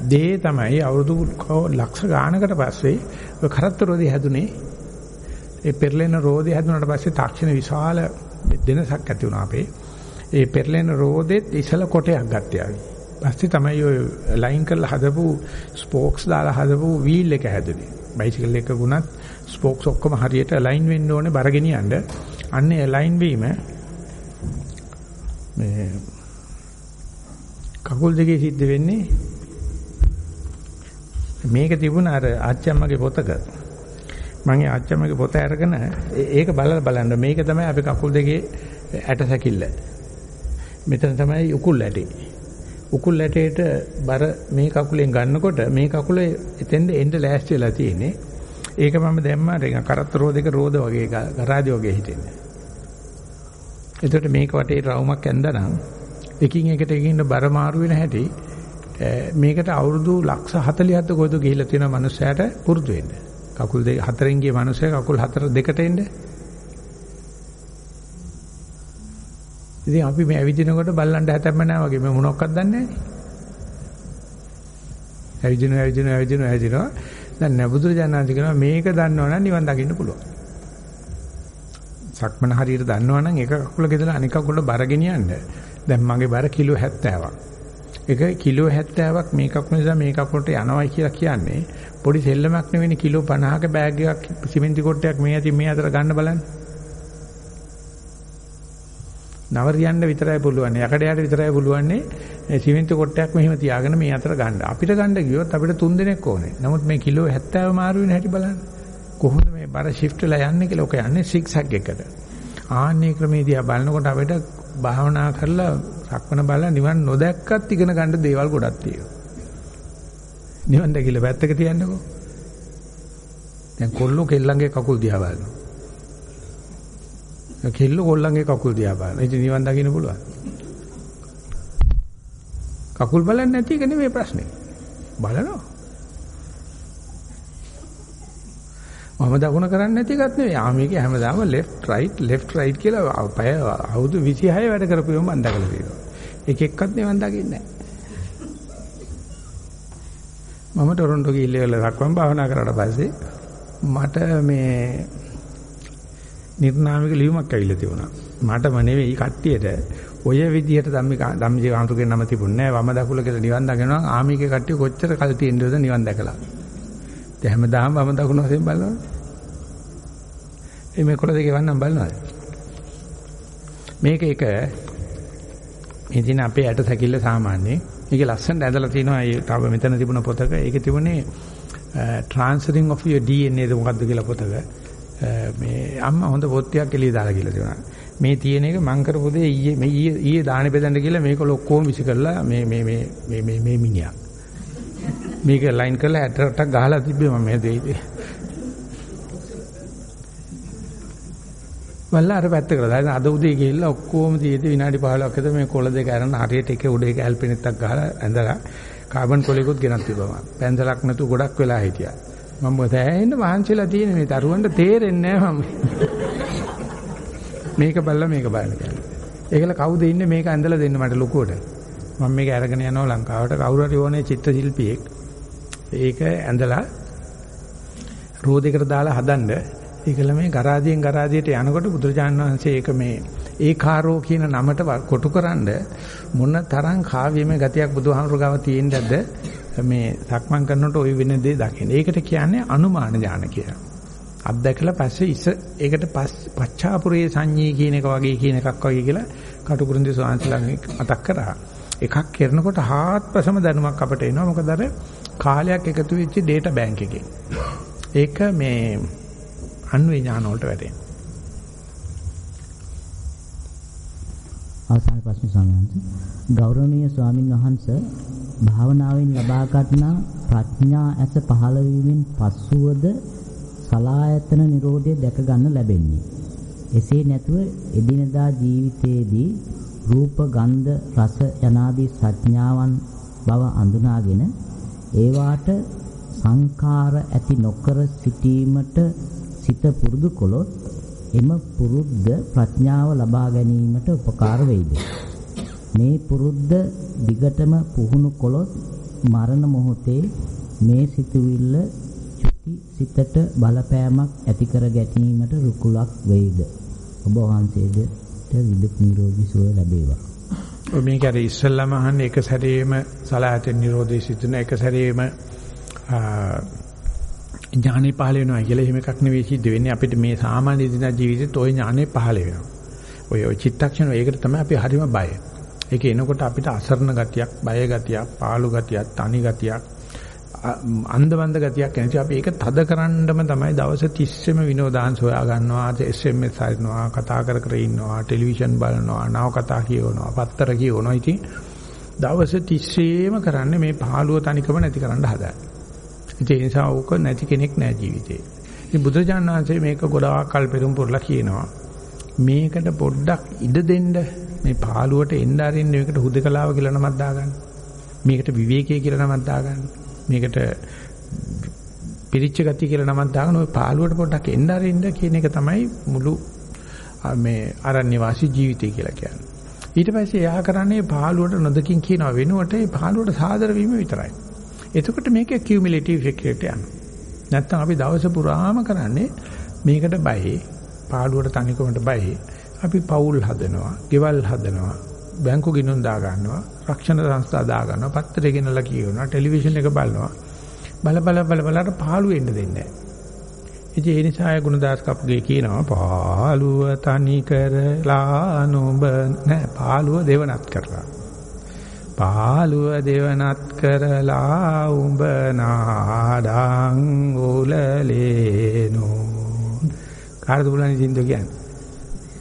Speaker 1: දේ තමයි අවුරුදු ලක්ෂ ගානකට පස්සේ ඔය කරත්ත රෝදේ හැදුනේ. ඒ පෙරලෙන රෝදේ හැදුනට පස්සේ තාක්ෂණ විශාල දෙනසක් ඇති වුණා අපේ. ඒ පෙරලෙන රෝදෙත් ඉසල කොටයක් ගත්තා. පස්සේ තමයි ඔය ලයින් කරලා හදපු ස්පෝක්ස් දාලා හදපු වීල් එක හැදුනේ. බයිසිකල් එක ගුණත් ස්පෝක්ස් ඔක්කොම හරියට අලයින් වෙන්න ඕනේ බර ගෙනියන්න. අන්නේ අලයින් වීම මේ කකුල් දෙකේ සිද්ධ වෙන්නේ මේක තිබුණ අර ආච්චම්මගේ පොතක. මම ඒ ආච්චම්මගේ පොත අරගෙන ඒක බලලා බලන්න. මේක තමයි අපි කකුල් දෙකේ ඇට සැකිල්ල. මෙතන තමයි උකුල් ඇටේ. උකුල් ඇටේට බර මේ කකුලෙන් ගන්නකොට මේ කකුල එතෙන්ද එන්න ලෑස්ති වෙලා තියෙන්නේ. ඒක මම දැම්මා ඒක කරත් රෝදයක රෝද වගේ ගරාදි වගේ හිටින්නේ. එතකොට මේක වටේ රවුමක් ඇඳනනම් එකින් එකට එකින් බර මාරු වෙන හැටි මේකට අවුරුදු ලක්ෂ 40ක්ද කොහෙද ගිහිල්ලා තියෙන මනුස්සයාට පුරුදු වෙන්න. කකුල් දෙක හතරෙන් ගිය මනුස්සයා කකුල් හතර දෙකට එන්න. ඉතින් අපි මේ ඇවිදිනකොට බල්ලන්ට හැතැම්ම නැහැ වගේ මේ මොනක්වත් දන්නේ නැහැ. ඇවිදිනවා ඇවිදිනවා ඇවිදිනවා ඇවිදිනවා. දැන් නබුදුරජාණන් කියනවා මේක දන්නවනම් නිවන් දකින්න පුළුවන්. සක්මන හරියට දන්නවනම් එක කකුල ගෙදලා අනික කකුල බර ගෙනියන්න. දැන් මගේ බර කිලෝ 70ක්. ඒක කිලෝ 70ක් මේ කකුල නිසා මේ කකුලට යනවයි කියලා කියන්නේ පොඩි සෙල්ලමක් නෙවෙයි කිලෝ 50ක බෑග් එකක් සිමෙන්ති කොටයක් මේ අතින් මේ අතර ගන්න බලන්න. නවරියන්න විතරයි පුළුවන්. යකඩයට විතරයි පුළුවන්. සිමෙන්ති කොටයක් මෙහෙම තියාගෙන මේ අතර ගන්න. අපිට ගන්න ගියොත් අපිට තුන් දිනක් ඕනේ. නමුත් මේ කිලෝ 70 මාරු වෙන හැටි බලන්න. කොහොමද මේ බර ෂිෆ්ට් වෙලා යන්නේ කියලා ඔක යන්නේ සිග්සැග් එකට. ආන්නේ ක්‍රමේදී බලනකොට අපිට භාවනා කරලා සක්මන බලලා නිවන් නොදැක්කත් ඉගෙන ගන්න දේවල් ගොඩක් තියෙනවා. නිවන් දැකලා පැත්තක තියන්නකෝ. දැන් කොල්ලෝ කෙල්ලන්ගේ කකුල් දිහා බලනවා. කෙල්ල කොල්ලන්ගේ කකුල් දිහා බලනවා. ඉතින් නිවන් දකින්න පුළුවන්. කකුල් බලන්නේ නැති එක නෙමෙයි ප්‍රශ්නේ. බලනවා. මම දකුණ කරන්නේ නැති එකක් නෙවෙයි. ආ මේකේ හැමදාම left right left right කියලා පය අවුරුදු 26 වැඩ කරපුවම මම දැකලා තියෙනවා. එක එක්කත් නිවන් දකින්නේ නැහැ. මම ටොරන්ටෝ ගිහිල්ලා රක්වම් භාවනා කරාට පස්සේ මට මේ නිර්නාමික ලියුමක් ඇවිල්ලා තිබුණා. මටම නෙවෙයි කට්ටියට ඔය විදිහට ධම්මික ධම්මික කාන්තුගේ නම තිබුණේ නැහැ. වම දකුල කියලා නිවන් දකිනවා. ආමිකේ කට්ටිය කොච්චර කල් තියෙන්නද නිවන් දැකලා. ඒ හැමදාම වම දකුණ වශයෙන් බලනවා. ඒ මේ කොළ දෙකේ වන්නම් බලනවාද? මේක එක මේ දින අපේ ඇට සැකිල්ල සාමාන්‍ය. මේක ලස්සනට ඇඳලා තිනවා ඒ තව මෙතන තිබුණ පොතක. ඒකේ තිබුණේ transferring of your DNA ද මොකද්ද කියලා පොතක. මේ අම්මා හොඳ පොත්තියක් එළිය දාලා කියලා තිබුණා. මේ තියෙන එක මං කරපු දේ ඊයේ මේ ඊයේ ඊයේ දාහනේ බෙදන්න කියලා මේක ඔක්කොම විසි කරලා මේ මේ මේ මේ මේ මිනිහා මේක ලයින් කරලා 68ක් ගහලා තිබ්බේ මම මේ දෙයි. වල්ලා අර පැත්ත කරලා දැන් අද උදේ ගිහිල්ලා ඔක්කොම තියෙදි විනාඩි 15ක් විතර මේ කොළ දෙක අරන් හරියට එක උඩ එක ඇල්පිනෙත්තක් ගහලා ඇඳලා කාබන් කොලයකුත් ගෙනත් තිබ්බා මම. පැන්සලක් නැතු ගොඩක් වෙලා හිටියා. මම මොතෑයින්න මහන්සිලා තියෙන මේ දරුවන්ට තේරෙන්නේ නැහැ මම. මේක බලලා මේක බලන්න කියන්නේ. ඒකල කවුද ඉන්නේ මේක ඇඳලා දෙන්න මට ලොකුවට. මම මේක අරගෙන යනවා ලංකාවට කවුරු හරි ඕනේ චිත්‍ර ශිල්පියෙක් ඒක ඇඳලා රෝදයකට දාලා හදන්න ඒකල මේ ගරාදියෙන් ගරාදියට යනකොට බුදුරජාණන් වහන්සේ ඒක මේ ඒකාරෝ කියන නමට කොටුකරනද මොන තරම් කාව්‍යමය ගතියක් බුදුහාමුදුර ගාව තියෙන්නද මේ සක්මන් කරනකොට ওই වෙන දේ දකින්න. ඒකට කියන්නේ අනුමාන ඥාන කියලා. අත්දැකලා පස්සේ ඉස ඒකට පච්චාපුරේ සංඤී කියන එක වගේ කියන එකක් වගේ කියලා කටුකුරුන්දේ සෝංශලා මතක් කරා. එකක් කරනකොට හාත්පසම දැනුමක් අපට එනවා. මොකද අර කාලයක් එකතු වෙච්ච data bank එකේ. ඒක මේ අන්වේ ඥාන වලට වැටෙනවා.
Speaker 2: අවසාන ප්‍රශ්න ස්වාමීන් ගෞරවනීය ස්වාමින් වහන්සේ භාවනාවෙන් ලබා ගන්නා ප්‍රඥා ඇස පහළ වීමෙන් පස්සුවද සලායතන නිරෝධය දැක ගන්න ලැබෙන්නේ. එසේ නැතුව එදිනදා ජීවිතයේදී රූප ගන්ධ රස යනාදී සංඥාවන් බව අඳුනාගෙන ඒවාට සංඛාර ඇති නොකර සිටීමට සිත පුරුදු කළොත් එම පුරුද්ද ප්‍රඥාව ලබා ගැනීමට උපකාර වෙයිද මේ පුරුද්ද දිගටම පුහුණු කළොත් මරණ මොහොතේ මේ සිතුවිල්ල චුති සිතට බලපෑමක් ඇති කර ගැනීමට රුකුලක් වෙයිද ඔබ වහන්සේද විදුක් නිරෝගී සුවය ලැබේවා.
Speaker 1: ඔය මේක අර ඉස්සල්ලාම අහන්නේ එක සැරේම සලායතෙන් නිරෝධය සිදුන එක සැරේම ඥානෙ පහළ වෙනවා කියලා එහෙම එකක් නෙවෙයි සිද්ධ වෙන්නේ අපිට මේ සාමාන්‍ය දින ජීවිතේත් ওই ඥානෙ පහළ වෙනවා. ඔය ඔය චිත්තක්ෂණ ඒකට තමයි අපි හරිම බය. ඒක එනකොට අපිට අසරණ ගතියක්, බය ගතියක්, පාළු ගතියක්, තනි ගතියක්, අන්ධබන්ද ගතියක් එනවා. අපි ඒක තද කරන්නම තමයි දවස් 30ෙම විනෝදාංශ හොයා ගන්නවා, SMS හරිනවා, කතා කර කර ඉන්නවා, ටෙලිවිෂන් බලනවා, නව කතා කියවනවා, පත්තර කියවනවා. ඉතින් දවස් 30ෙම කරන්නේ මේ පාළුව තනිකම නැති කරන්න හදන්නේ. ඒ නිසා ඕක නැති කෙනෙක් නෑ ජීවිතේ. ඉතින් බුදුරජාණන් වහන්සේ මේක ගොඩාක් කල් පෙරම් පුරලා කියනවා. මේකට පොඩ්ඩක් ඉඩ දෙන්න මේ පාළුවට එන්න අරින්න මේකට හුදකලාව කියලා නමක් දාගන්න. මේකට විවේකයේ කියලා නමක් දාගන්න. මේකට පිරිච්ච ගතිය කියලා නමක් දාගෙන ওই පාළුවට පොඩ්ඩක් එන්න අරින්න කියන එක තමයි මුළු මේ අරණ්‍ය වාසී ජීවිතය කියලා කියන්නේ. ඊට පස්සේ එයා කරන්නේ පාළුවට නොදකින් කියනවා වෙනුවට ඒ පාළුවට සාදර වීම විතරයි. එතකොට මේක කියුමුලේටිව් ඉෆෙක්ට් එකට යනවා. නැත්තම් අපි දවස පුරාම කරන්නේ මේකට බයයි පාළුවට තනිකමට බයයි අපි පවුල් හදනවා, ගෙවල් හදනවා, බැංකු ගිණුම් දා ගන්නවා, රක්ෂණ සංස්ථා දා ගන්නවා, පත්තරේ ගෙනලා කියනවා, ටෙලිවිෂන් එක බලනවා. බල බල බල බලට පාළු වෙන්න දෙන්නේ නැහැ. ඉතින් ඒ නිසා අය ගුණදාස් කපුගේ කියනවා පාළුව තනි කරලා නුඹ නෑ පාළුව දෙවනත් කරලා. පාළුව දෙවනත් කරලා උඹ නාඩං උලලේනෝ. කාටද බුලන්නේ සින්දු කියන්නේ?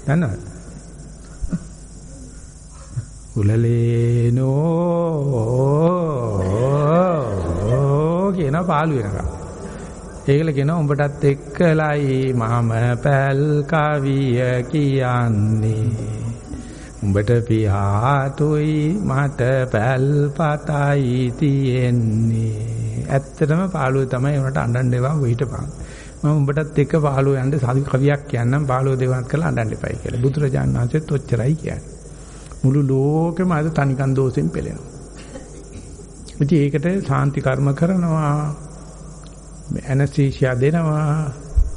Speaker 1: දන්නවද? උලලේනෝ කියන පාළු වෙනකම්. ඒකල කියනවා උඹටත් එක්කලයි මම පැල් කවිය කියන්නේ. උඹට පියාතුයි මට පැල් පතයි තියෙන්නේ. ඇත්තටම පාළුවේ තමයි උනට අඬන්න එපා වෙහිටපන්. මම උඹටත් එක්ක පාළුව යන්න සාදු කවියක් කියන්නම් පාළුව දෙවනත් කරලා අඬන්න එපයි කියලා. බුදුරජාණන් වහන්සේත් ඔච්චරයි කියන්නේ. මුළු ලෝකෙම අද තනිකන් දෝෂෙන් පෙළෙනවා. ඉතින් ඒකට සාන්ති කර්ම කරනවා ඇනස්තීසියා දෙනවා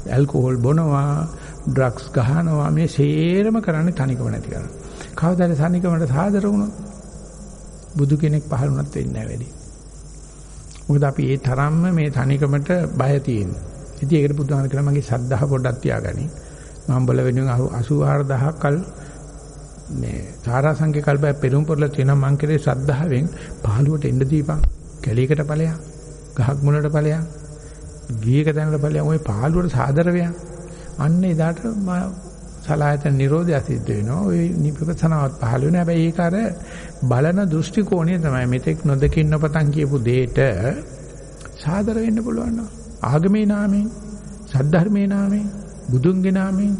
Speaker 1: ඇල්කොහොල් බොනවා ඩ්‍රග්ස් ගහනවා මේ සේරම කරන්නේ තනිකම නැති කරන. කවදාද තනිකමට සාදර වුණොත් බුදු කෙනෙක් පහළ වුණත් වෙන්නේ නැහැ වැඩි. මොකද අපි ඒ තරම්ම මේ තනිකමට බය තියෙනවා. ඉතින් ඒකට බුදුහාම කියලා මගේ සද්ධාහ පොඩ්ඩක් තියාගනි. මම බල වෙනුවෙන් 84000 කල් මේ සාරාංශික කල්පය පෙරම් පොරලා තියෙනවා මං කෙරේ ශ්‍රද්ධාවෙන් පහළුවට එන්න දීපන්. කැලීකට ඵලයක්. ගහක් මුලට ඵලයක්. ගියක තැනකට ඵලයක්. ওই පහළුවට සාදර වෙයන්. අන්න එදාට සලායතන නිරෝධය සිද්ධ වෙනවා. ওই නිපකසනාවත් පහළ වෙනවා. හැබැයි ඒක අර බලන දෘෂ්ටි කෝණය තමයි මෙතෙක් නොදකින්න පතන් කියපු දෙයට සාදර වෙන්න පුළුවන් නෝ. ආගමේ නාමයෙන්, සද්ධර්මේ නාමයෙන්, බුදුන්ගේ නාමයෙන්,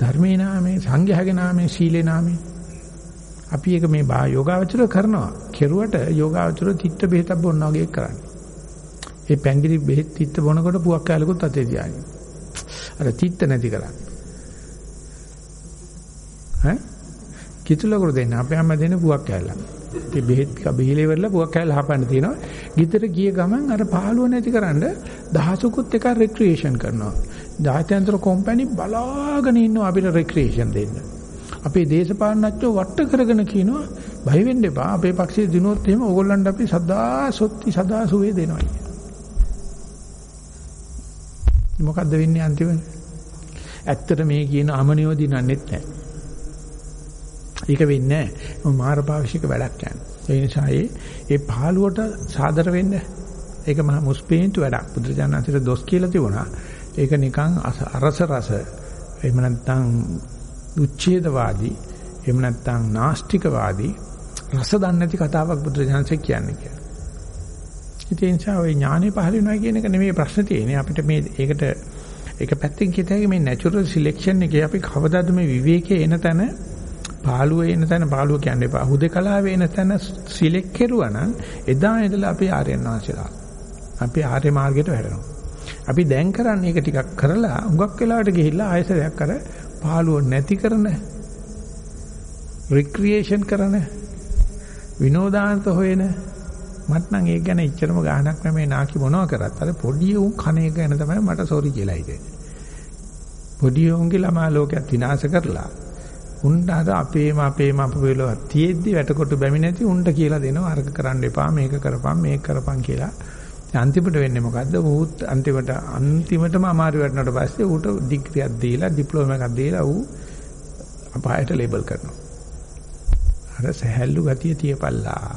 Speaker 1: ධර්මේ නාමයෙන්, සංඝයාගේ නාමයෙන්, සීලේ නාමයෙන් අපි ඒක මේ බා යෝගාවචර කරනවා. කෙරුවට යෝගාවචර තිත්ත බෙහෙතක් බොන්නා වගේ කරන්නේ. ඒ පැංගිරි බෙහෙත් තිත්ත බොනකොට පුවක් කැලකුත් අතේ තියාගෙන. අර තිත්ත නැති කරන්නේ. ඈ කිතුලකට දෙන්න අපේ අම්මා දෙන පුවක් කැල්ලක්. ඒ බෙහෙත් බිහිලේ වෙරලා පුවක් කැල්ල හපන්න තියෙනවා. ගිතර ගිය ගමන් අර පහළුව නැතිකරන්න දහසකුත් එක රික්‍රියේෂන් කරනවා. ජාත්‍යන්තර කම්පැනි බලාගෙන ඉන්නවා අපිට රික්‍රියේෂන් දෙන්න. අපේ දේශපාලනඥයෝ වට කරගෙන කියනවා බය වෙන්න එපා. අපේ පක්ෂයේ දිනුවොත් එහෙම ඕගොල්ලන්ට අපි සදා සොත්ති සදා සුවේ දෙනවා. මොකද්ද වෙන්නේ අන්තිමට? ඇත්තට මේ කියන අමනියෝ දිනන්නෙත් නැහැ. ඒක වෙන්නේ නැහැ. මාර පාවිච්චික වැඩක් යන. ඒ නිසා ඒ පහළුවට සාදර වෙන්න ඒක මහ මුස්පේන්තු වැඩක්. බුදුරජාණන්සේට දොස් කියලා තිබුණා. ඒක නිකන් අරස රස එහෙම නැත්නම් උච්ඡේදවාදී එහෙම නැත්නම් නාස්තිකවාදී රස දන්නේ නැති කතාවක් බුදුරජාණන්සේ කියන්නේ කියලා. ඒ නිසා ওই ඥානෙ පහළ වෙනවා කියන එක නෙමෙයි ප්‍රශ්න තියෙන්නේ. අපිට මේ ඒකට ඒක පැත්තකින් කියතයි මේ නැචරල් සිලෙක්ෂන් එකේ අපි කවදාද මේ විවේකයේ එන තැන පාළුවේ එන තැන පාළුව කියන්න එපා. හුදේකලාවේ එන තැන සිලෙක්ට් කෙරුවා නම් එදා ඉඳලා අපි ආර්යයන් වහන්සේලා. අපි ආර්ය මාර්ගයට වැටෙනවා. අපි දැන් කරන්නේ ඒක ටිකක් කරලා හුඟක් වෙලාවට ගිහිල්ලා ආයසරයක් අර පාළුව නැති කරන රික්‍රියේෂන් කරන විනෝදාන්ත හොයන මට නම් ඒක ගැන ඉච්චරම ගාණක් නැමේ නාකි මොනවා කරත් අර පොඩි උන් කණ එක ගැන තමයි මට සෝරි කියලා හිතෙන්නේ. පොඩි උන්ගේ ළමා ලෝකයක් විනාශ කරලා උන්ට අර අපේම අපේම අපේලව තියෙද්දි වැටකොට බැමි නැති උන්ට කියලා දෙනවා අර්ග කරන්න එපා මේක කරපන් මේක කරපන් කියලා. අන්තිමට වෙන්නේ මොකද්ද? ඌත් අන්තිමට අන්තිමටම අමාරු වෙනකොට පස්සේ ඌට ඩිග්‍රියක් දීලා ඩිප්ලෝමා එකක් දීලා ඌ අපායට ලේබල් කරනවා. අර සහැල්ලු ගතිය තියපල්ලා.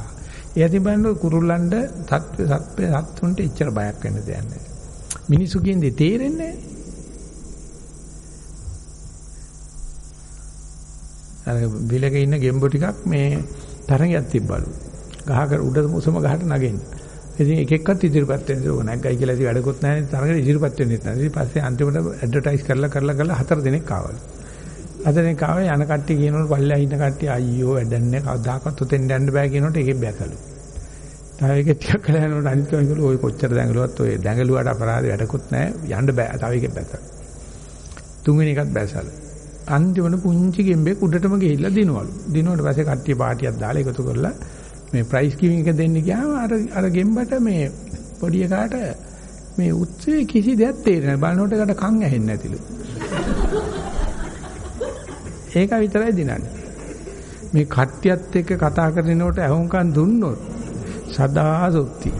Speaker 1: එයාදී බලන්න කුරුල්ලන්ට සත්ව සත්ව සත්තුන්ට ඉච්චර බයක් වෙන්න දෙයක් නැහැ. මිනිසු කියන්නේ තේරෙන්නේ අර විලක ඉන්න ගෙම්බෝ ටිකක් මේ තරඟයක් තිබ්බලු. ගහක උඩ මුසම ගහට නගින්න. ඉතින් එක එක්කත් ඉදිරිපත් වෙන්නේ ඕක නැග්ගයි කියලා ඉතින් වැඩකුත් නැහැ තරඟෙ ඉදිරිපත් වෙන්නේ නැහැ. ඊට පස්සේ අන්තිමට ඇඩ්වර්ටයිස් කරලා කරලා කරලා හතර දිනක් ආවලු. හතරෙන් කාවේ යන කට්ටිය කියනවලු පල්ලෙහා ඉන්න කට්ටිය අයියෝ වැඩන්නේ කවදාකවත් උතෙන් යන්න බෑ කියනකොට ඒකේ බැකලු. තව එක ටිකක් කළා යනකොට අනිත් කෙනෙක් කිව්වා ඔය කොච්චර දැඟලුවත් ඔය දැඟලුවාට අපරාධ වැඩකුත් නැහැ යන්න බෑ තව එකක් බැස. තුන්වෙනි එකත් බැසලා. අන්තිමට පුංචි ගෙම්බේ උඩටම ගිහිල්ලා දිනවලු. දිනුවට පස්සේ කට්ටිය පාටියක් දාලා එකතු කරලා මේ ප්‍රයිස් ගිවිං එක දෙන්න ගියාම අර අර ගෙම්බට මේ පොඩි එකාට මේ උත්සවේ කිසි දෙයක් තේරෙන්නේ නැහැ. බලනකොට එකට කන් ඇහෙන්නේ නැතිලු. ඒක විතරයි දිනන්නේ. මේ කට්ටියත් එක්ක කතා කරනකොට අහුම්කන් දුන්නොත් සදා සොත්ති.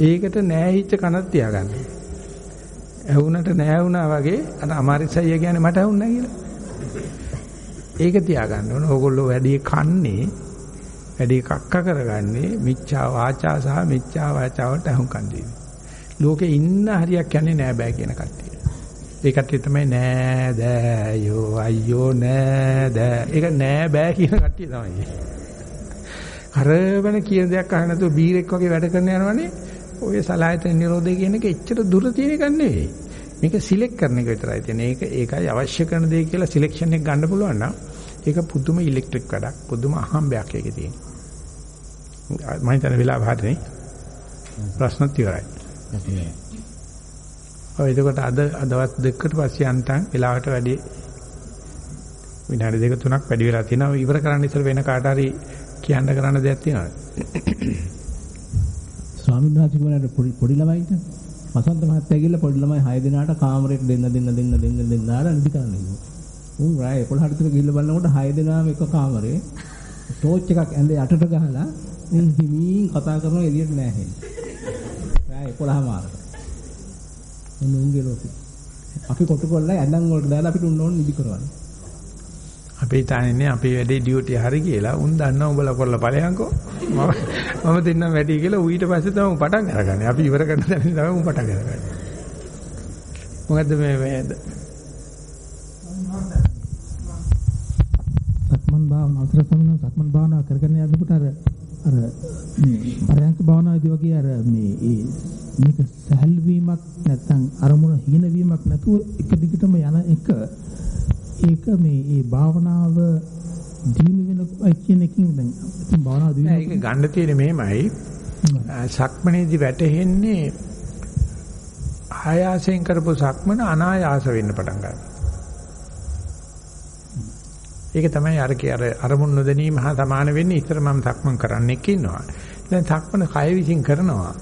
Speaker 1: ඒකට නෑහිච්ච කනක් තියාගන්න. ඇහුනට නෑ වුණා වගේ අර අමාරිසయ్య කියන්නේ මට ඇහුන්නේ නැහැ කියලා. ඒක තියාගන්න ඕන. ඕගොල්ලෝ වැඩි කන්නේ වැඩි කක්ක කරගන්නේ මිච්ඡා වාචා සහ මිච්ඡා වාචා වලට අහුම්කන් දෙන්නේ. ලෝකේ ඉන්න හරියක් යන්නේ නෑ බෑ කියන කට්ටිය. ඒ කට්ටිය තමයි නෑ දෑයෝ අයියෝ නෑ දෑ. ඒක නෑ බෑ කියන කට්ටිය තමයි. කරවන කියන දෙයක් අහන්න නැතුව බීරෙක් වගේ වැඩ කරන යනවනේ ඔය සලායතන නිරෝධය කියන එක එච්චර දුර තියෙන එකක් නෙවෙයි. මේක සිලෙක්ට් කරන එක විතරයි තියෙන්නේ. ඒක ඒකයි අවශ්‍ය කරන දේ කියලා සිලෙක්ෂන් එක ගන්න පුළුවන් නම් ඒක පුදුම ඉලෙක්ට්‍රික් වැඩක්. පුදුම අහම්බයක් ඒකේ තියෙන්නේ. මම හිතන වෙලාව හරිනේ. ප්‍රශ්නත් ඉවරයි. ඔය එතකොට අද දවස් දෙකකට පස්සේ අන්තම් වෙලාවට වැඩි විනාඩි දෙක තුනක් වැඩි වෙලා තියෙනවා. ඉවර කරන්න ඉස්සර වෙන කාට හරි කියන්න කරන්න දෙයක් තියෙනවද?
Speaker 4: ස්වාමීන් වහන්සේ කියනවාට පොඩි පොඩි ළමයින්ට වසන්ත මහත්තයා ගිහලා පොඩි ළමයි 6 දෙනාට කාමරයට දෙන්න දෙන්න දෙන්න දෙන්න දෙන්න ආලා නිදි කරන්න කිව්වා. උන් රාය 11ට විතර ගිහලා බලනකොට 6 දෙනාම එක කාමරේ ටෝච් එකක් ඇඳේ යටට ගහලා උන් හිමින් කතා කරනවා එළියට නෑ හෙන්නේ. රාය 11 මාරට. උන් උන්ගේ ලෝකෙ. අපි කොටු කරලා ඇඳන් වලට දාලා අපිට උන්න ඕන නිදි කරවන්න.
Speaker 1: අපේ තාන්නේ අපේ වැඩේ ඩියුටි හරි කියලා උන් දන්නා උඹලා කරලා ඵලයන්කෝ මම මම දෙන්නම් වැඩි කියලා ඌ ඊට පස්සේ තමයි පටන් අරගන්නේ අපි ඉවර කරන තැන තමයි ඌ පටන් අරගන්නේ මොකද්ද මේ මේ
Speaker 5: සක්මන් භාවන අවසර සමන සක්මන් භාවනා කරගෙන යනකොට අර අර මේ පරයන්ක භාවනාවේදී වගේ අර මේ ඒ මේක සහල් වීමක් නැත්නම් අරමුණ හීන වීමක් නැතුව එක දිගටම යන එක ඒක මේ ඒ භාවනාව දිනු වෙන කියන එකකින් දැන් ඉතින් භාවනාව දිනු
Speaker 1: ඒක ගන්න තියෙන්නේ මෙහෙමයි සක්මනේදී වැටෙන්නේ ආයාසයෙන් කරපු සක්මන අනායාස වෙන්න පටන් ගන්නවා. ඒක තමයි අර අර අරමුණු නොදැනීම හා සමාන වෙන්නේ ඉතර මම සක්මන් කරන්නෙක් ඉන්නවා. දැන් සක්මන කය විසින් කරනවා.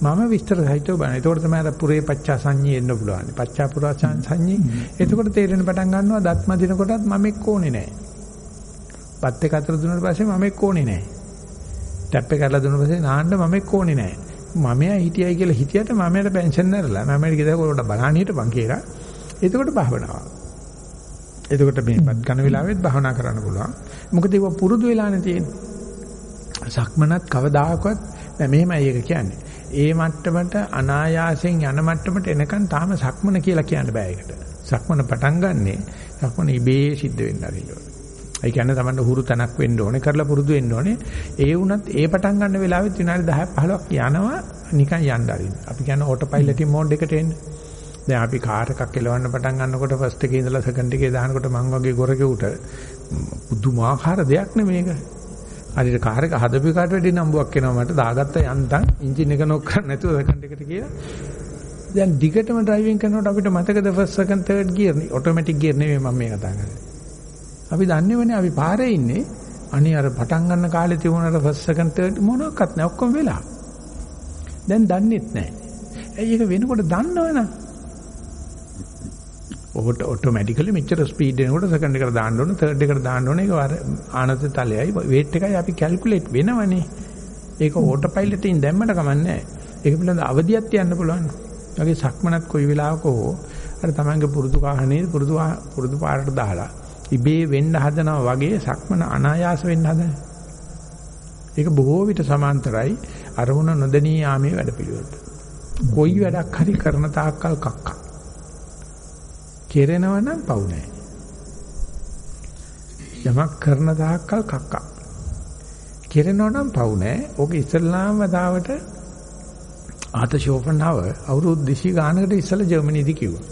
Speaker 1: මම විස්තර සහිතව බලන. ඒතකොට තමයි අර පුරේ පච්චා සංඤේ එන්න පුළුවන්. පච්චා පුරා සංඤේ. එතකොට තේරෙන පටන් ගන්නවා දත්ම දින කොටත් මම එක්ක ඕනේ නැහැ. පත් එක අතර දුන්නාට පස්සේ මම එක්ක ඕනේ නැහැ. ටැප් එක කරලා දුන්නාට පස්සේ නාන්න මම එක්ක ඕනේ නැහැ. මමයා හිටියයි කියලා හිටියට මමයට පෙන්ෂන් නැරලා මමයට ගෙදර කොල්ලට බලන්න හිටපන් කියලා. එතකොට භාවනාව. එතකොට මේපත් කරන වෙලාවෙත් භාවනා කරන්න පුළුවන්. මොකද ඒක පුරුදු වෙලානේ තියෙන්නේ. සක්මනත් කවදාකවත් නෑ මෙහෙමයි ඒක කියන්නේ. ඒ මට්ටමට අනායාසයෙන් යන මට්ටමට එනකන් තාම සක්මන කියලා කියන්න බෑ ඒකට. සක්මන පටන් ගන්නෙ සක්මන ඉබේ සිද්ධ වෙන්න ආරිනවා. ඒ කියන්නේ Tamanne හුරු තනක් වෙන්න ඕනේ කරලා පුරුදු වෙන්න ඕනේ. ඒ වුණත් ඒ පටන් ගන්න වෙලාවෙත් විනාඩි 10 15ක් යනවා නිකන් යන්න ආරින්න. අපි කියන්නේ ඕටෝ පයිලට් මෝඩ් එකට එන්න. දැන් අපි කාර් එකක් එලවන්න පටන් ගන්නකොට ෆස්ට් එකේ ඉඳලා සෙකන්ඩ් එකේ දානකොට මං වගේ ගොරකෙකුට පුදුමාකාර දෙයක් නේ මේක. හරියට කාර් එක හදපු කාට වැඩි නම්බුවක් එනවා මට දාගත්ත යන්තම් එන්ජින් එක නොක් කරන්න නැතුව සෙකන්ඩ් එකට කියලා. දැන් දිගටම ඩ්‍රයිවිං කරනකොට අපිට මතකද ෆස්ට් සෙකන්ඩ් තර්ඩ් ගියර් නේ ඔටෝමැටික් ගියර් නෙවෙයි මම මේ කතා කරන්නේ. අපි දන්නේවනේ අපි පාරේ ඉන්නේ අනේ අර පටන් ගන්න කාලේ තිබුණාට ෆස්ට් සෙකන්ඩ් තර්ඩ් මොනවත් නැහැ ඔක්කොම වෙලා. දැන් දන්නෙත් නැහැ. ඇයි ඒක වෙනකොට දන්නවනම් ඔහොට ඔටෝමැටිකලි මෙච්චර ස්පීඩ් එනකොට සෙකන්ඩ් එකට දාන්න ඕන තර්ඩ් එකට දාන්න ඕන. ඒක ආනත තලයයි වේට් එකයි අපි කැල්කියුලේට් වෙනවනේ. ඒක ඕටෝ පයිලට් එකෙන් දැම්මට කමන්නේ ඒක පිළිබඳ අවදියක් තියන්න පුළුවන්. වගේ සක්මනත් කොයි වෙලාවක හෝ අර තමන්ගේ පුරුදු කාහනේ පුරුදු පුරුදු පාරට දාලා ඉබේ වෙන්න හදනවා වගේ සක්මන අනායාස වෙන්න හදන. ඒක බොහෝ විට සමාන්තරයි. අරමුණ නොදෙනී යාමේ වැඩපිළිවෙලට. කොයි වැඩක් හරි කරන තාක්කල් කක්කා. කෙරෙනවා නම් පව් නැහැ. යමක් කරන තාක්කල් කක්කා. කෙරෙනවා නම් පව් නැහැ. ඕක ඉස්ලාම් වදාවට ආත ෂෝපන්හවර් අවුරුදු 200 ගානකට ඉස්සලා ජර්මනියේදී කිව්වා.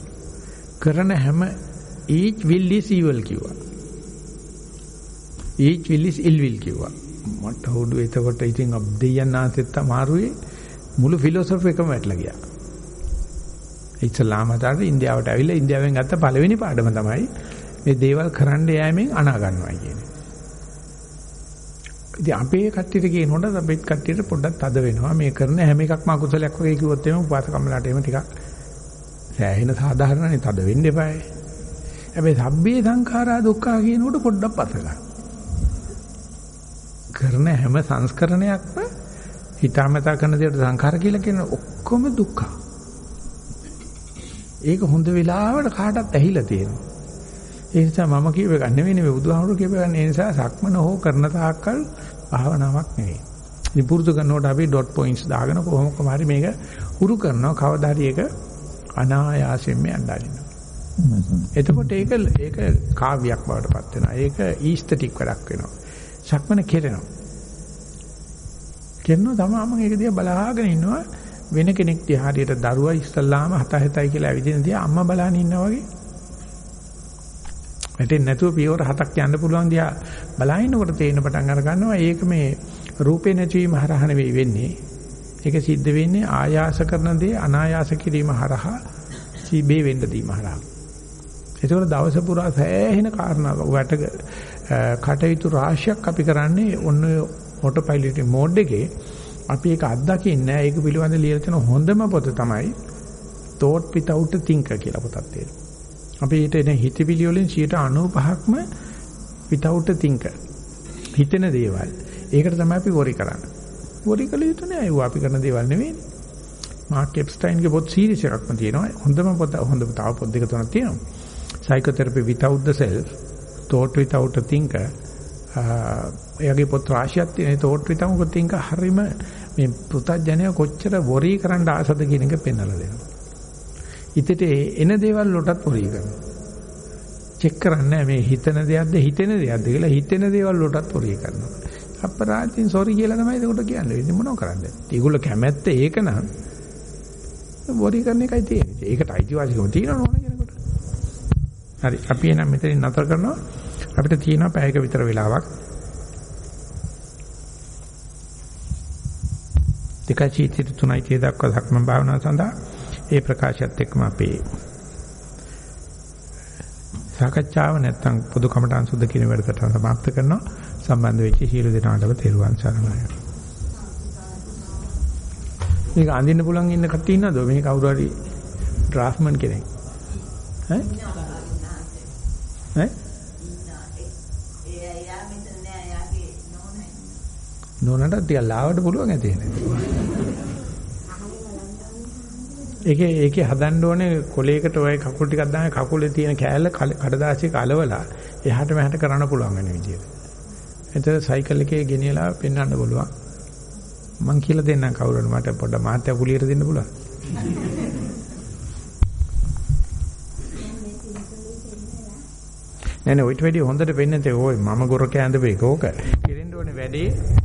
Speaker 1: කරන හැම each will is evil කිව්වා. each will is ill will කිව්වා. මට උඩු එතකොට ඉතින් දෙයයන් ආසෙත් අමාරුයි මුළු ෆිලොසොෆි එකම වැටලා ගියා. ඉස්ලාම මතයට ඉන්දියාවට ඇවිල්ලා ඉන්දියාවෙන් ගත්ත පළවෙනි පාඩම තමයි මේ දේවල් කරන්න යෑමෙන් අනා ගන්නවා කියන්නේ. ඉතින් අපේ කට්ටියට කියනකොට අපේ කට්ටියට පොඩ්ඩක් තද වෙනවා. මේ කරන හැම එකක්ම අකුසලයක් වගේ කිව්වොත් එimhe උපාසකම්ලාට එහෙම ටිකක් සෑහෙන සාධාරණනේ තද වෙන්න එපායි. හැබැයි සබ්බේ සංඛාරා දුක්ඛා කියනකොට පොඩ්ඩක් පසලා. කරන හැම සංස්කරණයක්ම හිතාමතා කරන දේට සංඛාර කියලා කියන ඔක්කොම දුක්ඛ. ඒක හොඳ වෙලාවට කාටත් ඇහිලා තියෙනවා. ඒ නිසා මම කියව එක නෙවෙයි මේ බුදුහාමුදුරු කියව එක. ඒ නිසා සක්මන හෝ කරන තාක්කල් භාවනාවක් නෙවෙයි. ඉතින් පුරුදු කරනකොට අපි ඩොට් පොයින්ට්ස් දාගෙන කොහොම කොහමරි මේක හුරු කරනවා කවදා හරි ඒක අනායාසයෙන්ම යන්න එතකොට ඒක ඒක කාව්‍යයක් බවට පත් වෙනවා. ඒක ඊස්තටික් වැඩක් වෙනවා. සක්මන කෙරෙනවා. කෙරෙනවා තමයි මම ඒක දිහා බලාගෙන ඉන්නවා වෙන කෙනෙක් දිහා හරියට දරුවා ඉස්සල්ලාම හත හතයි කියලා ඇවිදින දිහා අම්මා බලාගෙන ඉන්නා වගේ. වැටෙන්නේ නැතුව පියවර හතක් යන්න පුළුවන් දිහා බලහිනකොට තේින පටන් අර ගන්නවා ඒක මේ රූපේ නැතිවීම හරහා නෙවෙයි වෙන්නේ. ඒක සිද්ධ වෙන්නේ ආයාස කරන දේ අනායාස කිරීම හරහා සීබේ වෙන්න දීම හරහා. ඒකවල දවස පුරා සෑහෙන කාරණා වැට කටයුතු රාශියක් අපි කරන්නේ ඔන්න ඔටෝ පයිලට් මෝඩ් එකේ අපි ඒක අත්දකින්නේ ඒක පිළිබඳ ලියලා තියෙන හොඳම පොත තමයි thought without a thinker කියලා පොතක් තියෙනවා. අපි ඊට එන හිතවිලි වලින් 95%ක්ම without a thinker. හිතෙන දේවල්. ඒකට තමයි අපි වොරි කරන්නේ. වොරි කළ යුතු නෑ. ඒවා අපි කරන දේවල් නෙවෙයිනේ. මාක් එප්ස්ටයින්ගේ පොත් සීරීස් එකක්ම තියෙනවා. හොඳම පොත හොඳ තව පොත් දෙක තුනක් තියෙනවා. psychotherapy without the self thought without a thinker එයාගේ පොත් රාශියක් තියෙන thought without a thinker හරීම මේ පුතඥය කොච්චර වොරි කරන්න ආසද කියන එක පෙන්වලා දෙනවා. හිතට එන දේවල් වලටත් වොරි කරනවා. චෙක් කරන්නේ මේ හිතන දෙයක්ද හිතෙන දෙයක්ද කියලා හිතෙන දේවල් වලටත් වොරි කරනවා. අපරාධින් සෝරි කියලා තමයි ඒකට කියන්නේ. ඉතින් මොනව කරන්නේ? ඒගොල්ලෝ කැමැත්ත ඒක නම් වොරි කරන එකයි තියෙන්නේ. ඒකට අයිතිවාසිකම තියෙනව නෝන කෙනෙකුට. හරි අපි එනම් මෙතනින් නතර කරනවා. අපිට තියෙනවා පැයක විතර වෙලාවක්. දෙකයි චීතිත තුනයි තිය දක්වා සක්මන් භාවනාව සඳහා ඒ ප්‍රකාශයත් එක්කම අපේ සාකච්ඡාව නැත්තම් පොදු කමටහන් සුද්ධ කියන වැඩසටහන සමාප්ත කරනවා. සම්බන්ධ වෙච්ච සියලු දෙනාටම තෙරුවන් සරණයි. මේක අඳින්න පුළුවන් ඉන්න කට්ටිය ඉන්නවද? මේ කවුරු හරි ඩ්‍රාෆ්ට්මන් කෙනෙක්. ඈ? ඈ? නෝනට ටිකක් ලාවට පුළුවන් ඇති ඒකේ ඒකේ හදන්න ඕනේ කොලයකට ඔය කකුල් ටිකක් දාගෙන කකුලේ තියෙන කෑල්ල කඩදාසියක අලවලා එහාට මෙහාට කරන්න පුළුවන් වෙන විදියට. එතන සයිකල් එකේ ගෙනියලා පෙන්වන්න පුළුවන්. මං කියලා දෙන්නම් කවුරුහරි මට පොඩ්ඩ මාත්‍ය කුලියට දෙන්න පුළුවන්. නෑ නෑ ඔයිට වැඩි හොඳට වෙන්නේ තේ ඔය මම ගොර කෑඳ මේක ඕක. කිරෙන්න ඕනේ වැඩේ